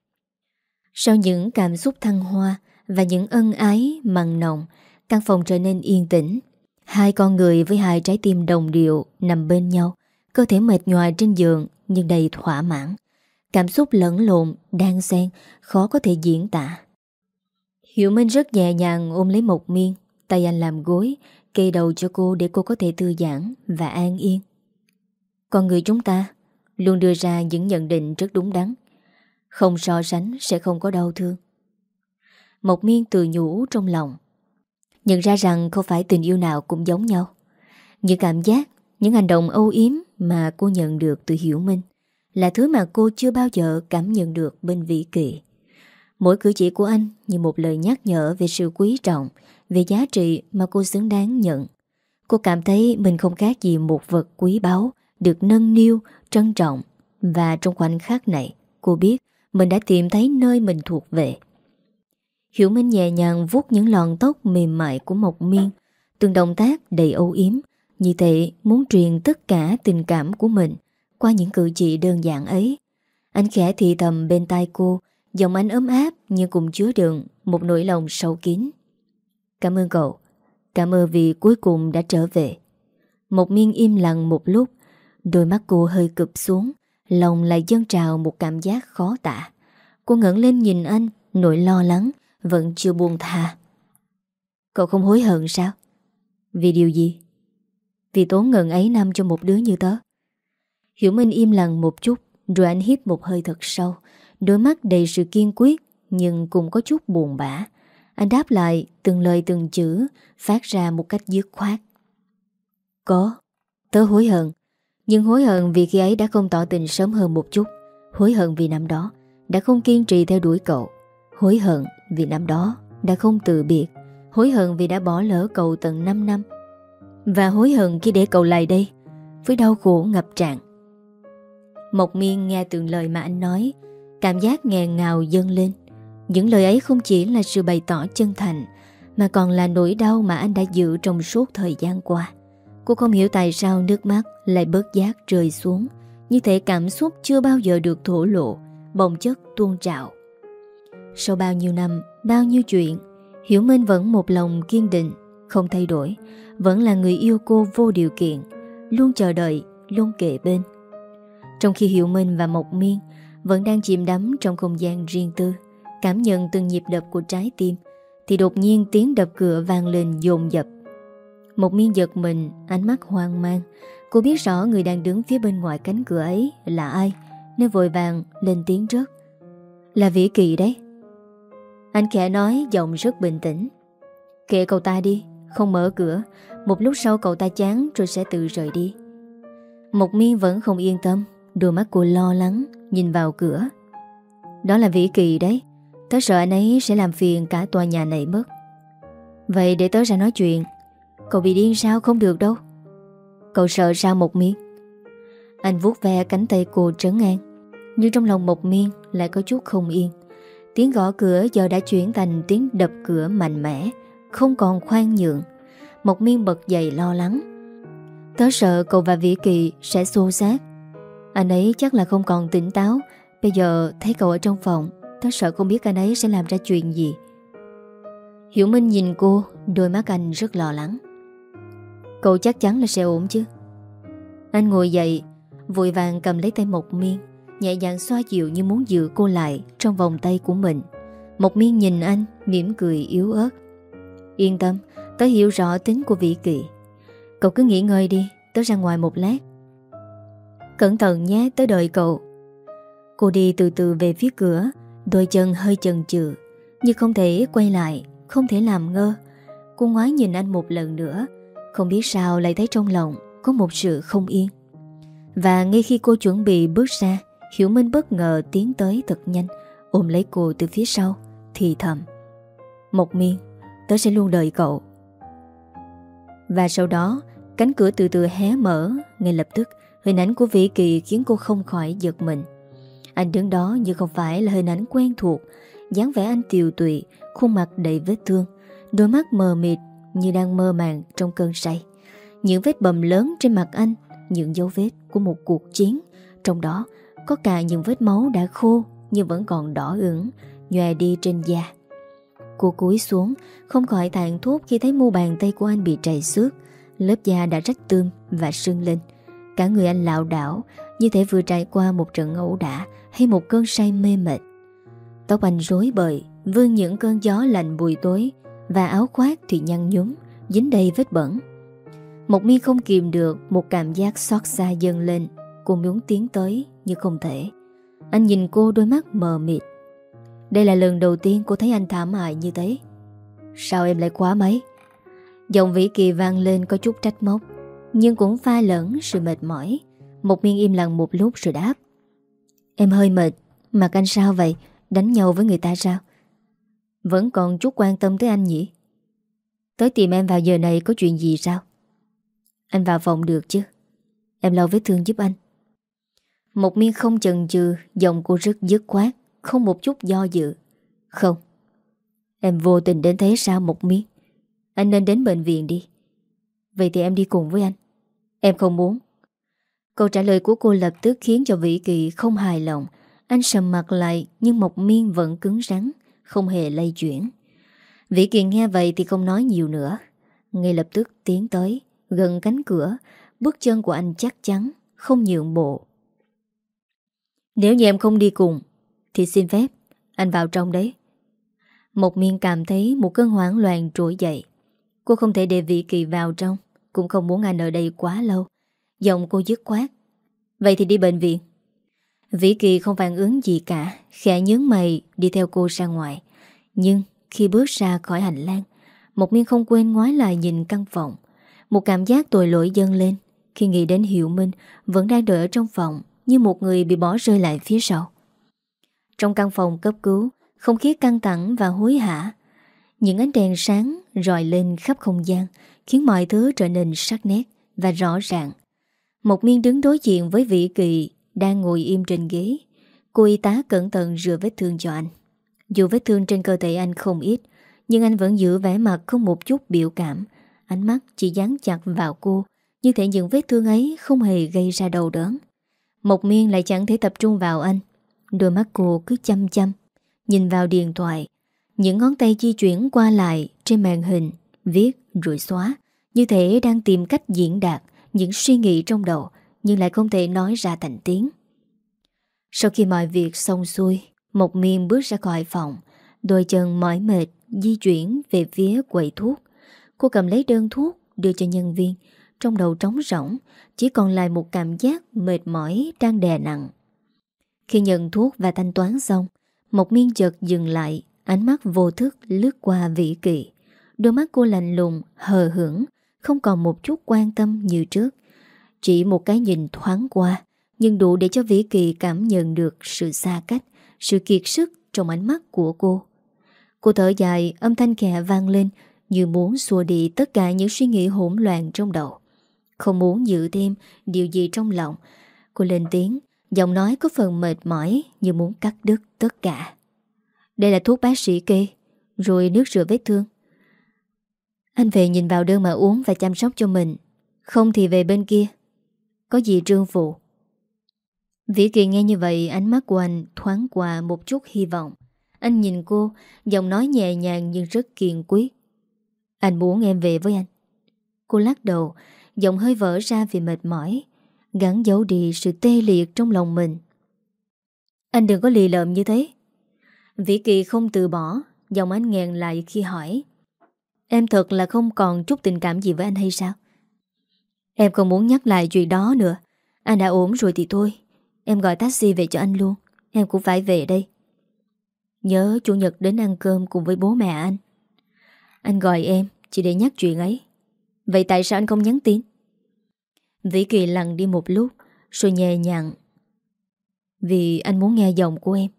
Sau những cảm xúc thăng hoa Và những ân ái mặn nồng Căn phòng trở nên yên tĩnh Hai con người với hai trái tim đồng điệu Nằm bên nhau Cơ thể mệt nhoài trên giường Nhưng đầy thỏa mãn Cảm xúc lẫn lộn, đang xen, khó có thể diễn tả. hiệu Minh rất nhẹ nhàng ôm lấy một miên, tay anh làm gối, kê đầu cho cô để cô có thể thư giãn và an yên. Con người chúng ta luôn đưa ra những nhận định rất đúng đắn. Không so sánh sẽ không có đau thương. Một miên từ nhủ trong lòng. Nhận ra rằng không phải tình yêu nào cũng giống nhau. Những cảm giác, những hành động âu yếm mà cô nhận được từ Hiểu Minh là thứ mà cô chưa bao giờ cảm nhận được bên Vĩ Kỳ. Mỗi cử chỉ của anh như một lời nhắc nhở về sự quý trọng, về giá trị mà cô xứng đáng nhận. Cô cảm thấy mình không khác gì một vật quý báu, được nâng niu, trân trọng. Và trong khoảnh khắc này, cô biết mình đã tìm thấy nơi mình thuộc về. Hiểu Minh nhẹ nhàng vuốt những lọn tóc mềm mại của Mộc Miên, từng động tác đầy âu yếm, như thế muốn truyền tất cả tình cảm của mình qua những cử chỉ đơn giản ấy. Anh khẽ thì thầm bên tai cô, giọng anh ấm áp nhưng cũng chứa đựng một nỗi lòng sâu kín. Cảm ơn cậu. Cảm ơn vì cuối cùng đã trở về. Mộc miên im lặng một lúc, đôi mắt cô hơi cụp xuống, lòng lại dâng trào một cảm giác khó tả. Cô ngẩng lên nhìn anh, nỗi lo lắng, vẫn chưa buông thà Cậu không hối hận sao? Vì điều gì? Vì tốn ngần ấy năm cho một đứa như tớ. Hiểu Minh im lặng một chút Rồi anh hít một hơi thật sâu Đôi mắt đầy sự kiên quyết Nhưng cũng có chút buồn bã Anh đáp lại từng lời từng chữ Phát ra một cách dứt khoát Có Tớ hối hận nhưng hối hận vì khi ấy đã không tỏ tình sớm hơn một chút. Hối hận vì năm đó Đã không kiên trì theo đuổi cậu. Hối hận vì năm đó Đã không từ biệt. Hối hận vì đã bỏ lỡ cậu tận 5 năm. Và hối hận khi để cậu lại đây Với đau khổ ngập tràn. Mộc miên nghe từng lời mà anh nói, Cảm giác nghẹn ngào dâng lên. Những lời ấy không chỉ là sự bày tỏ chân thành, Mà còn là nỗi đau mà anh đã giữ trong suốt thời gian qua. Cô không hiểu tại sao nước mắt lại bớt giác rơi xuống. Như thể cảm xúc chưa bao giờ được thổ lộ Bồng chất tuôn trào. Sau bao nhiêu năm, bao nhiêu chuyện Hiểu Minh vẫn một lòng kiên định Không thay đổi. Vẫn là người yêu cô vô điều kiện Luôn chờ đợi, luôn kề bên. Trong khi hiểu Minh và Mộc Miên vẫn đang chìm đắm trong không gian riêng tư, cảm nhận từng nhịp đập của trái tim, thì đột nhiên tiếng đập cửa vang lên dồn dập một Miên giật mình, ánh mắt hoang mang. Cô biết rõ người đang đứng phía bên ngoài cánh cửa ấy là ai, nên vội vàng lên tiếng trước. Là Vĩ Kỳ đấy. Anh khẽ nói giọng rất bình tĩnh. Kệ cậu ta đi, không mở cửa. Một lúc sau cậu ta chán rồi sẽ tự rời đi. Mộc Miên vẫn không yên tâm Đôi mắt cô lo lắng Nhìn vào cửa Đó là Vĩ Kỳ đấy Tớ sợ anh ấy sẽ làm phiền cả tòa nhà này mất Vậy để tớ ra nói chuyện Cậu bị điên sao? Không được đâu. Cậu sợ sao một miên Anh vuốt ve cánh tay cô trấn an. Nhưng trong lòng một miên Lại có chút không yên. Tiếng gõ cửa giờ đã chuyển thành tiếng đập cửa mạnh mẽ, Không còn khoan nhượng. Một miên bật dậy lo lắng. Tớ sợ cậu và Vĩ Kỳ sẽ xô xác anh ấy chắc là không còn tỉnh táo. Bây giờ thấy cậu ở trong phòng, Tớ sợ không biết anh ấy sẽ làm ra chuyện gì. Hiểu Minh nhìn cô, Đôi mắt anh rất lo lắng. Cậu chắc chắn là sẽ ổn chứ. Anh ngồi dậy, Vội vàng cầm lấy tay Mộc Miên, Nhẹ nhàng xoa dịu như muốn giữ cô lại Trong vòng tay của mình. Mộc Miên nhìn anh, mỉm cười, yếu ớt. Yên tâm, Tớ hiểu rõ tính của Vĩ Kỳ. Cậu cứ nghỉ ngơi đi, Tớ ra ngoài một lát. Cẩn thận nhé, tớ đợi cậu. Cô đi từ từ về phía cửa, Đôi chân hơi chần chừ Nhưng không thể quay lại, Không thể làm ngơ. Cô ngoái nhìn anh một lần nữa không biết sao lại thấy trong lòng Có một sự không yên. Và ngay khi cô chuẩn bị bước ra, Hiểu Minh bất ngờ tiến tới thật nhanh, Ôm lấy cô từ phía sau, Thì thầm Một miên, Tớ sẽ luôn đợi cậu. Và sau đó, Cánh cửa từ từ hé mở, Ngay lập tức Hình ảnh của Vĩ Kỳ khiến cô không khỏi giật mình. Anh đứng đó như không phải là hình ảnh quen thuộc, dáng vẻ anh tiều tụy, Khuôn mặt đầy vết thương, Đôi mắt mờ mịt như đang mơ màng trong cơn say. Những vết bầm lớn trên mặt anh, Những dấu vết của một cuộc chiến. Trong đó, có cả những vết máu đã khô Nhưng vẫn còn đỏ ửng, Nhòe đi trên da. Cô cúi xuống, Không khỏi thạng thốt khi thấy mu bàn tay của anh bị trầy xước. Lớp da đã rách tươm và sưng lên. Cả người anh lạo đảo, Như thể vừa trải qua một trận ẩu đả Hay một cơn say mê mệt. Tóc anh rối bời, Vương những cơn gió lạnh buổi tối. Và áo khoác thì nhăn nhúm, Dính đầy vết bẩn. Một mi không kìm được Một cảm giác xót xa dâng lên, Cô muốn tiến tới nhưng không thể. Anh nhìn cô đôi mắt mờ mịt. Đây là lần đầu tiên cô thấy anh thảm hại như thế. Sao em lại quá mấy? Giọng Vĩ Kỳ vang lên có chút trách móc, Nhưng cũng pha lẫn sự mệt mỏi. Một miên im lặng một lúc rồi đáp. Em hơi mệt Mà anh sao vậy? Đánh nhau với người ta sao? Vẫn còn chút quan tâm tới anh nhỉ? Tới tìm em vào giờ này có chuyện gì sao? Anh vào phòng được chứ? Em lau vết thương giúp anh. Một miên không chần chừ, Giọng cô rất dứt khoát, Không một chút do dự. Không. Em vô tình đến thế sao một miên Anh nên đến bệnh viện đi. Vậy thì em đi cùng với anh. Em không muốn. Câu trả lời của cô lập tức khiến cho Vĩ Kỳ không hài lòng. Anh sầm mặt lại, Nhưng Mộc Miên vẫn cứng rắn. Không hề lay chuyển. Vĩ Kiền nghe vậy thì không nói nhiều nữa. Ngay lập tức tiến tới, Gần cánh cửa, Bước chân của anh chắc chắn, Không nhượng bộ. Nếu như em không đi cùng, Thì xin phép, Anh vào trong đấy. Một miên cảm thấy một cơn hoảng loạn trỗi dậy. Cô không thể để Vĩ kỳ vào trong, Cũng không muốn anh ở đây quá lâu. Giọng cô dứt quát Vậy thì đi bệnh viện. Vĩ Kỳ không phản ứng gì cả, Khẽ nhướng mày, đi theo cô ra ngoài. Nhưng khi bước ra khỏi hành lang, Một miên không quên ngoái lại nhìn căn phòng. Một cảm giác tội lỗi dâng lên, Khi nghĩ đến Hiệu Minh Vẫn đang đợi ở trong phòng Như một người bị bỏ rơi lại phía sau. Trong căn phòng cấp cứu, Không khí căng thẳng và hối hả. Những ánh đèn sáng rọi lên khắp không gian Khiến mọi thứ trở nên sắc nét Và rõ ràng. Một miên đứng đối diện với Vĩ kỳ đang ngồi im trên ghế. Cô y tá cẩn thận rửa vết thương cho anh. Dù vết thương trên cơ thể anh không ít, Nhưng anh vẫn giữ vẻ mặt không một chút biểu cảm. Ánh mắt chỉ dán chặt vào cô, Như thể những vết thương ấy không hề gây ra đầu đớn. Mộc miên lại chẳng thể tập trung vào anh. Đôi mắt cô cứ chăm chăm, Nhìn vào điện thoại. Những ngón tay di chuyển qua lại Trên màn hình, Viết, rồi xóa, Như thể đang tìm cách diễn đạt Những suy nghĩ trong đầu. Nhưng lại không thể nói ra thành tiếng. Sau khi mọi việc xong xuôi Một miên bước ra khỏi phòng Đôi chân mỏi mệt Di chuyển về phía quầy thuốc. Cô cầm lấy đơn thuốc Đưa cho nhân viên. Trong đầu trống rỗng Chỉ còn lại một cảm giác mệt mỏi đang đè nặng. Khi nhận thuốc và thanh toán xong Một miên chợt dừng lại Ánh mắt vô thức lướt qua vị kỳ Đôi mắt cô lạnh lùng, hờ hững Không còn một chút quan tâm như trước. Chỉ một cái nhìn thoáng qua, Nhưng đủ để cho Vĩ Kỳ cảm nhận được sự xa cách, Sự kiệt sức trong ánh mắt của cô. Cô thở dài, âm thanh kẹ vang lên, Như muốn xua đi tất cả những suy nghĩ hỗn loạn trong đầu. Không muốn giữ thêm điều gì trong lòng, Cô lên tiếng, Giọng nói có phần mệt mỏi Như muốn cắt đứt tất cả. Đây là thuốc bác sĩ kê, Rồi nước rửa vết thương. Anh về nhìn vào đơn mà uống Và chăm sóc cho mình, Không thì về bên kia. Có gì trương phụ? Vĩ Kỳ nghe như vậy, Ánh mắt của anh thoáng qua một chút hy vọng. Anh nhìn cô, Giọng nói nhẹ nhàng nhưng rất kiên quyết. Anh muốn em về với anh. Cô lắc đầu, Giọng hơi vỡ ra vì mệt mỏi Gắn giấu đi sự tê liệt trong lòng mình. Anh đừng có lì lợm như thế. Vĩ Kỳ không từ bỏ, giọng anh nghẹn lại khi hỏi, Em thật là không còn chút tình cảm gì với anh hay sao? Em không muốn nhắc lại chuyện đó nữa. Anh đã ổn rồi thì thôi. Em gọi taxi về cho anh luôn. Em cũng phải về đây. Nhớ chủ nhật đến ăn cơm cùng với bố mẹ anh. Anh gọi em Chỉ để nhắc chuyện ấy. Vậy tại sao anh không nhắn tin? Vĩ Kỳ lặng đi một lúc, Rồi nhẹ nhàng. Vì anh muốn nghe giọng của em.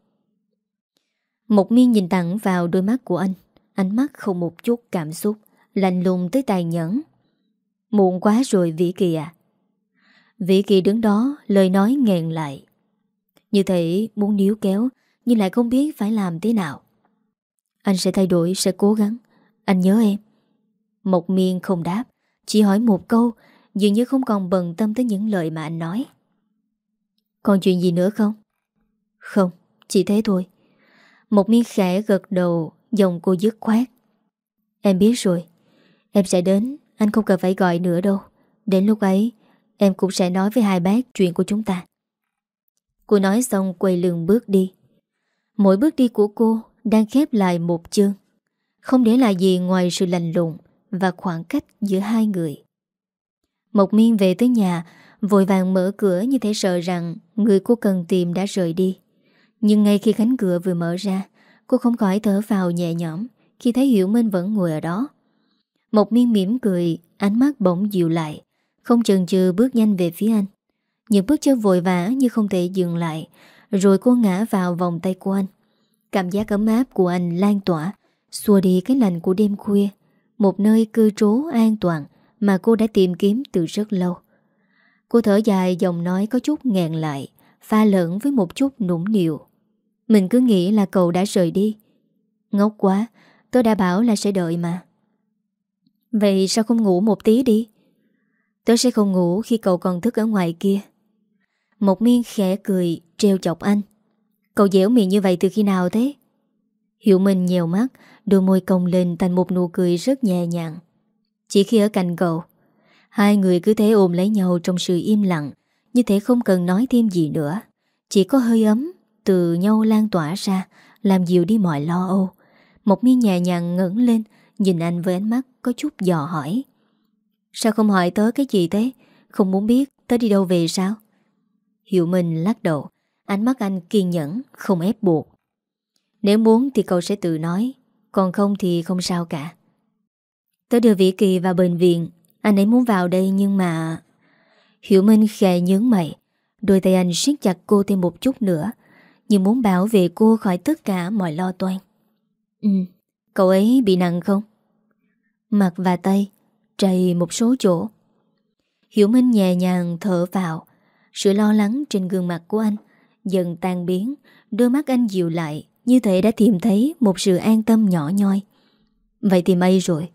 Một miên nhìn thẳng vào đôi mắt của anh. Ánh mắt không một chút cảm xúc, Lạnh lùng tới tài nhẫn. Muộn quá rồi Vĩ Kỳ à. Vĩ Kỳ đứng đó Lời nói nghẹn lại. Như thể muốn níu kéo Nhưng lại không biết phải làm thế nào. Anh sẽ thay đổi Sẽ cố gắng. Anh nhớ em. Mộc miên không đáp Chỉ hỏi một câu Dường như không còn bận tâm tới những lời mà anh nói. Còn chuyện gì nữa không? Không, chỉ thế thôi. Một miên khẽ gật đầu Dòng cô dứt khoát. Em biết rồi Em sẽ đến anh không cần phải gọi nữa đâu. Đến lúc ấy, Em cũng sẽ nói với hai bác chuyện của chúng ta. Cô nói xong quay lưng bước đi. Mỗi bước đi của cô Đang khép lại một chương. Không để lại gì ngoài sự lành lùng Và khoảng cách giữa hai người. Mộc miên về tới nhà, Vội vàng mở cửa như thể sợ rằng Người cô cần tìm đã rời đi. Nhưng ngay khi cánh cửa vừa mở ra, Cô không khỏi thở vào nhẹ nhõm Khi thấy Hiểu Minh vẫn ngồi ở đó. Mộc miên mỉm cười, Ánh mắt bỗng dịu lại, Không chần chừ bước nhanh về phía anh. Những bước chân vội vã như không thể dừng lại, Rồi cô ngã vào vòng tay của anh. Cảm giác ấm áp của anh lan tỏa, Xua đi cái lạnh của đêm khuya, Một nơi cư trú an toàn Mà cô đã tìm kiếm từ rất lâu. Cô thở dài, giọng nói có chút ngẹn lại, Pha lẫn với một chút nũng nịu. Mình cứ nghĩ là cậu đã rời đi. Ngốc quá Tôi đã bảo là sẽ đợi mà. Vậy sao không ngủ một tí đi? Tớ sẽ không ngủ khi cậu còn thức ở ngoài kia. Một miên khẽ cười Treo chọc anh. Cậu dẻo miệng như vậy từ khi nào thế? Hiểu mình nhiều mắt, Đôi môi cong lên thành một nụ cười rất nhẹ nhàng. Chỉ khi ở cạnh cậu, Hai người cứ thế ôm lấy nhau trong sự im lặng, Như thế không cần nói thêm gì nữa. Chỉ có hơi ấm từ nhau lan tỏa ra, Làm dịu đi mọi lo âu. Một miên nhẹ nhàng ngẩng lên Nhìn anh với ánh mắt có chút dò hỏi. Sao không hỏi tớ cái gì thế? Không muốn biết tớ đi đâu về sao? Hiệu Minh lắc đầu, Ánh mắt anh kiên nhẫn, Không ép buộc. Nếu muốn thì cậu sẽ tự nói, Còn không thì không sao cả. Tớ đưa Vĩ Kỳ vào bệnh viện, Anh ấy muốn vào đây nhưng mà Hiểu Minh khẽ nhướng mày, Đôi tay anh siết chặt cô thêm một chút nữa, như muốn bảo vệ cô khỏi tất cả mọi lo toan. Ừ Cậu ấy bị nặng không? Mặt và tay Trầy một số chỗ Hiểu Minh nhẹ nhàng thở vào Sự lo lắng trên gương mặt của anh Dần tan biến, Đôi mắt anh dịu lại Như thể đã tìm thấy một sự an tâm nhỏ nhoi Vậy thì may rồi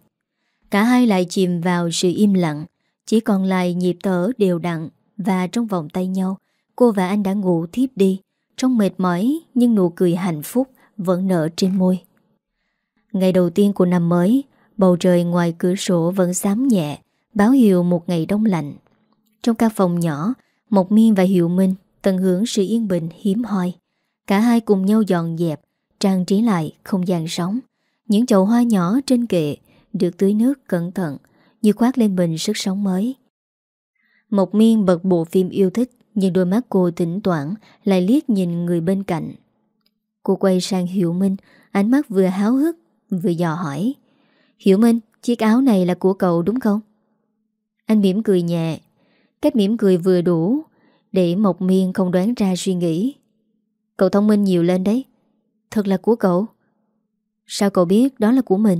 Cả hai lại chìm vào sự im lặng, Chỉ còn lại nhịp thở đều đặn Và trong vòng tay nhau, Cô và anh đã ngủ thiếp đi trong mệt mỏi nhưng nụ cười hạnh phúc vẫn nở trên môi. Ngày đầu tiên của năm mới, bầu trời ngoài cửa sổ vẫn xám nhẹ, báo hiệu một ngày đông lạnh. Trong căn phòng nhỏ, Mộc Miên và Hiệu Minh tận hưởng sự yên bình hiếm hoi. Cả hai cùng nhau dọn dẹp, trang trí lại không gian sống. Những chậu hoa nhỏ trên kệ được tưới nước cẩn thận, như khoát lên mình sức sống mới. Mộc Miên bật bộ phim yêu thích nhưng đôi mắt cô tỉnh toảng Lại liếc nhìn người bên cạnh Cô quay sang hiệu Minh Ánh mắt vừa háo hức Vừa dò hỏi, Hiểu Minh, chiếc áo này là của cậu đúng không? Anh mỉm cười nhẹ, Cách mỉm cười vừa đủ Để Mộc Miên không đoán ra suy nghĩ. Cậu thông minh nhiều lên đấy, Thật là của cậu. Sao cậu biết đó là của mình?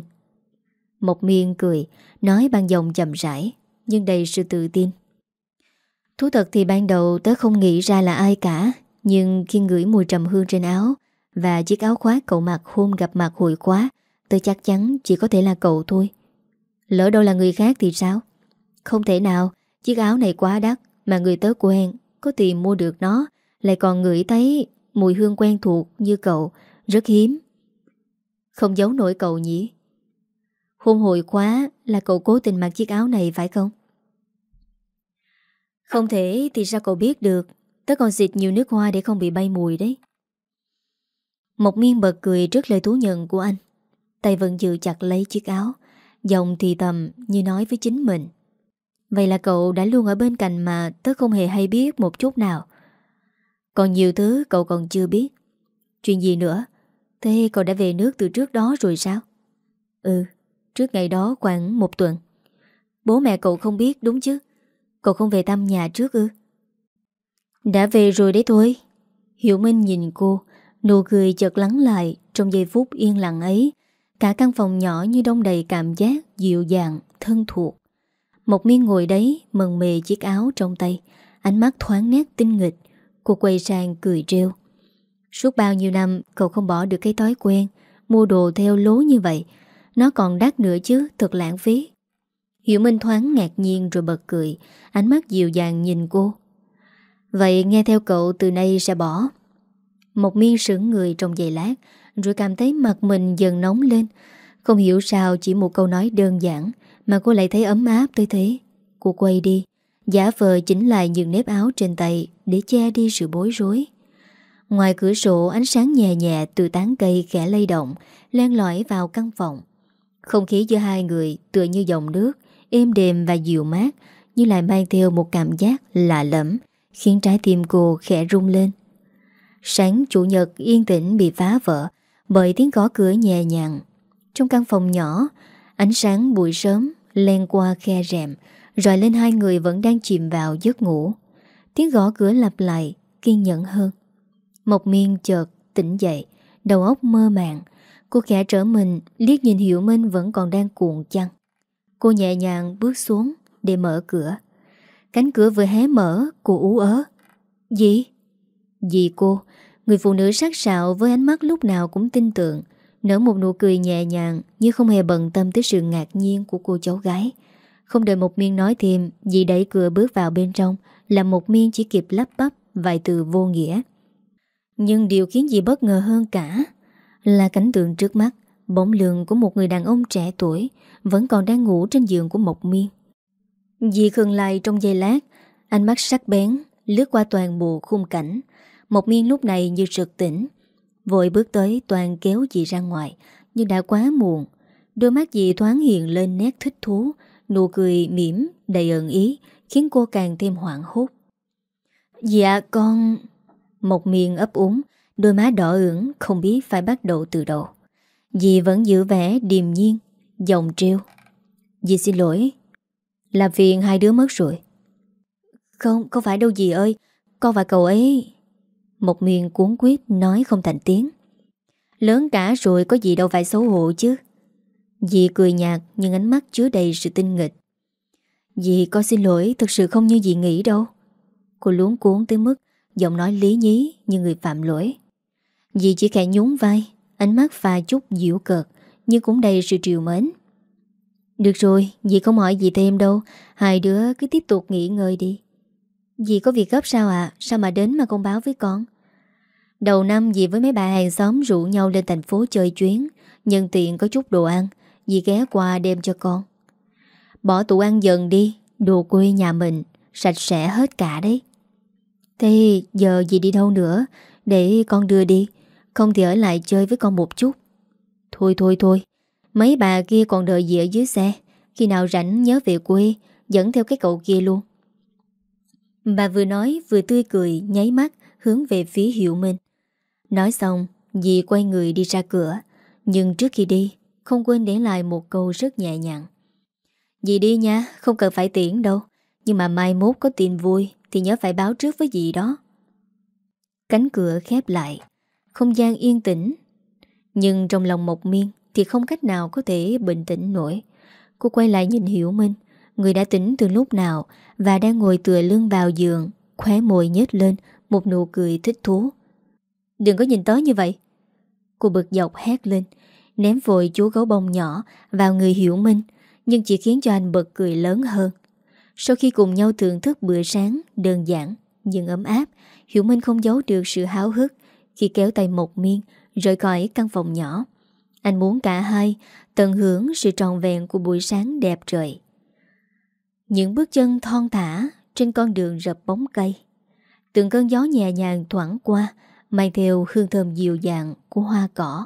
Mộc Miên cười, Nói bằng giọng chậm rãi, Nhưng đầy sự tự tin. Thú thật thì ban đầu tớ không nghĩ ra là ai cả, Nhưng khi ngửi mùi trầm hương trên áo Và chiếc áo khoác cậu mặc hôm gặp mặt hồi khóa tôi chắc chắn chỉ có thể là cậu thôi. Lỡ đâu là người khác thì sao? Không thể nào, Chiếc áo này quá đắt Mà người tớ quen Có tiền mua được nó, Lại còn ngửi thấy mùi hương quen thuộc như cậu, Rất hiếm. Không giấu nổi cậu nhỉ? Hôn hồi quá là cậu cố tình mặc chiếc áo này phải không? Không thể thì sao cậu biết được? Tớ còn xịt nhiều nước hoa để không bị bay mùi đấy. Một miên bật cười trước lời thú nhận của anh. Tay vẫn giữ chặt lấy chiếc áo. Giọng thì thầm như nói với chính mình. Vậy là cậu đã luôn ở bên cạnh mà tớ không hề hay biết một chút nào. Còn nhiều thứ cậu còn chưa biết. Chuyện gì nữa? Thế cậu đã về nước từ trước đó rồi sao? Ừ Trước ngày đó khoảng một tuần. Bố mẹ cậu không biết đúng chứ? Cậu không về thăm nhà trước ư? Đã về rồi đấy thôi. Hiểu Minh nhìn cô, Nụ cười chợt lắng lại Trong giây phút yên lặng ấy. Cả căn phòng nhỏ như đông đầy cảm giác Dịu dàng, thân thuộc. Một miên ngồi đấy mần mề chiếc áo trong tay. Ánh mắt thoáng nét tinh nghịch. Cô quay sang cười rêu Suốt bao nhiêu năm cậu không bỏ được cái thói quen Mua đồ theo lố như vậy. Nó còn đắt nữa chứ Thật lãng phí. Hiểu Minh thoáng ngạc nhiên rồi bật cười. Ánh mắt dịu dàng nhìn cô. Vậy nghe theo cậu từ nay sẽ bỏ. Một miên sững người trong giày lát. Rồi cảm thấy mặt mình dần nóng lên. Không hiểu sao chỉ một câu nói đơn giản Mà cô lại thấy ấm áp tới thế. Cô quay đi, Giả vờ chỉnh lại những nếp áo trên tay Để che đi sự bối rối. Ngoài cửa sổ, ánh sáng nhẹ nhẹ từ tán cây khẽ lay động, Len lõi vào căn phòng. Không khí giữa hai người tựa như dòng nước, êm đềm và dịu mát, như lại mang theo một cảm giác lạ lẫm, khiến trái tim cô khẽ rung lên. Sáng chủ nhật, yên tĩnh bị phá vỡ bởi tiếng gõ cửa nhẹ nhàng. Trong căn phòng nhỏ, ánh sáng buổi sớm len qua khe rèm rồi lên hai người vẫn đang chìm vào giấc ngủ. Tiếng gõ cửa lặp lại, kiên nhẫn hơn. Mộc miên chợt tỉnh dậy, đầu óc mơ màng. Cô khẽ trở mình, liếc nhìn Hiểu Minh vẫn còn đang cuộn chăn. Cô nhẹ nhàng bước xuống để mở cửa. Cánh cửa vừa hé mở, cô ú ớ. Gì? Dì cô, người phụ nữ sắc sạo với ánh mắt lúc nào cũng tin tưởng, nở một nụ cười nhẹ nhàng như không hề bận tâm tới sự ngạc nhiên của cô cháu gái. Không đợi một miên nói thêm, dì đẩy cửa bước vào bên trong, làm một miên chỉ kịp lắp bắp vài từ vô nghĩa. Nhưng điều khiến dì bất ngờ hơn cả là cảnh tượng trước mắt, bóng lường của một người đàn ông trẻ tuổi vẫn còn đang ngủ trên giường của Mộc Miên. Dì khừng lại trong giây lát, ánh mắt sắc bén, lướt qua toàn bộ khung cảnh. Mộc Miên lúc này như sực tỉnh, vội bước tới toàn kéo dì ra ngoài, nhưng đã quá muộn. Đôi mắt dì thoáng hiện lên nét thích thú, nụ cười mỉm, đầy ẩn ý, khiến cô càng thêm hoảng hốt. Dạ con... Mộc Miên ấp úng, đôi má đỏ ửng không biết phải bắt đầu từ đầu. Dì vẫn giữ vẻ điềm nhiên Giọng treo Dì xin lỗi Làm phiền hai đứa mất rồi Không, không phải đâu dì ơi Con và cậu ấy một miền cuốn quyết nói không thành tiếng. Lớn cả rồi có gì đâu phải xấu hổ chứ. Dì cười nhạt Nhưng ánh mắt chứa đầy sự tinh nghịch. Dì con xin lỗi Thực sự không như dì nghĩ đâu. Cô luống cuốn tới mức Giọng nói lý nhí như người phạm lỗi. Dì chỉ khẽ nhún vai Ánh mắt pha chút dịu cợt Nhưng cũng đầy sự triều mến. Được rồi, dì không hỏi gì thêm đâu. Hai đứa cứ tiếp tục nghỉ ngơi đi. Dì có việc gấp sao ạ? À? Sao mà đến mà không báo với con? Đầu năm dì với mấy bà hàng xóm Rủ nhau lên thành phố chơi chuyến, Nhân tiện có chút đồ ăn. Dì ghé qua đem cho con. Bỏ tủ ăn dần đi, Đồ quê nhà mình, Sạch sẽ hết cả đấy. Thế giờ dì đi đâu nữa? Để con đưa đi, không thì ở lại chơi với con một chút. Thôi thôi thôi, Mấy bà kia còn đợi dì ở dưới xe. Khi nào rảnh nhớ về quê, Dẫn theo cái cậu kia luôn. Bà vừa nói vừa tươi cười, Nháy mắt, hướng về phía Hiệu Minh. Nói xong, Dì quay người đi ra cửa. Nhưng trước khi đi, Không quên để lại một câu rất nhẹ nhàng. Dì đi nha, Không cần phải tiễn đâu. Nhưng mà mai mốt có tin vui, Thì nhớ phải báo trước với dì đó. Cánh cửa khép lại. Không gian yên tĩnh. Nhưng trong lòng Mộc Miên Thì không cách nào có thể bình tĩnh nổi. Cô quay lại nhìn Hiểu Minh. Người đã tỉnh từ lúc nào và đang ngồi tựa lưng vào giường, Khóe môi nhếch lên, Một nụ cười thích thú Đừng có nhìn tới như vậy Cô bực dọc hét lên, Ném vội chú gấu bông nhỏ Vào người Hiểu Minh, Nhưng chỉ khiến cho anh bật cười lớn hơn Sau khi cùng nhau thưởng thức bữa sáng Đơn giản nhưng ấm áp, Hiểu Minh không giấu được sự háo hức khi kéo tay một miên rời khỏi căn phòng nhỏ. Anh muốn cả hai tận hưởng sự tròn vẹn của buổi sáng đẹp trời. Những bước chân thon thả trên con đường rập bóng cây. Từng cơn gió nhẹ nhàng thoảng qua, mang theo hương thơm dịu dàng của hoa cỏ.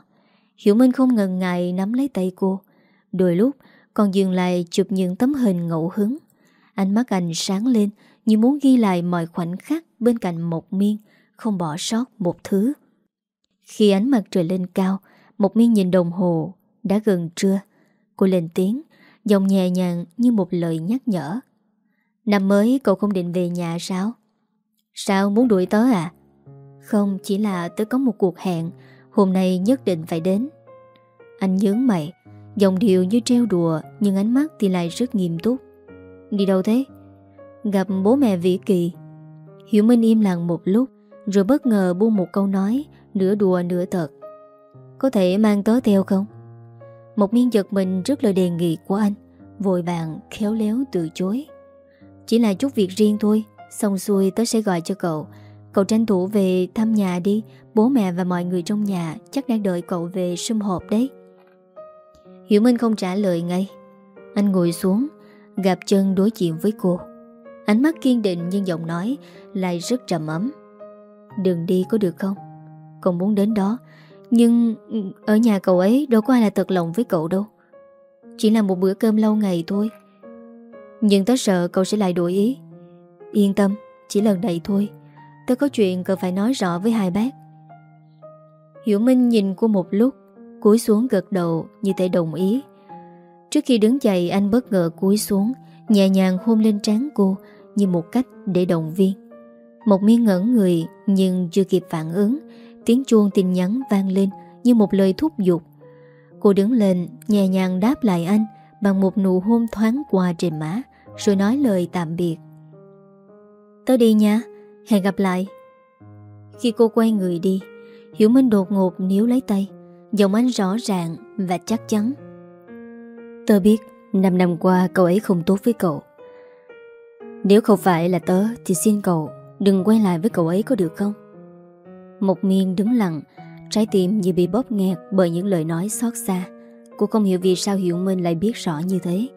Hiểu Minh không ngần ngại nắm lấy tay cô. Đôi lúc còn dừng lại chụp những tấm hình ngẫu hứng. Ánh mắt anh sáng lên như muốn ghi lại mọi khoảnh khắc bên cạnh một miên, không bỏ sót một thứ. Khi ánh mặt trời lên cao, một miên nhìn đồng hồ, đã gần trưa. Cô lên tiếng, giọng nhẹ nhàng như một lời nhắc nhở. Năm mới cậu không định về nhà sao? Sao muốn đuổi tớ à? Không, chỉ là tớ có một cuộc hẹn, hôm nay nhất định phải đến. Anh nhướng mày, giọng điệu như treo đùa nhưng ánh mắt thì lại rất nghiêm túc. Đi đâu thế? Gặp bố mẹ Vĩ Kỳ. Hiểu Minh im lặng một lúc, rồi bất ngờ buông một câu nói, nửa đùa nửa thật. Có thể mang tớ theo không? Một miên giật mình trước lời đề nghị của anh, Vội vàng khéo léo từ chối. Chỉ là chút việc riêng thôi, Xong xuôi tớ sẽ gọi cho cậu. Cậu tranh thủ về thăm nhà đi, Bố mẹ và mọi người trong nhà Chắc đang đợi cậu về sum họp đấy. Hiểu Minh không trả lời ngay. Anh ngồi xuống Gặp chân đối diện với cô. Ánh mắt kiên định nhưng giọng nói Lại rất trầm ấm. Đừng đi có được không? Cậu muốn đến đó nhưng ừ, ở nhà cậu ấy đâu có ai là thật lòng với cậu đâu. Chỉ là một bữa cơm lâu ngày thôi. Nhưng tớ sợ cậu sẽ lại đổi ý. Yên tâm, Chỉ lần này thôi. Tớ có chuyện cần phải nói rõ với hai bác. Hiểu Minh nhìn cô một lúc, Cúi xuống gật đầu Như thể đồng ý. Trước khi đứng dậy, anh bất ngờ cúi xuống, Nhẹ nhàng hôn lên trán cô Như một cách để động viên. Một miên ngẩn người Nhưng chưa kịp phản ứng Tiếng chuông tin nhắn vang lên Như một lời thúc giục. Cô đứng lên, nhẹ nhàng đáp lại anh Bằng một nụ hôn thoáng qua trên má, Rồi nói lời tạm biệt. Tớ đi nha, Hẹn gặp lại. Khi cô quay người đi, Hiểu Minh đột ngột níu lấy tay, Giọng anh rõ ràng và chắc chắn. Tớ biết, Năm năm qua cậu ấy không tốt với cậu. Nếu không phải là tớ Thì xin cậu Đừng quay lại với cậu ấy có được không? Một miên đứng lặng. Trái tim như bị bóp nghẹt bởi những lời nói xót xa. Cô không hiểu vì sao Hiểu Minh lại biết rõ như thế.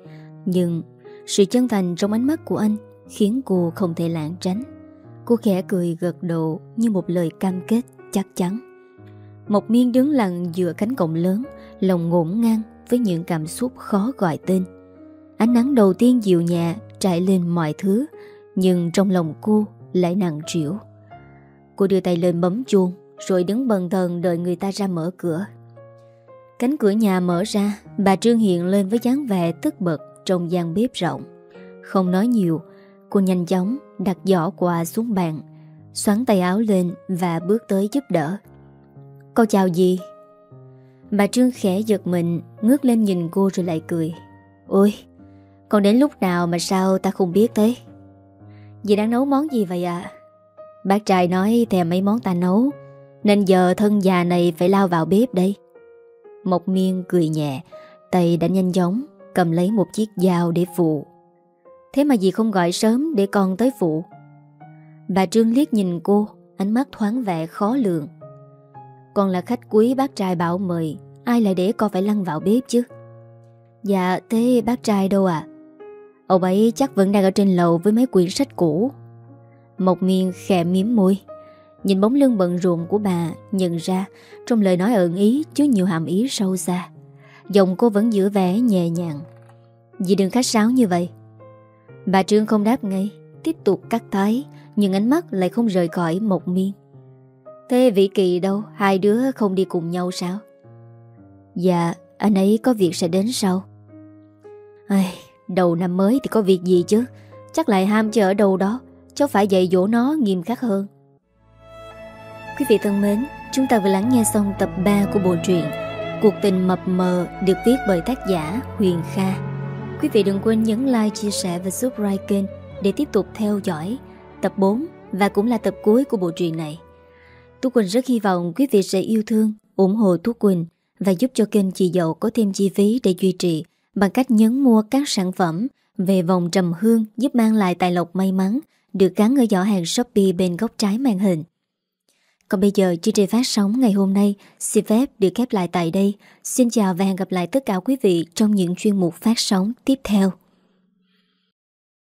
Nhưng sự chân thành trong ánh mắt của anh Khiến cô không thể lãng tránh. Cô khẽ cười gật đầu như một lời cam kết chắc chắn. Một miên đứng lặng giữa cánh cổng lớn, Lòng ngổn ngang với những cảm xúc khó gọi tên. Ánh nắng đầu tiên dịu nhẹ, trải lên mọi thứ, Nhưng trong lòng cô lại nặng trĩu. Cô đưa tay lên bấm chuông, Rồi đứng bần thần đợi người ta ra mở cửa. Cánh cửa nhà mở ra, Bà Trương hiện lên với dáng vẻ tức bật Trong gian bếp rộng. Không nói nhiều, Cô nhanh chóng đặt giỏ quà xuống bàn, Xoắn tay áo lên Và bước tới giúp đỡ. Cô chào gì Bà Trương khẽ giật mình, Ngước lên nhìn cô rồi lại cười. Ôi Còn đến lúc nào mà sao ta không biết thế? Dì đang nấu món gì vậy ạ? à? Bác trai nói thèm mấy món ta nấu, Nên giờ thân già này phải lao vào bếp đây. Mộc miên cười nhẹ, Tay đã nhanh chóng Cầm lấy một chiếc dao để phụ. Thế mà dì không gọi sớm để con tới phụ. Bà Trương liếc nhìn cô, Ánh mắt thoáng vẻ khó lường. Con là khách quý bác trai bảo mời, Ai lại để con phải lăn vào bếp chứ? Dạ thế bác trai đâu à Ông ấy chắc vẫn đang ở trên lầu với mấy quyển sách cũ. Mộc miên khẽ miếm môi. Nhìn bóng lưng bận rộn của bà Nhận ra trong lời nói ẩn ý Chứa nhiều hàm ý sâu xa. Giọng cô vẫn giữ vẻ nhẹ nhàng. Dì đừng khách sáo như vậy. Bà Trương không đáp ngay Tiếp tục cắt thái Nhưng ánh mắt lại không rời khỏi Mộc miên. Thế vĩ kỳ đâu? Hai đứa không đi cùng nhau sao? Dạ Anh ấy có việc sẽ đến sau. Ai, Đầu năm mới thì có việc gì chứ? Chắc lại ham chơi ở đâu đó. Cháu phải dạy dỗ nó nghiêm khắc hơn. Quý vị thân mến Chúng ta vừa lắng nghe xong tập 3 của bộ truyện Cuộc tình mập mờ Được viết bởi tác giả Huyền Kha. Quý vị đừng quên nhấn like, chia sẻ và subscribe kênh Để tiếp tục theo dõi Tập 4 Và cũng là tập cuối của bộ truyện này. Tú Quỳnh rất hy vọng quý vị sẽ yêu thương ủng hộ Tú Quỳnh và giúp cho kênh chị Dậu có thêm chi phí để duy trì bằng cách nhấn mua các sản phẩm về vòng trầm hương giúp mang lại tài lộc may mắn được gắn ở giỏ hàng Shopee bên góc trái màn hình. Còn bây giờ, chương trình phát sóng ngày hôm nay, xin phép được khép lại tại đây. Xin chào và hẹn gặp lại tất cả quý vị trong những chuyên mục phát sóng tiếp theo.